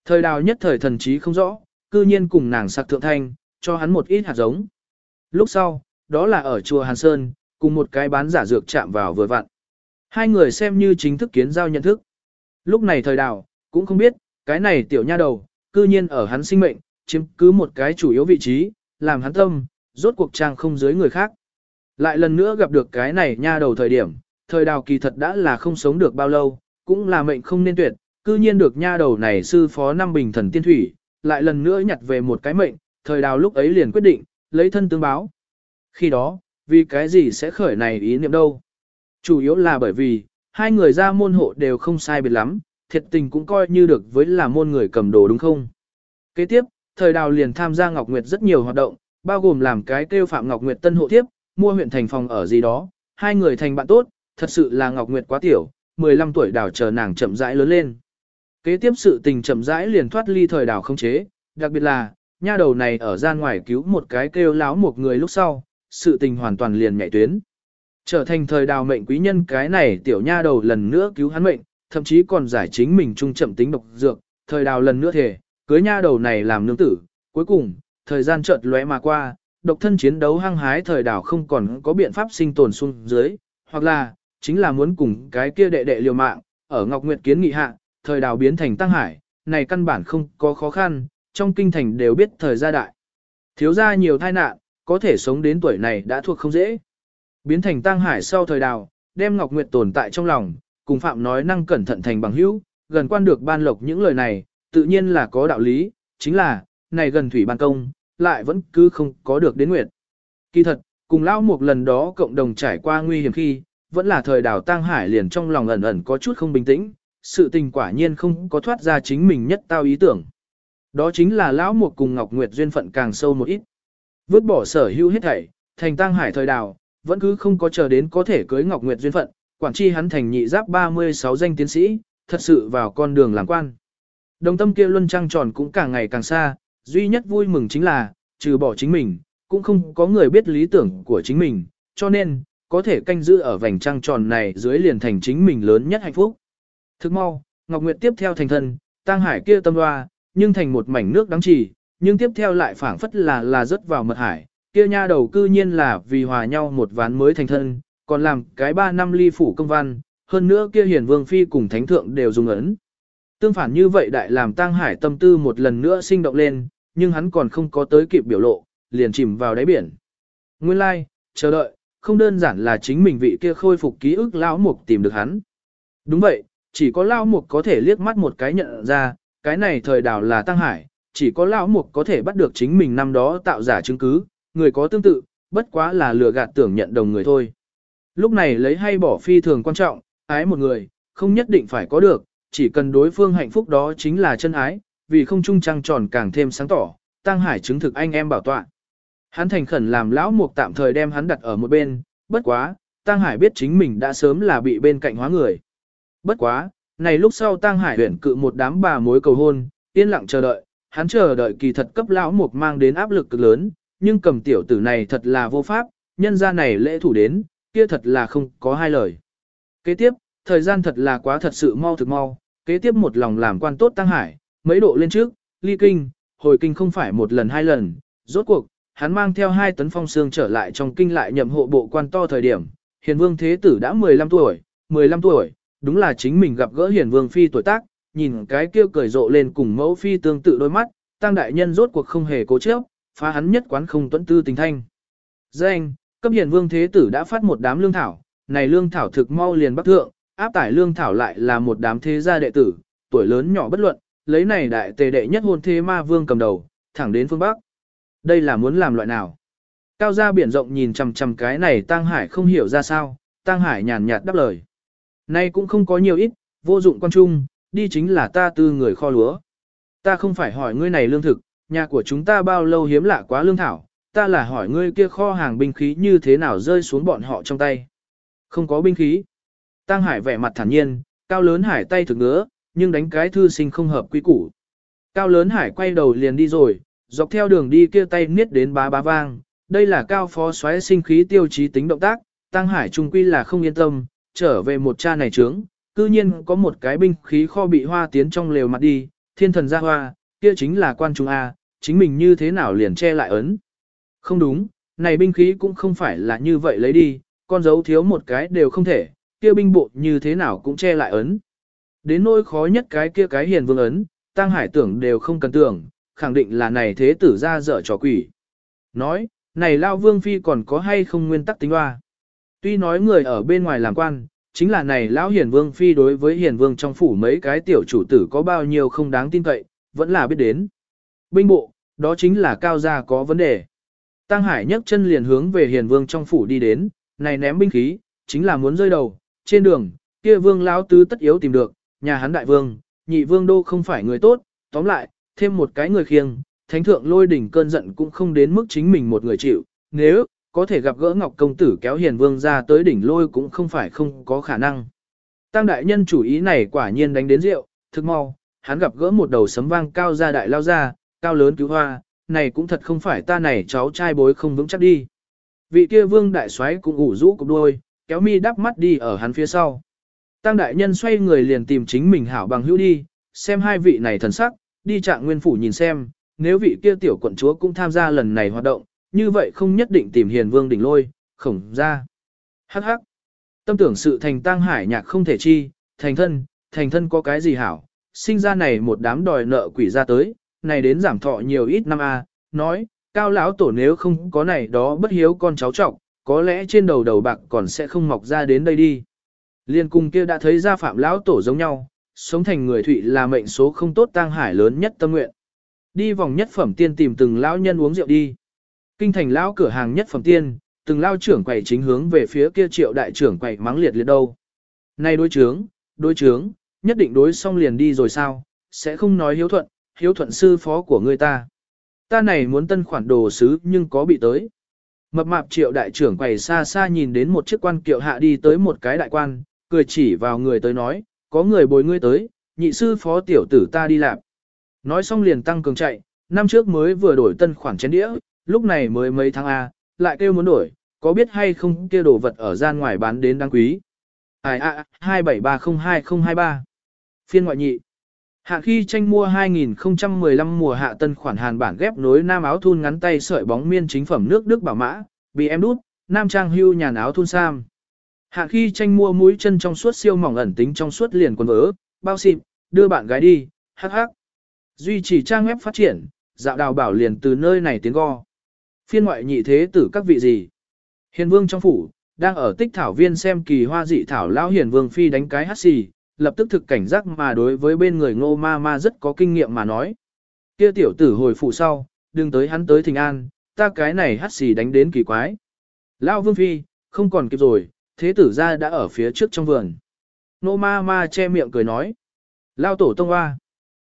Thời đào nhất thời thần trí không rõ, cư nhiên cùng nàng sạc thượng thanh, cho hắn một ít hạt giống. Lúc sau, đó là ở chùa Hàn Sơn, cùng một cái bán giả dược chạm vào vừa vặn. Hai người xem như chính thức kiến giao nhận thức. Lúc này thời đào, cũng không biết, cái này tiểu nha đầu, cư nhiên ở hắn sinh mệnh, chiếm cứ một cái chủ yếu vị trí, làm hắn tâm, rốt cuộc trang không dưới người khác. Lại lần nữa gặp được cái này nha đầu thời điểm, thời đào kỳ thật đã là không sống được bao lâu, cũng là mệnh không nên tuyệt, cư nhiên được nha đầu này sư phó năm bình thần tiên thủy, lại lần nữa nhặt về một cái mệnh, thời đào lúc ấy liền quyết định, lấy thân tương báo. Khi đó, vì cái gì sẽ khởi này ý niệm đâu? Chủ yếu là bởi vì, hai người ra môn hộ đều không sai biệt lắm, thiệt tình cũng coi như được với là môn người cầm đồ đúng không? Kế tiếp, thời đào liền tham gia Ngọc Nguyệt rất nhiều hoạt động, bao gồm làm cái kêu Phạm Ngọc Nguyệt tân hộ tiếp, mua huyện thành phòng ở gì đó, hai người thành bạn tốt, thật sự là Ngọc Nguyệt quá tiểu, 15 tuổi đào chờ nàng chậm rãi lớn lên. Kế tiếp sự tình chậm rãi liền thoát ly thời đào không chế, đặc biệt là, nha đầu này ở gian ngoài cứu một cái kêu láo một người lúc sau, sự tình hoàn toàn liền nhảy tuyến. Trở thành thời đào mệnh quý nhân cái này tiểu nha đầu lần nữa cứu hắn mệnh, thậm chí còn giải chính mình trung chậm tính độc dược, thời đào lần nữa thể, cưới nha đầu này làm nương tử. Cuối cùng, thời gian chợt lóe mà qua, độc thân chiến đấu hăng hái thời đảo không còn có biện pháp sinh tồn xuống dưới, hoặc là, chính là muốn cùng cái kia đệ đệ liều mạng, ở Ngọc Nguyệt kiến nghị hạ, thời đảo biến thành tăng hải, này căn bản không có khó khăn, trong kinh thành đều biết thời gia đại. Thiếu gia nhiều tai nạn, có thể sống đến tuổi này đã thuộc không dễ. Biến thành tăng hải sau thời đào, đem Ngọc Nguyệt tồn tại trong lòng, cùng Phạm nói năng cẩn thận thành bằng hữu, gần quan được ban lộc những lời này, tự nhiên là có đạo lý, chính là, này gần thủy ban công, lại vẫn cứ không có được đến nguyệt. Kỳ thật, cùng lão một lần đó cộng đồng trải qua nguy hiểm khi, vẫn là thời đào tăng hải liền trong lòng ẩn ẩn có chút không bình tĩnh, sự tình quả nhiên không có thoát ra chính mình nhất tao ý tưởng. Đó chính là lão một cùng Ngọc Nguyệt duyên phận càng sâu một ít. Vứt bỏ sở hữu hết thảy, thành tăng hải thời đào, vẫn cứ không có chờ đến có thể cưới Ngọc Nguyệt duyên phận, quản chi hắn thành nhị giáp 36 danh tiến sĩ, thật sự vào con đường làm quan. Đồng tâm kia luân trăng tròn cũng càng ngày càng xa, duy nhất vui mừng chính là, trừ bỏ chính mình, cũng không có người biết lý tưởng của chính mình, cho nên, có thể canh giữ ở vành trăng tròn này dưới liền thành chính mình lớn nhất hạnh phúc. Thức mau, Ngọc Nguyệt tiếp theo thành thân, tang Hải kia tâm hoa, nhưng thành một mảnh nước đáng trì, nhưng tiếp theo lại phảng phất là là rớt vào mật hải, kia nha đầu cư nhiên là vì hòa nhau một ván mới thành thân, còn làm cái ba năm ly phủ công văn, hơn nữa kia hiển vương phi cùng thánh thượng đều dùng ấn. Tương phản như vậy đại làm Tăng Hải tâm tư một lần nữa sinh động lên, nhưng hắn còn không có tới kịp biểu lộ, liền chìm vào đáy biển. Nguyên lai, like, chờ đợi, không đơn giản là chính mình vị kia khôi phục ký ức lão mục tìm được hắn. Đúng vậy, chỉ có lão mục có thể liếc mắt một cái nhận ra, cái này thời đào là Tăng Hải, chỉ có lão mục có thể bắt được chính mình năm đó tạo giả chứng cứ, người có tương tự, bất quá là lừa gạt tưởng nhận đồng người thôi. Lúc này lấy hay bỏ phi thường quan trọng, ái một người, không nhất định phải có được, chỉ cần đối phương hạnh phúc đó chính là chân ái, vì không trung trăng tròn càng thêm sáng tỏ, Tăng Hải chứng thực anh em bảo tọa. Hắn thành khẩn làm lão mục tạm thời đem hắn đặt ở một bên, bất quá, Tăng Hải biết chính mình đã sớm là bị bên cạnh hóa người. Bất quá, này lúc sau Tăng Hải huyển cự một đám bà mối cầu hôn, yên lặng chờ đợi, hắn chờ đợi kỳ thật cấp lão mục mang đến áp lực cực lớn, nhưng cầm tiểu tử này thật là vô pháp, nhân ra này lễ thủ đến, kia thật là không có hai lời. Kế tiếp, thời gian thật là quá thật sự mau thực mau, kế tiếp một lòng làm quan tốt Tăng Hải, mấy độ lên trước, ly kinh, hồi kinh không phải một lần hai lần, rốt cuộc, hắn mang theo hai tấn phong xương trở lại trong kinh lại nhậm hộ bộ quan to thời điểm, hiền vương thế tử đã 15 tuổi, 15 tuổi, đúng là chính mình gặp gỡ hiền vương phi tuổi tác, nhìn cái kia cười rộ lên cùng mẫu phi tương tự đôi mắt, tăng đại nhân rốt cuộc không hề cố chấp, phá hắn nhất quán không tuẫn tư tình thanh. Danh, cấp hiền vương thế tử đã phát một đám lương thảo, này lương thảo thực mau liền bắc thượng, áp tải lương thảo lại là một đám thế gia đệ tử, tuổi lớn nhỏ bất luận, lấy này đại tề đệ nhất hôn thế ma vương cầm đầu, thẳng đến phương Bắc. Đây là muốn làm loại nào? Cao gia biển rộng nhìn chằm chằm cái này Tăng Hải không hiểu ra sao, Tăng Hải nhàn nhạt đáp lời. Nay cũng không có nhiều ít, vô dụng quan trung, đi chính là ta tư người kho lúa. Ta không phải hỏi ngươi này lương thực, nhà của chúng ta bao lâu hiếm lạ quá lương thảo, ta là hỏi ngươi kia kho hàng binh khí như thế nào rơi xuống bọn họ trong tay. Không có binh khí. Tăng Hải vẻ mặt thản nhiên, cao lớn hải tay thực ngứa, nhưng đánh cái thư sinh không hợp quy củ. Cao lớn hải quay đầu liền đi rồi, dọc theo đường đi kia tay niết đến bá bá vang. Đây là cao phó xoáy sinh khí tiêu chí tính động tác, Tăng Hải trung quy là không yên tâm, trở về một cha này trướng, cư nhiên có một cái binh khí kho bị hoa tiến trong lều mặt đi, thiên thần ra hoa, kia chính là quan trung A, chính mình như thế nào liền che lại ấn. Không đúng, này binh khí cũng không phải là như vậy lấy đi, con dấu thiếu một cái đều không thể, kia binh bộ như thế nào cũng che lại ấn. Đến nỗi khó nhất cái kia cái hiền vương ấn, tăng hải tưởng đều không cần tưởng, khẳng định là này thế tử ra dở trò quỷ. Nói, này lao vương phi còn có hay không nguyên tắc tính hoa. Tuy nói người ở bên ngoài làm quan, chính là này lão hiền vương phi đối với hiền vương trong phủ mấy cái tiểu chủ tử có bao nhiêu không đáng tin cậy, vẫn là biết đến. Binh bộ, đó chính là cao gia có vấn đề. Tăng Hải nhấc chân liền hướng về hiền vương trong phủ đi đến, này ném binh khí, chính là muốn rơi đầu, trên đường, kia vương lão tứ tất yếu tìm được, nhà hắn đại vương, nhị vương đô không phải người tốt, tóm lại, thêm một cái người khiêng, thánh thượng lôi đỉnh cơn giận cũng không đến mức chính mình một người chịu, nếu, có thể gặp gỡ Ngọc Công Tử kéo hiền vương ra tới đỉnh lôi cũng không phải không có khả năng. Tăng đại nhân chủ ý này quả nhiên đánh đến rượu, thực mau, hắn gặp gỡ một đầu sấm vang cao ra đại lao ra, cao lớn cứu hoa, này cũng thật không phải ta này cháu trai bối không vững chắc đi. Vị kia vương đại soái cũng ủ rũ cục đôi, kéo mi đắp mắt đi ở hắn phía sau. Tăng đại nhân xoay người liền tìm chính mình hảo bằng hữu đi, xem hai vị này thần sắc, đi trạng nguyên phủ nhìn xem, nếu vị kia tiểu quận chúa cũng tham gia lần này hoạt động, như vậy không nhất định tìm hiền vương đỉnh lôi, khổng ra. Hắc hắc. Tâm tưởng sự thành tăng hải nhạc không thể chi, thành thân, thành thân có cái gì hảo, sinh ra này một đám đòi nợ quỷ ra tới, này đến giảm thọ nhiều ít năm a, nói, cao lão tổ nếu không có này đó bất hiếu con cháu trọng, có lẽ trên đầu đầu bạc còn sẽ không mọc ra đến đây đi. Liên cung kia đã thấy ra phạm lão tổ giống nhau, sống thành người thụy là mệnh số không tốt tang hải lớn nhất tâm nguyện. Đi vòng nhất phẩm tiên tìm từng lão nhân uống rượu đi. Kinh thành lão cửa hàng nhất phẩm tiên, từng lao trưởng quầy chính hướng về phía kia triệu đại trưởng quầy mắng liệt liệt đâu. Này đối trướng, đối trướng, nhất định đối xong liền đi rồi sao, sẽ không nói hiếu thuận, hiếu thuận sư phó của người ta. Ta này muốn tân khoản đồ sứ nhưng có bị tới. Mập mạp triệu đại trưởng quầy xa xa nhìn đến một chiếc quan kiệu hạ đi tới một cái đại quan, cười chỉ vào người tới nói, có người bồi ngươi tới, nhị sư phó tiểu tử ta đi làm. Nói xong liền tăng cường chạy, năm trước mới vừa đổi tân khoản chén đĩa, lúc này mới mấy tháng A, lại kêu muốn đổi, có biết hay không kia đồ vật ở gian ngoài bán đến đáng quý. Ai a, 27302023. Phiên ngoại nhị. Hạ khi tranh mua 2015 mùa hạ tân khoản hàn bản ghép nối nam áo thun ngắn tay sợi bóng miên chính phẩm nước Đức bảo mã, bị em đút, nam trang hưu nhà áo thun sam. Hạ khi tranh mua mũi chân trong suốt siêu mỏng ẩn tính trong suốt liền quần vỡ, bao xịp, đưa bạn gái đi, hắc hắc. Duy trì trang web phát triển, dạo đào bảo liền từ nơi này tiến go. Phiên ngoại nhị thế tử các vị gì? Hiền vương trong phủ, đang ở tích thảo viên xem kỳ hoa dị thảo lão hiền vương phi đánh cái hát xì, lập tức thực cảnh giác mà đối với bên người ngô ma ma rất có kinh nghiệm mà nói. Kia tiểu tử hồi phụ sau, đừng tới hắn tới thình an, ta cái này hát xì đánh đến kỳ quái. Lão vương phi, không còn kịp rồi, thế tử ra đã ở phía trước trong vườn. Ngô ma ma che miệng cười nói. Lao tổ tông hoa.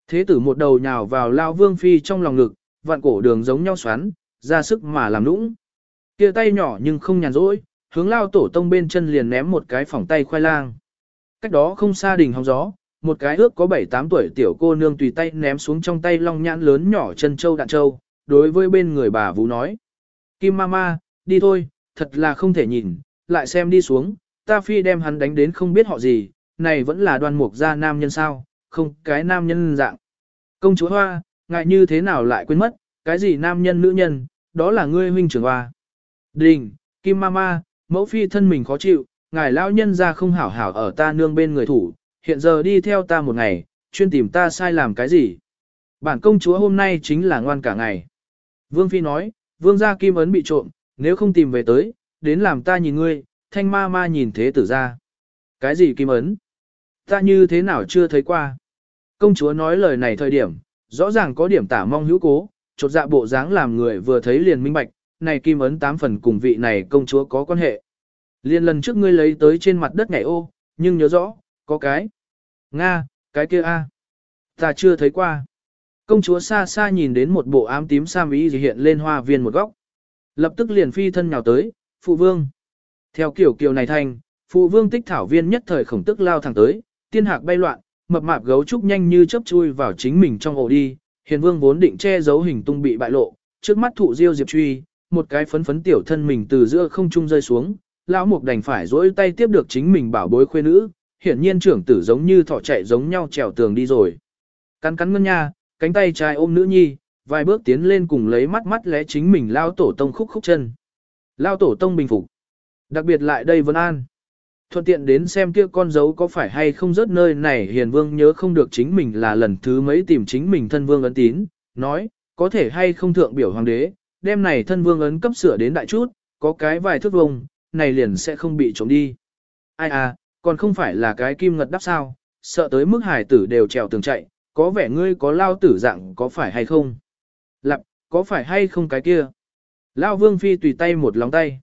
Thế tử một đầu nhào vào Lao vương phi trong lòng ngực, vạn cổ đường giống nhau xoắn, ra sức mà làm nũng. Kia tay nhỏ nhưng không nhàn rỗi, hướng Lao tổ tông bên chân liền ném một cái phỏng tay khoai lang cách đó không xa đỉnh hóng gió, một cái ước có 7-8 tuổi tiểu cô nương tùy tay ném xuống trong tay long nhãn lớn nhỏ chân châu đạn châu, đối với bên người bà Vũ nói. Kim Mama, đi thôi, thật là không thể nhìn, lại xem đi xuống, ta phi đem hắn đánh đến không biết họ gì, này vẫn là đoan mục gia nam nhân sao, không cái nam nhân dạng. Công chúa Hoa, ngại như thế nào lại quên mất, cái gì nam nhân nữ nhân, đó là ngươi huynh trưởng hoa. Đình, Kim Mama, mẫu phi thân mình khó chịu, ngài lão nhân ra không hảo hảo ở ta nương bên người thủ, hiện giờ đi theo ta một ngày, chuyên tìm ta sai làm cái gì. Bản công chúa hôm nay chính là ngoan cả ngày. Vương Phi nói, vương gia kim ấn bị trộm, nếu không tìm về tới, đến làm ta nhìn ngươi, thanh ma ma nhìn thế tử ra. Cái gì kim ấn? Ta như thế nào chưa thấy qua? Công chúa nói lời này thời điểm, rõ ràng có điểm tả mong hữu cố, chột dạ bộ dáng làm người vừa thấy liền minh bạch, này kim ấn tám phần cùng vị này công chúa có quan hệ. Liên lần trước ngươi lấy tới trên mặt đất nhảy ô, nhưng nhớ rõ, có cái. Nga, cái kia a, Ta chưa thấy qua. Công chúa xa xa nhìn đến một bộ ám tím sam ý hiện lên hoa viên một góc. Lập tức liền phi thân nhào tới, phụ vương. Theo kiểu kiều này thành, phụ vương tích thảo viên nhất thời khổng tức lao thẳng tới, tiên hạc bay loạn, mập mạp gấu trúc nhanh như chớp chui vào chính mình trong ổ đi. Hiền vương vốn định che giấu hình tung bị bại lộ, trước mắt thụ diêu diệp truy, một cái phấn phấn tiểu thân mình từ giữa không trung rơi xuống, lão mục đành phải dỗi tay tiếp được chính mình bảo bối khuê nữ, hiển nhiên trưởng tử giống như thỏ chạy giống nhau trèo tường đi rồi. Cắn cắn ngân nha, cánh tay trai ôm nữ nhi, vài bước tiến lên cùng lấy mắt mắt lẽ chính mình lao tổ tông khúc khúc chân. Lao tổ tông bình phục. Đặc biệt lại đây Vân An. Thuận tiện đến xem kia con dấu có phải hay không rớt nơi này hiền vương nhớ không được chính mình là lần thứ mấy tìm chính mình thân vương ấn tín, nói, có thể hay không thượng biểu hoàng đế, đêm này thân vương ấn cấp sửa đến đại chút, có cái vài thước vùng này liền sẽ không bị trộm đi. Ai à, còn không phải là cái kim ngật đắp sao, sợ tới mức hải tử đều trèo tường chạy, có vẻ ngươi có lao tử dạng có phải hay không? Lặp, có phải hay không cái kia? Lao vương phi tùy tay một lòng tay.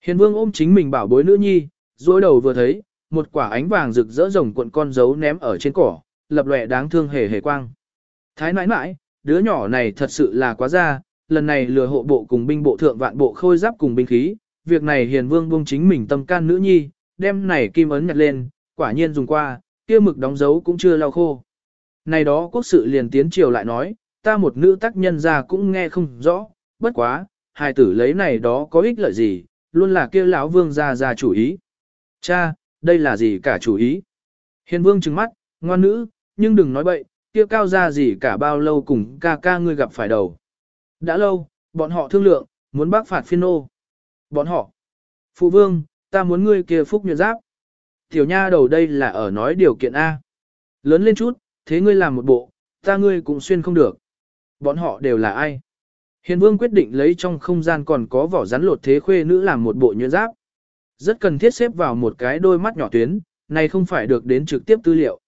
Hiền vương ôm chính mình bảo bối nữ nhi, dối đầu vừa thấy, một quả ánh vàng rực rỡ rồng cuộn con dấu ném ở trên cỏ, lập lòe đáng thương hề hề quang. Thái nãi nãi, đứa nhỏ này thật sự là quá ra, lần này lừa hộ bộ cùng binh bộ thượng vạn bộ khôi giáp cùng binh khí, việc này hiền vương buông chính mình tâm can nữ nhi, đem này kim ấn nhặt lên, quả nhiên dùng qua, kia mực đóng dấu cũng chưa lau khô. Này đó quốc sự liền tiến triều lại nói, ta một nữ tác nhân ra cũng nghe không rõ, bất quá, hài tử lấy này đó có ích lợi gì, luôn là kia lão vương ra ra chủ ý. Cha, đây là gì cả chủ ý? Hiền vương trừng mắt, ngoan nữ, nhưng đừng nói bậy, kia cao ra gì cả bao lâu cùng ca ca ngươi gặp phải đầu. Đã lâu, bọn họ thương lượng, muốn bác phạt phiên nô. Bọn họ. Phụ vương, ta muốn ngươi kia phúc nhuyễn giáp. Tiểu nha đầu đây là ở nói điều kiện A. Lớn lên chút, thế ngươi làm một bộ, ta ngươi cũng xuyên không được. Bọn họ đều là ai? Hiền vương quyết định lấy trong không gian còn có vỏ rắn lột thế khuê nữ làm một bộ nhuận giáp. Rất cần thiết xếp vào một cái đôi mắt nhỏ tuyến, này không phải được đến trực tiếp tư liệu.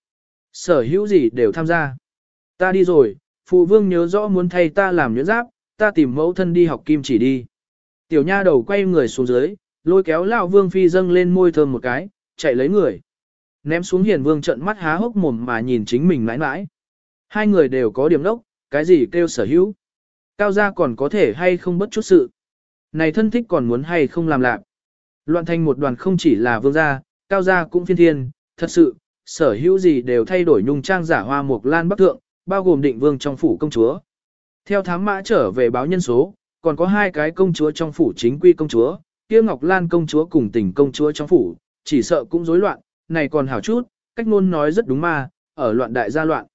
Sở hữu gì đều tham gia. Ta đi rồi, phụ vương nhớ rõ muốn thay ta làm nhuận giáp, ta tìm mẫu thân đi học kim chỉ đi. Tiểu nha đầu quay người xuống dưới, lôi kéo lão vương phi dâng lên môi thơm một cái, chạy lấy người. Ném xuống hiền vương trận mắt há hốc mồm mà nhìn chính mình mãi mãi. Hai người đều có điểm đốc, cái gì kêu sở hữu. Cao gia còn có thể hay không bất chút sự. Này thân thích còn muốn hay không làm lạc. Loạn thành một đoàn không chỉ là vương gia, cao gia cũng phiên thiên, thật sự, sở hữu gì đều thay đổi nhung trang giả hoa mục lan bắc thượng, bao gồm định vương trong phủ công chúa. Theo thám mã trở về báo nhân số, còn có hai cái công chúa trong phủ chính quy công chúa, kia Ngọc Lan công chúa cùng tình công chúa trong phủ, chỉ sợ cũng rối loạn, này còn hảo chút, cách ngôn nói rất đúng mà, ở loạn đại gia loạn.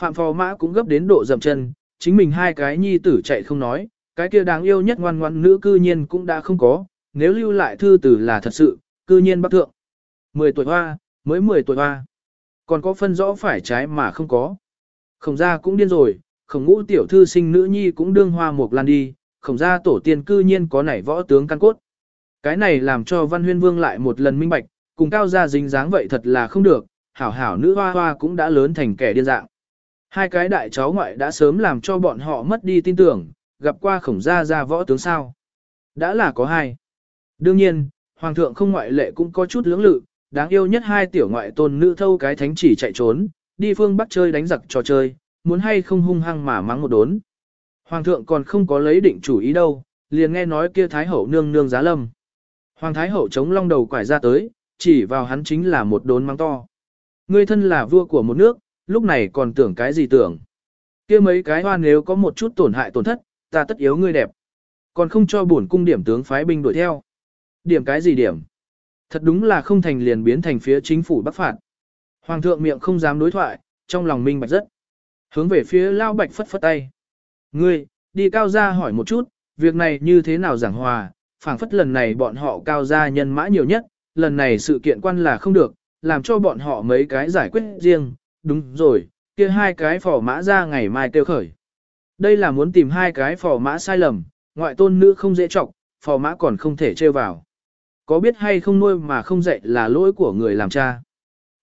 Phạm phò mã cũng gấp đến độ dầm chân, chính mình hai cái nhi tử chạy không nói, cái kia đáng yêu nhất ngoan ngoan nữ cư nhiên cũng đã không có, nếu lưu lại thư tử là thật sự, cư nhiên bác thượng. 10 tuổi hoa, mới 10 tuổi hoa. Còn có phân rõ phải trái mà không có. Khổng gia cũng điên rồi, khổng ngũ tiểu thư sinh nữ nhi cũng đương hoa một lan đi, khổng gia tổ tiên cư nhiên có nảy võ tướng căn cốt. Cái này làm cho văn huyên vương lại một lần minh bạch, cùng cao gia dính dáng vậy thật là không được, hảo hảo nữ hoa hoa cũng đã lớn thành kẻ điên dạng. Hai cái đại cháu ngoại đã sớm làm cho bọn họ mất đi tin tưởng, gặp qua khổng gia gia võ tướng sao. Đã là có hai. Đương nhiên, hoàng thượng không ngoại lệ cũng có chút lưỡng lự, đáng yêu nhất hai tiểu ngoại tôn nữ thâu cái thánh chỉ chạy trốn, đi phương bắc chơi đánh giặc trò chơi, muốn hay không hung hăng mà mắng một đốn. Hoàng thượng còn không có lấy định chủ ý đâu, liền nghe nói kia thái hậu nương nương giá lâm. Hoàng thái hậu chống long đầu quải ra tới, chỉ vào hắn chính là một đốn mang to. Ngươi thân là vua của một nước, lúc này còn tưởng cái gì tưởng. kia mấy cái hoa nếu có một chút tổn hại tổn thất, ta tất yếu ngươi đẹp. Còn không cho bổn cung điểm tướng phái binh đuổi theo. Điểm cái gì điểm? Thật đúng là không thành liền biến thành phía chính phủ bắc phạt. Hoàng thượng miệng không dám đối thoại, trong lòng minh bạch rất. Hướng về phía Lao Bạch phất phất tay. Ngươi, đi cao gia hỏi một chút, việc này như thế nào giảng hòa, phảng phất lần này bọn họ cao gia nhân mã nhiều nhất, lần này sự kiện quan là không được, làm cho bọn họ mấy cái giải quyết riêng, đúng rồi, kia hai cái phò mã ra ngày mai tiêu khởi. Đây là muốn tìm hai cái phò mã sai lầm, ngoại tôn nữ không dễ trọng, phò mã còn không thể trêu vào. Có biết hay không nuôi mà không dạy là lỗi của người làm cha.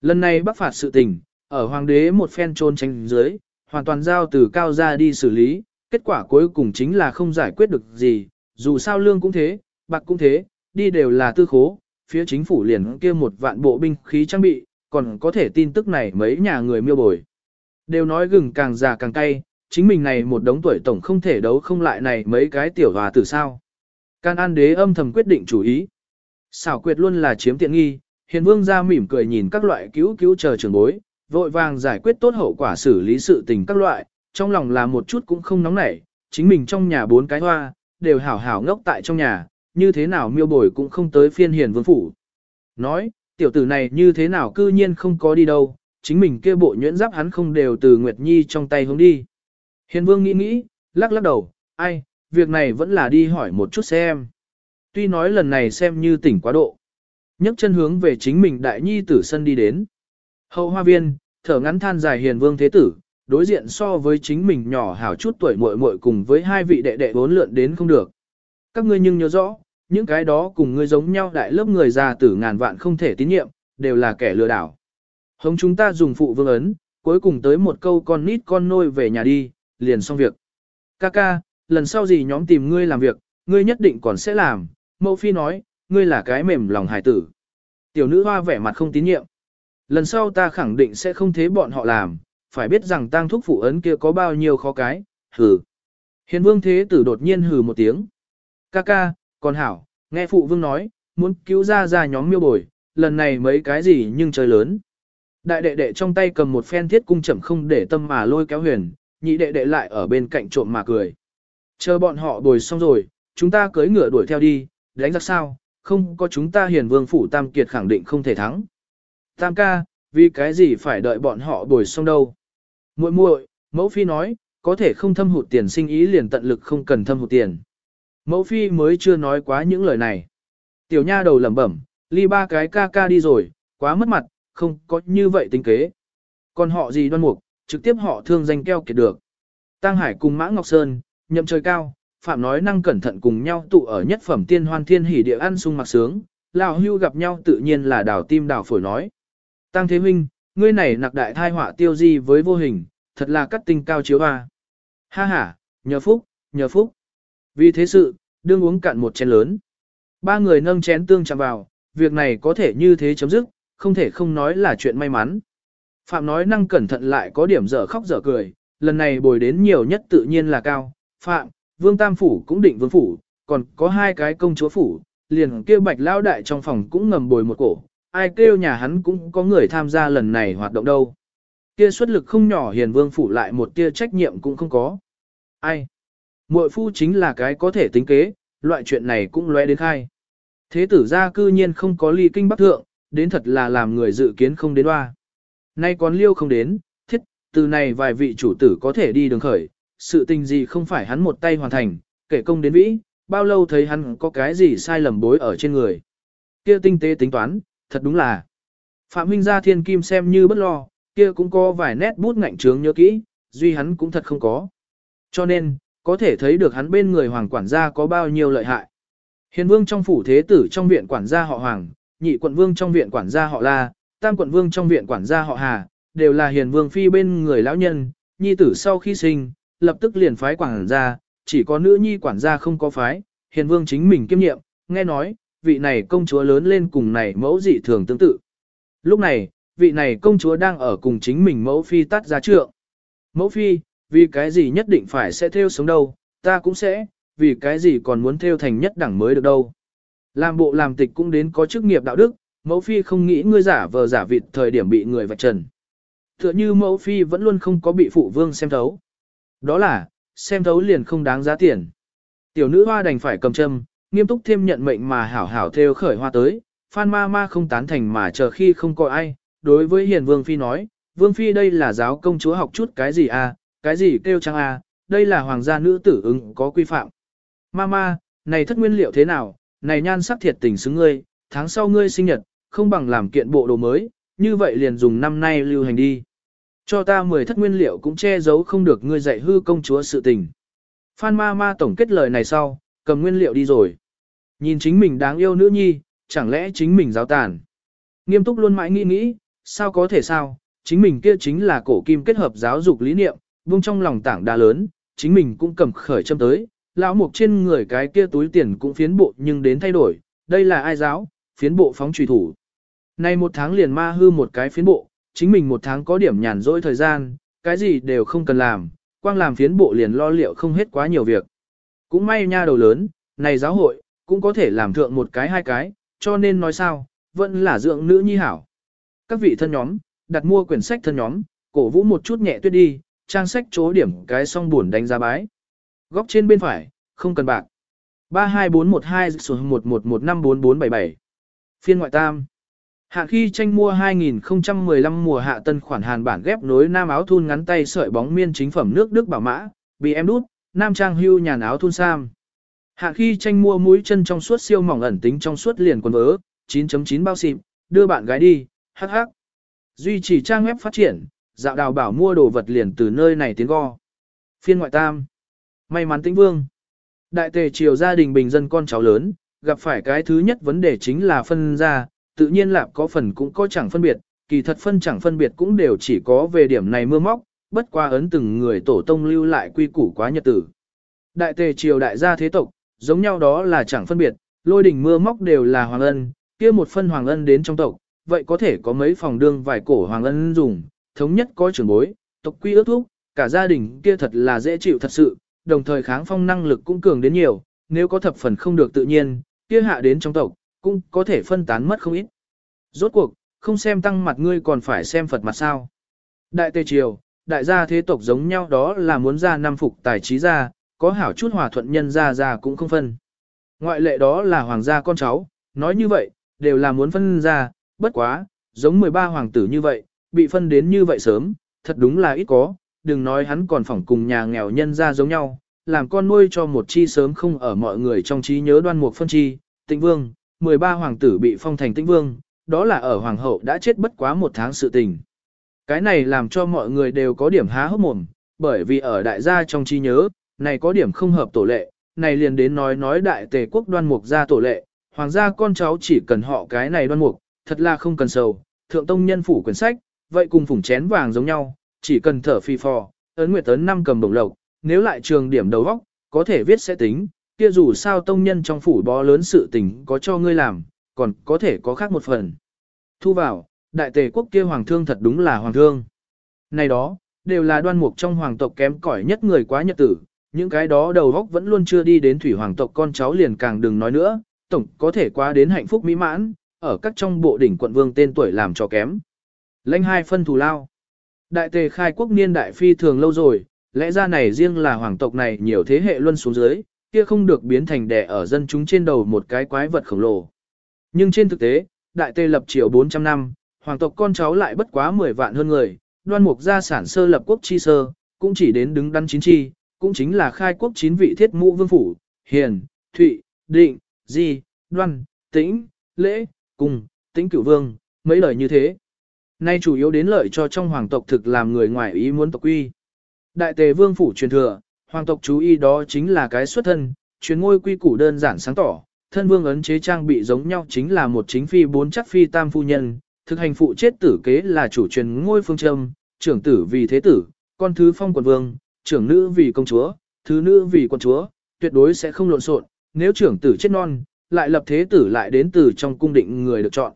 Lần này bắc phạt sự tình, ở hoàng đế một phen trôn tranh dưới, hoàn toàn giao từ cao gia đi xử lý, kết quả cuối cùng chính là không giải quyết được gì, dù sao lương cũng thế, bạc cũng thế, đi đều là tư khố, phía chính phủ liền kia một vạn bộ binh khí trang bị, còn có thể tin tức này mấy nhà người miêu bồi. Đều nói gừng càng già càng cay, chính mình này một đống tuổi tổng không thể đấu không lại này mấy cái tiểu hòa tử sao. Can An đế âm thầm quyết định chủ ý. Xảo quyệt luôn là chiếm tiện nghi, hiền vương ra mỉm cười nhìn các loại cứu cứu chờ trường bối, vội vàng giải quyết tốt hậu quả xử lý sự tình các loại, trong lòng là một chút cũng không nóng nảy, chính mình trong nhà bốn cái hoa, đều hảo hảo ngốc tại trong nhà, như thế nào miêu bồi cũng không tới phiên hiền vương phủ. Nói, tiểu tử này như thế nào cư nhiên không có đi đâu, chính mình kia bộ nhuyễn giáp hắn không đều từ Nguyệt Nhi trong tay hướng đi. Hiền vương nghĩ nghĩ, lắc lắc đầu, ai, việc này vẫn là đi hỏi một chút xem. Tuy nói lần này xem như tỉnh quá độ. nhấc chân hướng về chính mình đại nhi tử sân đi đến. Hậu hoa viên, thở ngắn than dài hiền vương thế tử, đối diện so với chính mình nhỏ hảo chút tuổi muội muội cùng với hai vị đệ đệ bốn lượn đến không được. Các ngươi nhưng nhớ rõ, những cái đó cùng ngươi giống nhau đại lớp người già tử ngàn vạn không thể tín nhiệm, đều là kẻ lừa đảo. Hống chúng ta dùng phụ vương ấn, cuối cùng tới một câu con nít con nôi về nhà đi, liền xong việc. Kaka, lần sau gì nhóm tìm ngươi làm việc, ngươi nhất định còn sẽ làm, mẫu phi nói, ngươi là cái mềm lòng hải tử. Tiểu nữ hoa vẻ mặt không tín nhiệm. Lần sau ta khẳng định sẽ không thế bọn họ làm, phải biết rằng tang thúc phụ ấn kia có bao nhiêu khó cái, hừ. Hiền vương thế tử đột nhiên hừ một tiếng. Kaka, còn hảo, nghe phụ vương nói, muốn cứu ra ra nhóm miêu bồi, lần này mấy cái gì nhưng trời lớn. Đại đệ đệ trong tay cầm một phen thiết cung chậm không để tâm mà lôi kéo huyền, nhị đệ đệ lại ở bên cạnh trộm mà cười. Chờ bọn họ bồi xong rồi, chúng ta cưới ngựa đuổi theo đi, đánh giặc sao, không có chúng ta hiền vương phủ tam kiệt khẳng định không thể thắng. Tam ca, vì cái gì phải đợi bọn họ bồi xong đâu muội muội mẫu phi nói, có thể không thâm hụt tiền sinh ý liền tận lực không cần thâm hụt tiền. Mẫu phi mới chưa nói quá những lời này. Tiểu nha đầu lẩm bẩm, ly ba cái ca ca đi rồi, quá mất mặt, không có như vậy tính kế. Còn họ gì đoan mục, trực tiếp họ thương danh keo kiệt được. Tăng Hải cùng Mã Ngọc Sơn, nhậm trời cao, Phạm nói năng cẩn thận cùng nhau tụ ở nhất phẩm tiên hoan thiên hỉ địa ăn sung mặc sướng, lão hưu gặp nhau tự nhiên là đảo tim đảo phổi nói. Tăng Thế Minh, ngươi này nặc đại thai họa tiêu di với vô hình, thật là cắt tinh cao chiếu hoa. Ha ha, nhờ phúc, nhờ phúc. Vì thế sự, đương uống cạn một chén lớn. Ba người nâng chén tương chạm vào, việc này có thể như thế chấm dứt, không thể không nói là chuyện may mắn. Phạm nói năng cẩn thận lại có điểm dở khóc dở cười, lần này bồi đến nhiều nhất tự nhiên là cao. Phạm, Vương Tam Phủ cũng định Vương Phủ, còn có hai cái công chúa Phủ, liền kia bạch lao đại trong phòng cũng ngầm bồi một cổ, ai kêu nhà hắn cũng có người tham gia lần này hoạt động đâu. Kia xuất lực không nhỏ hiền Vương Phủ lại một tia trách nhiệm cũng không có. Ai? Muội phu chính là cái có thể tính kế, loại chuyện này cũng lóe đến khai. Thế tử gia cư nhiên không có ly kinh bắc thượng, đến thật là làm người dự kiến không đến hoa. Nay còn liêu không đến, thiết, từ này vài vị chủ tử có thể đi đường khởi, sự tình gì không phải hắn một tay hoàn thành, kể công đến vĩ, bao lâu thấy hắn có cái gì sai lầm bối ở trên người. Kia tinh tế tính toán, thật đúng là. Phạm Huynh gia thiên kim xem như bất lo, kia cũng có vài nét bút ngạnh trướng nhớ kỹ, duy hắn cũng thật không có. Cho nên, có thể thấy được hắn bên người hoàng quản gia có bao nhiêu lợi hại. Hiền vương trong phủ thế tử trong viện quản gia họ hoàng, nhị quận vương trong viện quản gia họ la, tam quận vương trong viện quản gia họ hà, đều là hiền vương phi bên người lão nhân, nhi tử sau khi sinh, lập tức liền phái quản gia, chỉ có nữ nhi quản gia không có phái, hiền vương chính mình kiêm nhiệm, nghe nói, vị này công chúa lớn lên cùng này mẫu dị thường tương tự. Lúc này, vị này công chúa đang ở cùng chính mình mẫu phi tắt ra trượng. Mẫu phi, vì cái gì nhất định phải sẽ theo sống đâu, ta cũng sẽ, vì cái gì còn muốn theo thành nhất đẳng mới được đâu. Làm bộ làm tịch cũng đến có chức nghiệp đạo đức, mẫu phi không nghĩ ngươi giả vờ giả vịt thời điểm bị người vạch trần. Tựa như mẫu phi vẫn luôn không có bị phụ vương xem thấu. Đó là, xem thấu liền không đáng giá tiền. Tiểu nữ hoa đành phải cầm châm, nghiêm túc thêm nhận mệnh mà hảo hảo theo khởi hoa tới, Phan ma ma không tán thành mà chờ khi không có ai, đối với hiền vương phi nói, vương phi đây là giáo công chúa học chút cái gì à, cái gì kêu trang à, đây là hoàng gia nữ tử ứng có quy phạm. Mama, này thất nguyên liệu thế nào, này nhan sắc thiệt tình xứng ngươi, tháng sau ngươi sinh nhật, không bằng làm kiện bộ đồ mới, như vậy liền dùng năm nay lưu hành đi. Cho ta mười thất nguyên liệu cũng che giấu không được ngươi dạy hư công chúa sự tình. Phan ma ma tổng kết lời này sau, cầm nguyên liệu đi rồi. Nhìn chính mình đáng yêu nữ nhi, chẳng lẽ chính mình giáo tàn. Nghiêm túc luôn mãi nghĩ nghĩ, sao có thể sao, chính mình kia chính là cổ kim kết hợp giáo dục lý niệm, vung trong lòng tảng đa lớn, chính mình cũng cầm khởi châm tới, lão mục trên người cái kia túi tiền cũng phiến bộ nhưng đến thay đổi, đây là ai giáo, phiến bộ phóng trùy thủ. Nay một tháng liền ma hư một cái phiến bộ, chính mình một tháng có điểm nhàn rỗi thời gian, cái gì đều không cần làm, quang làm phiến bộ liền lo liệu không hết quá nhiều việc. Cũng may nha đầu lớn, này giáo hội, cũng có thể làm thượng một cái hai cái, cho nên nói sao, vẫn là dưỡng nữ nhi hảo. Các vị thân nhóm, đặt mua quyển sách thân nhóm, cổ vũ một chút nhẹ tuyết đi, trang sách chỗ điểm cái song buồn đánh giá bái. Góc trên bên phải, không cần bạc. 32412 số 11154477. Phiên ngoại tam. Hạ khi tranh mua 2015 mùa hạ tân khoản hàn bản ghép nối nam áo thun ngắn tay sợi bóng miên chính phẩm nước Đức bảo mã, bị em đút, nam trang hưu nhàn áo thun sam. Hạ khi tranh mua mũi chân trong suốt siêu mỏng ẩn tính trong suốt liền quần vớ, 9.9 bao xịp, đưa bạn gái đi, hắc hắc. Duy trì trang web phát triển, dạo đào bảo mua đồ vật liền từ nơi này tiến go. Phiên ngoại tam. May mắn tĩnh vương. Đại tề triều gia đình bình dân con cháu lớn, gặp phải cái thứ nhất vấn đề chính là phân ra, tự nhiên là có phần cũng có chẳng phân biệt, kỳ thật phân chẳng phân biệt cũng đều chỉ có về điểm này mưa móc, bất qua ấn từng người tổ tông lưu lại quy củ quá nhật tử. Đại tề triều đại gia thế tộc, giống nhau đó là chẳng phân biệt, lôi đỉnh mưa móc đều là hoàng ân, kia một phân hoàng ân đến trong tộc, vậy có thể có mấy phòng đương vài cổ hoàng ân dùng, thống nhất có trưởng bối, tộc quy ước thúc, cả gia đình kia thật là dễ chịu thật sự, đồng thời kháng phong năng lực cũng cường đến nhiều, nếu có thập phần không được tự nhiên, kia hạ đến trong tộc, cũng có thể phân tán mất không ít. Rốt cuộc, không xem tăng mặt ngươi còn phải xem Phật mặt sao. Đại Tề Triều, đại gia thế tộc giống nhau đó là muốn ra năm phục tài trí ra, có hảo chút hòa thuận nhân ra ra cũng không phân. Ngoại lệ đó là hoàng gia con cháu, nói như vậy, đều là muốn phân ra, bất quá, giống 13 hoàng tử như vậy, bị phân đến như vậy sớm, thật đúng là ít có, đừng nói hắn còn phỏng cùng nhà nghèo nhân ra giống nhau, làm con nuôi cho một chi sớm không ở mọi người trong trí nhớ đoan mục phân chi, tĩnh vương, 13 hoàng tử bị phong thành tĩnh vương, đó là ở hoàng hậu đã chết bất quá một tháng sự tình. Cái này làm cho mọi người đều có điểm há hốc mồm, bởi vì ở đại gia trong trí nhớ, này có điểm không hợp tổ lệ, này liền đến nói nói đại tề quốc đoan mục ra tổ lệ, hoàng gia con cháu chỉ cần họ cái này đoan mục, thật là không cần sầu, thượng tông nhân phủ quyển sách, vậy cùng phủng chén vàng giống nhau, chỉ cần thở phi phò, ấn nguyệt tấn năm cầm đồng lộc, nếu lại trường điểm đầu góc, có thể viết sẽ tính, kia dù sao tông nhân trong phủ bó lớn sự tình có cho ngươi làm, còn có thể có khác một phần. Thu vào, đại tề quốc kia hoàng thương thật đúng là hoàng thương. Này đó, đều là đoan mục trong hoàng tộc kém cỏi nhất người quá nhật tử, những cái đó đầu góc vẫn luôn chưa đi đến thủy hoàng tộc con cháu liền càng đừng nói nữa, tổng có thể qua đến hạnh phúc mỹ mãn, ở các trong bộ đỉnh quận vương tên tuổi làm cho kém. Lãnh hai phân thù lao. Đại tề khai quốc niên đại phi thường lâu rồi, lẽ ra này riêng là hoàng tộc này nhiều thế hệ luân xuống dưới, kia không được biến thành đẻ ở dân chúng trên đầu một cái quái vật khổng lồ. Nhưng trên thực tế, đại tề lập triều 400 năm, hoàng tộc con cháu lại bất quá 10 vạn hơn người, đoan mục gia sản sơ lập quốc chi sơ, cũng chỉ đến đứng đắn chín chi, cũng chính là khai quốc chín vị thiết mũ vương phủ, hiền, thụy, định, di, đoan, tĩnh, lễ, cùng tĩnh cửu vương, mấy lời như thế. Nay chủ yếu đến lợi cho trong hoàng tộc thực làm người ngoài ý muốn tộc quy. Đại tề vương phủ truyền thừa, hoàng tộc chú ý đó chính là cái xuất thân, truyền ngôi quy củ đơn giản sáng tỏ, thân vương ấn chế trang bị giống nhau chính là một chính phi bốn chắc phi tam phu nhân, thực hành phụ chết tử kế là chủ truyền ngôi phương châm, trưởng tử vì thế tử, con thứ phong quận vương, trưởng nữ vì công chúa, thứ nữ vì quân chúa, tuyệt đối sẽ không lộn xộn, nếu trưởng tử chết non, lại lập thế tử lại đến từ trong cung định người được chọn.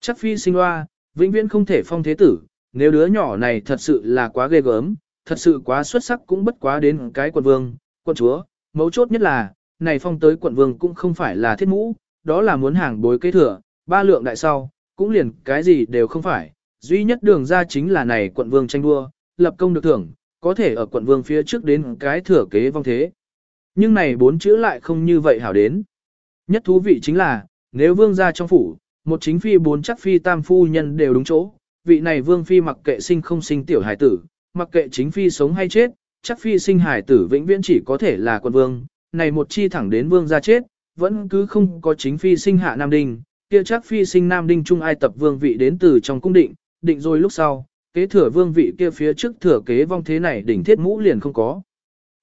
Chắc phi sinh hoa, vĩnh viễn không thể phong thế tử, nếu đứa nhỏ này thật sự là quá ghê gớm, thật sự quá xuất sắc cũng bất quá đến cái quận vương, quận chúa, mấu chốt nhất là, này phong tới quận vương cũng không phải là thiết mũ, đó là muốn hàng bối kế thừa, ba lượng đại sau, cũng liền cái gì đều không phải, duy nhất đường ra chính là này quận vương tranh đua, lập công được thưởng, có thể ở quận vương phía trước đến cái thừa kế vong thế. Nhưng này bốn chữ lại không như vậy hảo đến. Nhất thú vị chính là, nếu vương ra trong phủ, một chính phi bốn chắc phi tam phu nhân đều đúng chỗ, vị này vương phi mặc kệ sinh không sinh tiểu hải tử, mặc kệ chính phi sống hay chết, chắc phi sinh hải tử vĩnh viễn chỉ có thể là quận vương, này một chi thẳng đến vương ra chết, vẫn cứ không có chính phi sinh hạ Nam Đinh, kia chắc phi sinh Nam Đinh Trung ai tập vương vị đến từ trong cung định, định rồi lúc sau, kế thừa vương vị kia phía trước thừa kế vong thế này đỉnh thiết mũ liền không có.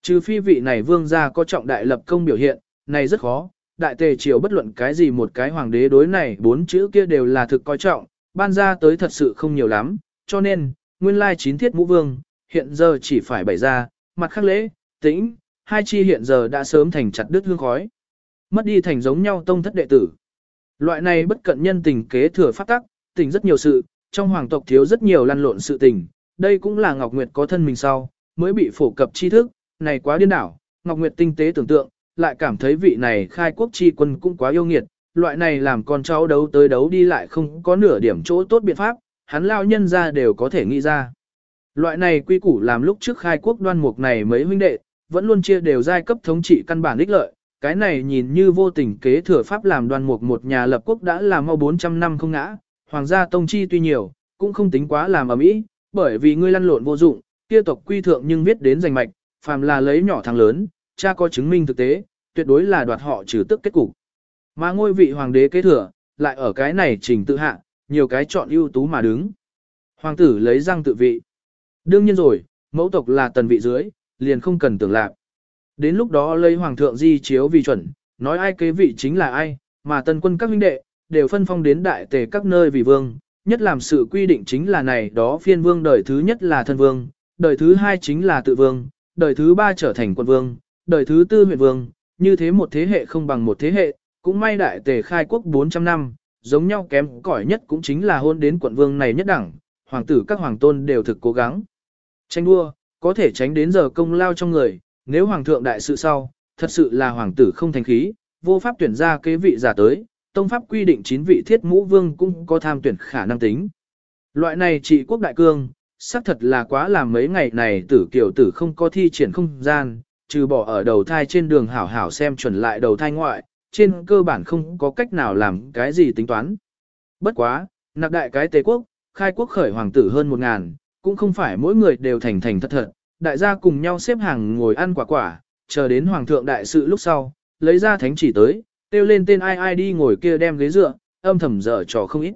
Trừ phi vị này vương gia có trọng đại lập công biểu hiện, này rất khó, đại tề triều bất luận cái gì một cái hoàng đế đối này bốn chữ kia đều là thực coi trọng, ban ra tới thật sự không nhiều lắm, cho nên, nguyên lai chín thiết mũ vương, hiện giờ chỉ phải bày ra, mặt khắc lễ, tĩnh, hai chi hiện giờ đã sớm thành chặt đứt hương khói. Mất đi thành giống nhau tông thất đệ tử. Loại này bất cận nhân tình kế thừa phát tắc, tình rất nhiều sự, trong hoàng tộc thiếu rất nhiều lăn lộn sự tình, đây cũng là Ngọc Nguyệt có thân mình sau, mới bị phổ cập tri thức, này quá điên đảo, Ngọc Nguyệt tinh tế tưởng tượng, lại cảm thấy vị này khai quốc chi quân cũng quá yêu nghiệt, loại này làm con cháu đấu tới đấu đi lại không có nửa điểm chỗ tốt biện pháp, hắn lao nhân ra đều có thể nghĩ ra. Loại này quy củ làm lúc trước khai quốc đoan mục này mấy huynh đệ, vẫn luôn chia đều giai cấp thống trị căn bản ích lợi, cái này nhìn như vô tình kế thừa pháp làm đoan mục một nhà lập quốc đã làm mau 400 năm không ngã, hoàng gia tông chi tuy nhiều, cũng không tính quá làm ở mỹ, bởi vì ngươi lăn lộn vô dụng, kia tộc quy thượng nhưng viết đến giành mạch, phàm là lấy nhỏ thằng lớn, cha có chứng minh thực tế, tuyệt đối là đoạt họ trừ tức kết cục. Mà ngôi vị hoàng đế kế thừa, lại ở cái này trình tự hạ, nhiều cái chọn ưu tú mà đứng. Hoàng tử lấy răng tự vị. Đương nhiên rồi, mẫu tộc là tần vị dưới, liền không cần tưởng lạc. Đến lúc đó lấy hoàng thượng di chiếu vì chuẩn, nói ai kế vị chính là ai, mà tần quân các huynh đệ, đều phân phong đến đại tề các nơi vì vương, nhất làm sự quy định chính là này đó phiên vương đời thứ nhất là thân vương, đời thứ hai chính là tự vương, đời thứ ba trở thành quân vương, đời thứ tư huyện vương, như thế một thế hệ không bằng một thế hệ, cũng may đại tề khai quốc 400 năm, giống nhau kém cỏi nhất cũng chính là hôn đến quận vương này nhất đẳng, hoàng tử các hoàng tôn đều thực cố gắng. Tranh đua, có thể tránh đến giờ công lao trong người, nếu hoàng thượng đại sự sau, thật sự là hoàng tử không thành khí, vô pháp tuyển ra kế vị giả tới, tông pháp quy định chín vị thiết mũ vương cũng có tham tuyển khả năng tính. Loại này trị quốc đại cương, xác thật là quá làm mấy ngày này tử kiểu tử không có thi triển không gian, trừ bỏ ở đầu thai trên đường hảo hảo xem chuẩn lại đầu thai ngoại, trên cơ bản không có cách nào làm cái gì tính toán. Bất quá, nạp đại cái tế quốc, khai quốc khởi hoàng tử hơn một ngàn, cũng không phải mỗi người đều thành thành thật thật, đại gia cùng nhau xếp hàng ngồi ăn quả quả, chờ đến hoàng thượng đại sự lúc sau, lấy ra thánh chỉ tới, tiêu lên tên ai ai đi ngồi kia đem ghế dựa, âm thầm dở trò không ít.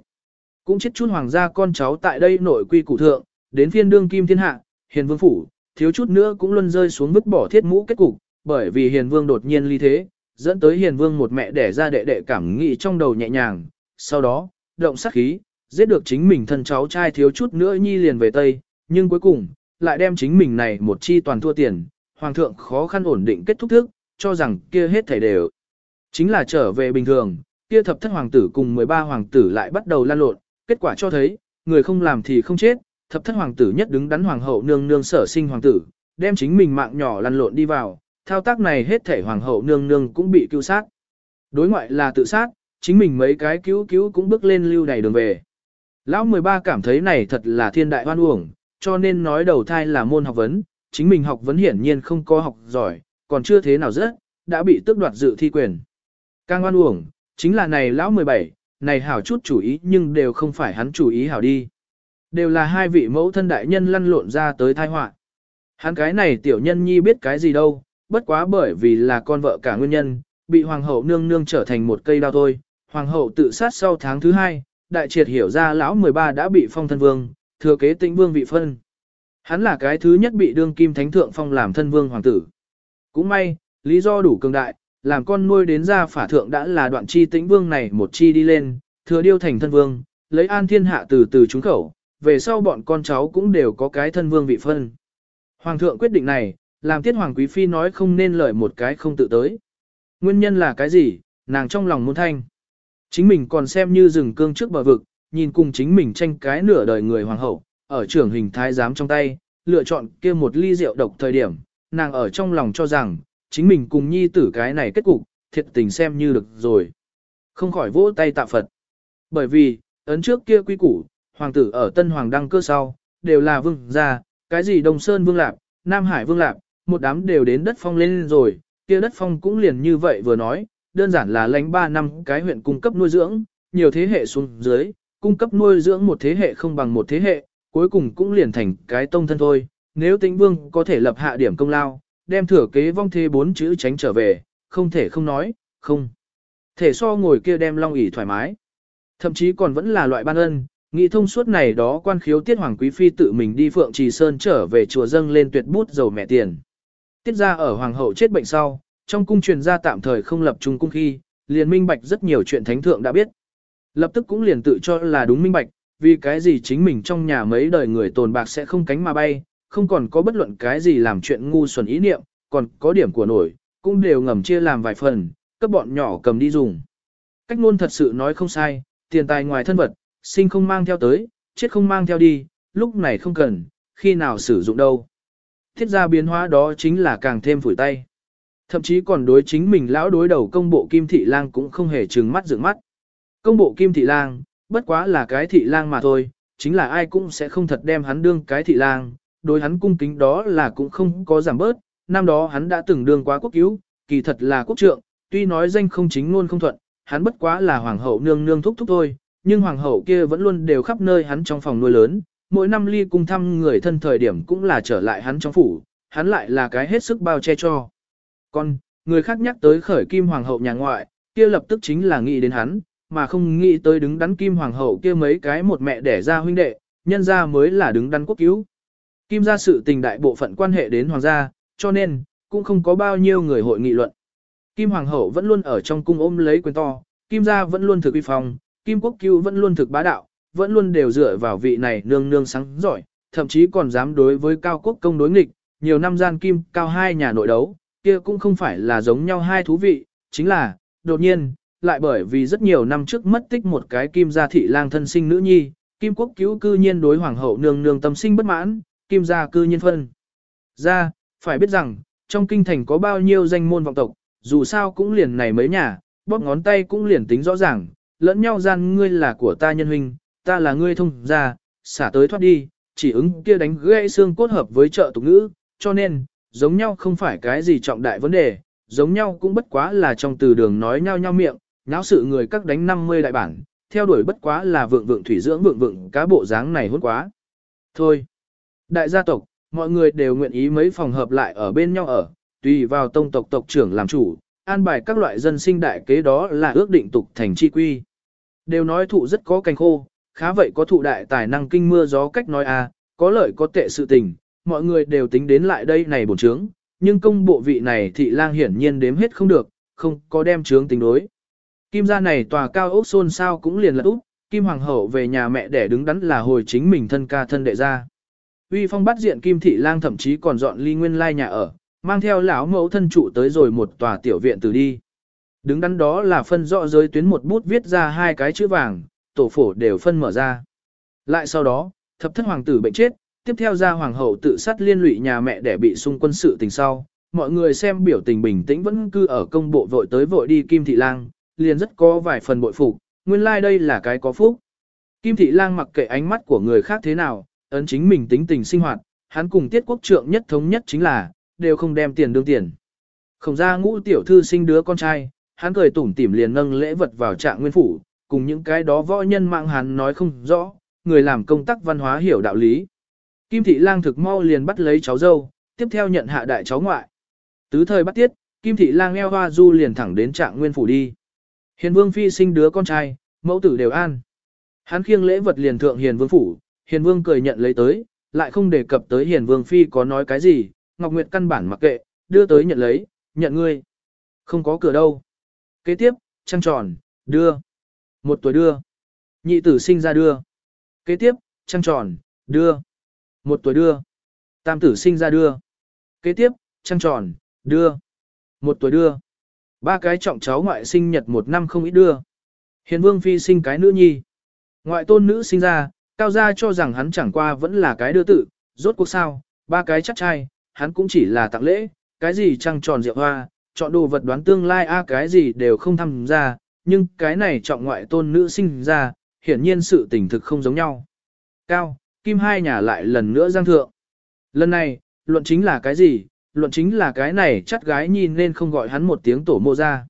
Cũng chết chút hoàng gia con cháu tại đây nội quy cụ thượng, đến phiên đương kim thiên hạ, hiền vương phủ, thiếu chút nữa cũng luân rơi xuống vứt bỏ thiết mũ kết cục, bởi vì hiền vương đột nhiên ly thế, dẫn tới hiền vương một mẹ đẻ ra đệ đệ cảm nghĩ trong đầu nhẹ nhàng, sau đó, động sát khí, giết được chính mình thân cháu trai thiếu chút nữa nhi liền về Tây, nhưng cuối cùng, lại đem chính mình này một chi toàn thua tiền, hoàng thượng khó khăn ổn định kết thúc thức, cho rằng kia hết thảy đều. Chính là trở về bình thường, kia thập thất hoàng tử cùng 13 hoàng tử lại bắt đầu lan lộn, kết quả cho thấy, người không làm thì không chết, thập thất hoàng tử nhất đứng đắn hoàng hậu nương nương sở sinh hoàng tử, đem chính mình mạng nhỏ lăn lộn đi vào, thao tác này hết thể hoàng hậu nương nương cũng bị cứu sát. Đối ngoại là tự sát, chính mình mấy cái cứu cứu cũng bước lên lưu này đường về. Lão 13 cảm thấy này thật là thiên đại hoan uổng, cho nên nói đầu thai là môn học vấn, chính mình học vấn hiển nhiên không có học giỏi, còn chưa thế nào rất, đã bị tước đoạt dự thi quyền. Càng oan uổng, chính là này lão 17, này hảo chút chủ ý nhưng đều không phải hắn chủ ý hảo đi. Đều là hai vị mẫu thân đại nhân lăn lộn ra tới thai họa. Hắn cái này tiểu nhân nhi biết cái gì đâu, bất quá bởi vì là con vợ cả nguyên nhân, bị hoàng hậu nương nương trở thành một cây đao thôi. Hoàng hậu tự sát sau tháng thứ hai, đại triệt hiểu ra lão 13 đã bị phong thân vương, thừa kế tĩnh vương vị phân. Hắn là cái thứ nhất bị đương kim thánh thượng phong làm thân vương hoàng tử. Cũng may, lý do đủ cường đại, làm con nuôi đến ra phả thượng đã là đoạn chi tĩnh vương này một chi đi lên, thừa điêu thành thân vương, lấy an thiên hạ từ từ trúng khẩu, về sau bọn con cháu cũng đều có cái thân vương vị phân. Hoàng thượng quyết định này, làm tiết hoàng quý phi nói không nên lời một cái không tự tới. Nguyên nhân là cái gì, nàng trong lòng muốn thanh. Chính mình còn xem như rừng cương trước bờ vực, nhìn cùng chính mình tranh cái nửa đời người hoàng hậu, ở trưởng hình thái giám trong tay, lựa chọn kia một ly rượu độc thời điểm, nàng ở trong lòng cho rằng, chính mình cùng nhi tử cái này kết cục, thiệt tình xem như được rồi. Không khỏi vỗ tay tạ Phật. Bởi vì, ấn trước kia quy củ, hoàng tử ở Tân Hoàng đăng cơ sau, đều là vương gia, cái gì Đông Sơn Vương Lạp, Nam Hải Vương Lạp, một đám đều đến đất phong lên rồi, kia đất phong cũng liền như vậy vừa nói, đơn giản là lãnh 3 năm cái huyện cung cấp nuôi dưỡng, nhiều thế hệ xuống dưới, cung cấp nuôi dưỡng một thế hệ không bằng một thế hệ, cuối cùng cũng liền thành cái tông thân thôi, nếu tĩnh vương có thể lập hạ điểm công lao, đem thừa kế vong thế bốn chữ tránh trở về, không thể không nói, không. Thể so ngồi kia đem long ỷ thoải mái. Thậm chí còn vẫn là loại ban ân, nghĩ thông suốt này đó quan khiếu tiết hoàng quý phi tự mình đi phượng trì sơn trở về chùa dâng lên tuyệt bút dầu mẹ tiền. Tiết ra ở hoàng hậu chết bệnh sau, trong cung truyền ra tạm thời không lập trung cung khi, liền minh bạch rất nhiều chuyện thánh thượng đã biết. Lập tức cũng liền tự cho là đúng minh bạch, vì cái gì chính mình trong nhà mấy đời người tồn bạc sẽ không cánh mà bay, không còn có bất luận cái gì làm chuyện ngu xuẩn ý niệm, còn có điểm của nổi, cũng đều ngầm chia làm vài phần, cấp bọn nhỏ cầm đi dùng. Cách ngôn thật sự nói không sai, tiền tài ngoài thân vật, sinh không mang theo tới, chết không mang theo đi, lúc này không cần, khi nào sử dụng đâu. Thiết ra biến hóa đó chính là càng thêm phủi tay. Thậm chí còn đối chính mình lão đối đầu công bộ kim thị lang cũng không hề trừng mắt dựng mắt. Công bộ kim thị lang, bất quá là cái thị lang mà thôi, chính là ai cũng sẽ không thật đem hắn đương cái thị lang, đối hắn cung kính đó là cũng không có giảm bớt, năm đó hắn đã từng đương quá quốc cứu, kỳ thật là quốc trượng, tuy nói danh không chính luôn không thuận, hắn bất quá là hoàng hậu nương nương thúc thúc thôi, nhưng hoàng hậu kia vẫn luôn đều khắp nơi hắn trong phòng nuôi lớn, mỗi năm ly cung thăm người thân thời điểm cũng là trở lại hắn trong phủ, hắn lại là cái hết sức bao che cho. Còn, người khác nhắc tới khởi kim hoàng hậu nhà ngoại, kia lập tức chính là nghĩ đến hắn, mà không nghĩ tới đứng đắn kim hoàng hậu kia mấy cái một mẹ đẻ ra huynh đệ, nhân ra mới là đứng đắn quốc cứu. Kim gia sự tình đại bộ phận quan hệ đến hoàng gia, cho nên, cũng không có bao nhiêu người hội nghị luận. Kim hoàng hậu vẫn luôn ở trong cung ôm lấy quyền to, kim gia vẫn luôn thực uy phong, kim quốc cứu vẫn luôn thực bá đạo, vẫn luôn đều dựa vào vị này nương nương sáng giỏi, thậm chí còn dám đối với cao quốc công đối nghịch, nhiều năm gian kim cao hai nhà nội đấu, kia cũng không phải là giống nhau hai thú vị, chính là, đột nhiên, lại bởi vì rất nhiều năm trước mất tích một cái kim gia thị lang thân sinh nữ nhi, kim quốc cứu cư nhiên đối hoàng hậu nương nương tâm sinh bất mãn, kim gia cư nhiên phân. Ra, phải biết rằng, trong kinh thành có bao nhiêu danh môn vọng tộc, dù sao cũng liền này mấy nhà, bóp ngón tay cũng liền tính rõ ràng, lẫn nhau gian ngươi là của ta nhân huynh, ta là ngươi thông gia, xả tới thoát đi, chỉ ứng kia đánh gãy xương cốt hợp với trợ tục ngữ, cho nên, giống nhau không phải cái gì trọng đại vấn đề, giống nhau cũng bất quá là trong từ đường nói nhau nhau miệng, nháo sự người các đánh 50 đại bản, theo đuổi bất quá là vượng vượng thủy dưỡng vượng vượng cá bộ dáng này hốt quá. Thôi, đại gia tộc, mọi người đều nguyện ý mấy phòng hợp lại ở bên nhau ở, tùy vào tông tộc tộc trưởng làm chủ, an bài các loại dân sinh đại kế đó là ước định tục thành chi quy. Đều nói thụ rất có cành khô, khá vậy có thụ đại tài năng kinh mưa gió cách nói a, à, có lợi có tệ sự tình, mọi người đều tính đến lại đây này bổn trướng, nhưng công bộ vị này thị lang hiển nhiên đếm hết không được, không có đem trướng tính đối. Kim gia này tòa cao ốc xôn sao cũng liền lật úp, Kim Hoàng hậu về nhà mẹ để đứng đắn là hồi chính mình thân ca thân đệ ra. Uy phong bắt diện Kim Thị Lang thậm chí còn dọn ly nguyên lai nhà ở, mang theo lão mẫu thân trụ tới rồi một tòa tiểu viện từ đi. Đứng đắn đó là phân rõ giới tuyến một bút viết ra hai cái chữ vàng, tổ phổ đều phân mở ra. Lại sau đó, thập thất hoàng tử bệnh chết, tiếp theo ra hoàng hậu tự sát liên lụy nhà mẹ để bị xung quân sự tình sau. Mọi người xem biểu tình bình tĩnh vẫn cư ở công bộ vội tới vội đi Kim Thị Lang, liền rất có vài phần bội phục, nguyên lai like đây là cái có phúc. Kim Thị Lang mặc kệ ánh mắt của người khác thế nào, ấn chính mình tính tình sinh hoạt, hắn cùng tiết quốc trượng nhất thống nhất chính là, đều không đem tiền đương tiền. Không ra ngũ tiểu thư sinh đứa con trai, hắn cười tủm tỉm liền nâng lễ vật vào trạng nguyên phủ, cùng những cái đó võ nhân mạng hắn nói không rõ, người làm công tác văn hóa hiểu đạo lý. Kim thị lang thực mau liền bắt lấy cháu dâu, tiếp theo nhận hạ đại cháu ngoại. Tứ thời bắt tiết, Kim thị lang eo hoa du liền thẳng đến trạng nguyên phủ đi. Hiền vương phi sinh đứa con trai, mẫu tử đều an. Hắn khiêng lễ vật liền thượng hiền vương phủ, hiền vương cười nhận lấy tới, lại không đề cập tới hiền vương phi có nói cái gì, Ngọc Nguyệt căn bản mặc kệ, đưa tới nhận lấy, nhận ngươi. Không có cửa đâu. Kế tiếp, trăng tròn, đưa. Một tuổi đưa. Nhị tử sinh ra đưa. Kế tiếp, trăng tròn, đưa. Một tuổi đưa. Tam tử sinh ra đưa. Kế tiếp, trăng tròn, đưa. Một tuổi đưa. Ba cái trọng cháu ngoại sinh nhật một năm không ít đưa. Hiền vương phi sinh cái nữ nhi. Ngoại tôn nữ sinh ra, cao gia cho rằng hắn chẳng qua vẫn là cái đưa tự, rốt cuộc sao, ba cái chắc trai, hắn cũng chỉ là tặng lễ, cái gì trăng tròn rượu hoa, chọn đồ vật đoán tương lai a cái gì đều không tham gia, nhưng cái này trọng ngoại tôn nữ sinh ra, hiển nhiên sự tình thực không giống nhau. Cao, Kim hai nhà lại lần nữa giang thượng. Lần này, luận chính là cái gì? Luận chính là cái này chắc gái nhìn nên không gọi hắn một tiếng tổ mô ra.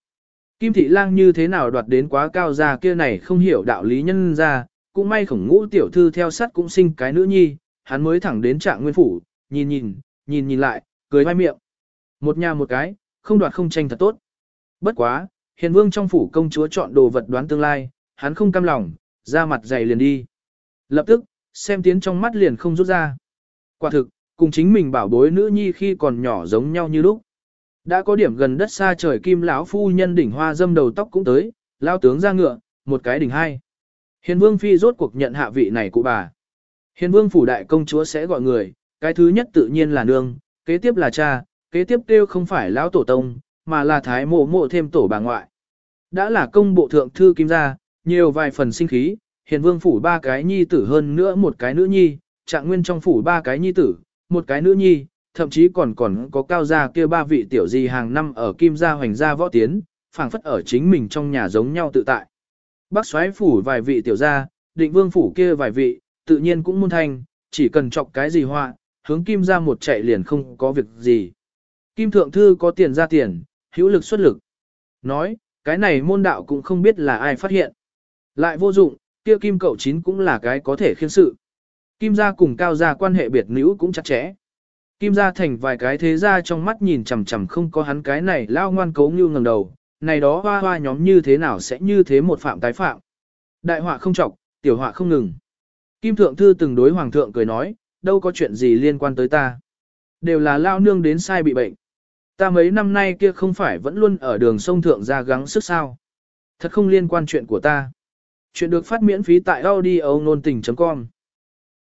Kim thị lang như thế nào đoạt đến quá cao ra kia này không hiểu đạo lý nhân ra, cũng may khổng ngũ tiểu thư theo sát cũng sinh cái nữ nhi, hắn mới thẳng đến trạng nguyên phủ, nhìn nhìn, nhìn nhìn lại, cười mai miệng. Một nhà một cái, không đoạt không tranh thật tốt. Bất quá, hiền vương trong phủ công chúa chọn đồ vật đoán tương lai, hắn không cam lòng, ra mặt dày liền đi. Lập tức, xem tiến trong mắt liền không rút ra. Quả thực, cùng chính mình bảo bối nữ nhi khi còn nhỏ giống nhau như lúc. Đã có điểm gần đất xa trời kim lão phu nhân đỉnh hoa dâm đầu tóc cũng tới, lao tướng ra ngựa, một cái đỉnh hai. Hiền vương phi rốt cuộc nhận hạ vị này của bà. Hiền vương phủ đại công chúa sẽ gọi người, cái thứ nhất tự nhiên là nương, kế tiếp là cha, kế tiếp kêu không phải lão tổ tông, mà là thái mộ mộ thêm tổ bà ngoại. Đã là công bộ thượng thư kim gia, nhiều vài phần sinh khí, hiền vương phủ ba cái nhi tử hơn nữa một cái nữ nhi, trạng nguyên trong phủ ba cái nhi tử, một cái nữ nhi, thậm chí còn còn có cao gia kia ba vị tiểu di hàng năm ở kim gia hoành gia võ tiến, phảng phất ở chính mình trong nhà giống nhau tự tại. Bác xoáy phủ vài vị tiểu gia, định vương phủ kia vài vị, tự nhiên cũng môn thanh, chỉ cần chọc cái gì họa, hướng kim ra một chạy liền không có việc gì. Kim thượng thư có tiền ra tiền, hữu lực xuất lực. Nói, cái này môn đạo cũng không biết là ai phát hiện. Lại vô dụng, kia kim cậu chín cũng là cái có thể khiên sự. Kim gia cùng cao gia quan hệ biệt nữ cũng chặt chẽ. Kim gia thành vài cái thế gia trong mắt nhìn chằm chằm không có hắn cái này lao ngoan cố như ngẩng đầu, này đó hoa hoa nhóm như thế nào sẽ như thế một phạm tái phạm. Đại họa không trọc, tiểu họa không ngừng. Kim thượng thư từng đối hoàng thượng cười nói, đâu có chuyện gì liên quan tới ta. Đều là lao nương đến sai bị bệnh. Ta mấy năm nay kia không phải vẫn luôn ở đường sông thượng ra gắng sức sao. Thật không liên quan chuyện của ta. Chuyện được phát miễn phí tại audio nôn tình.com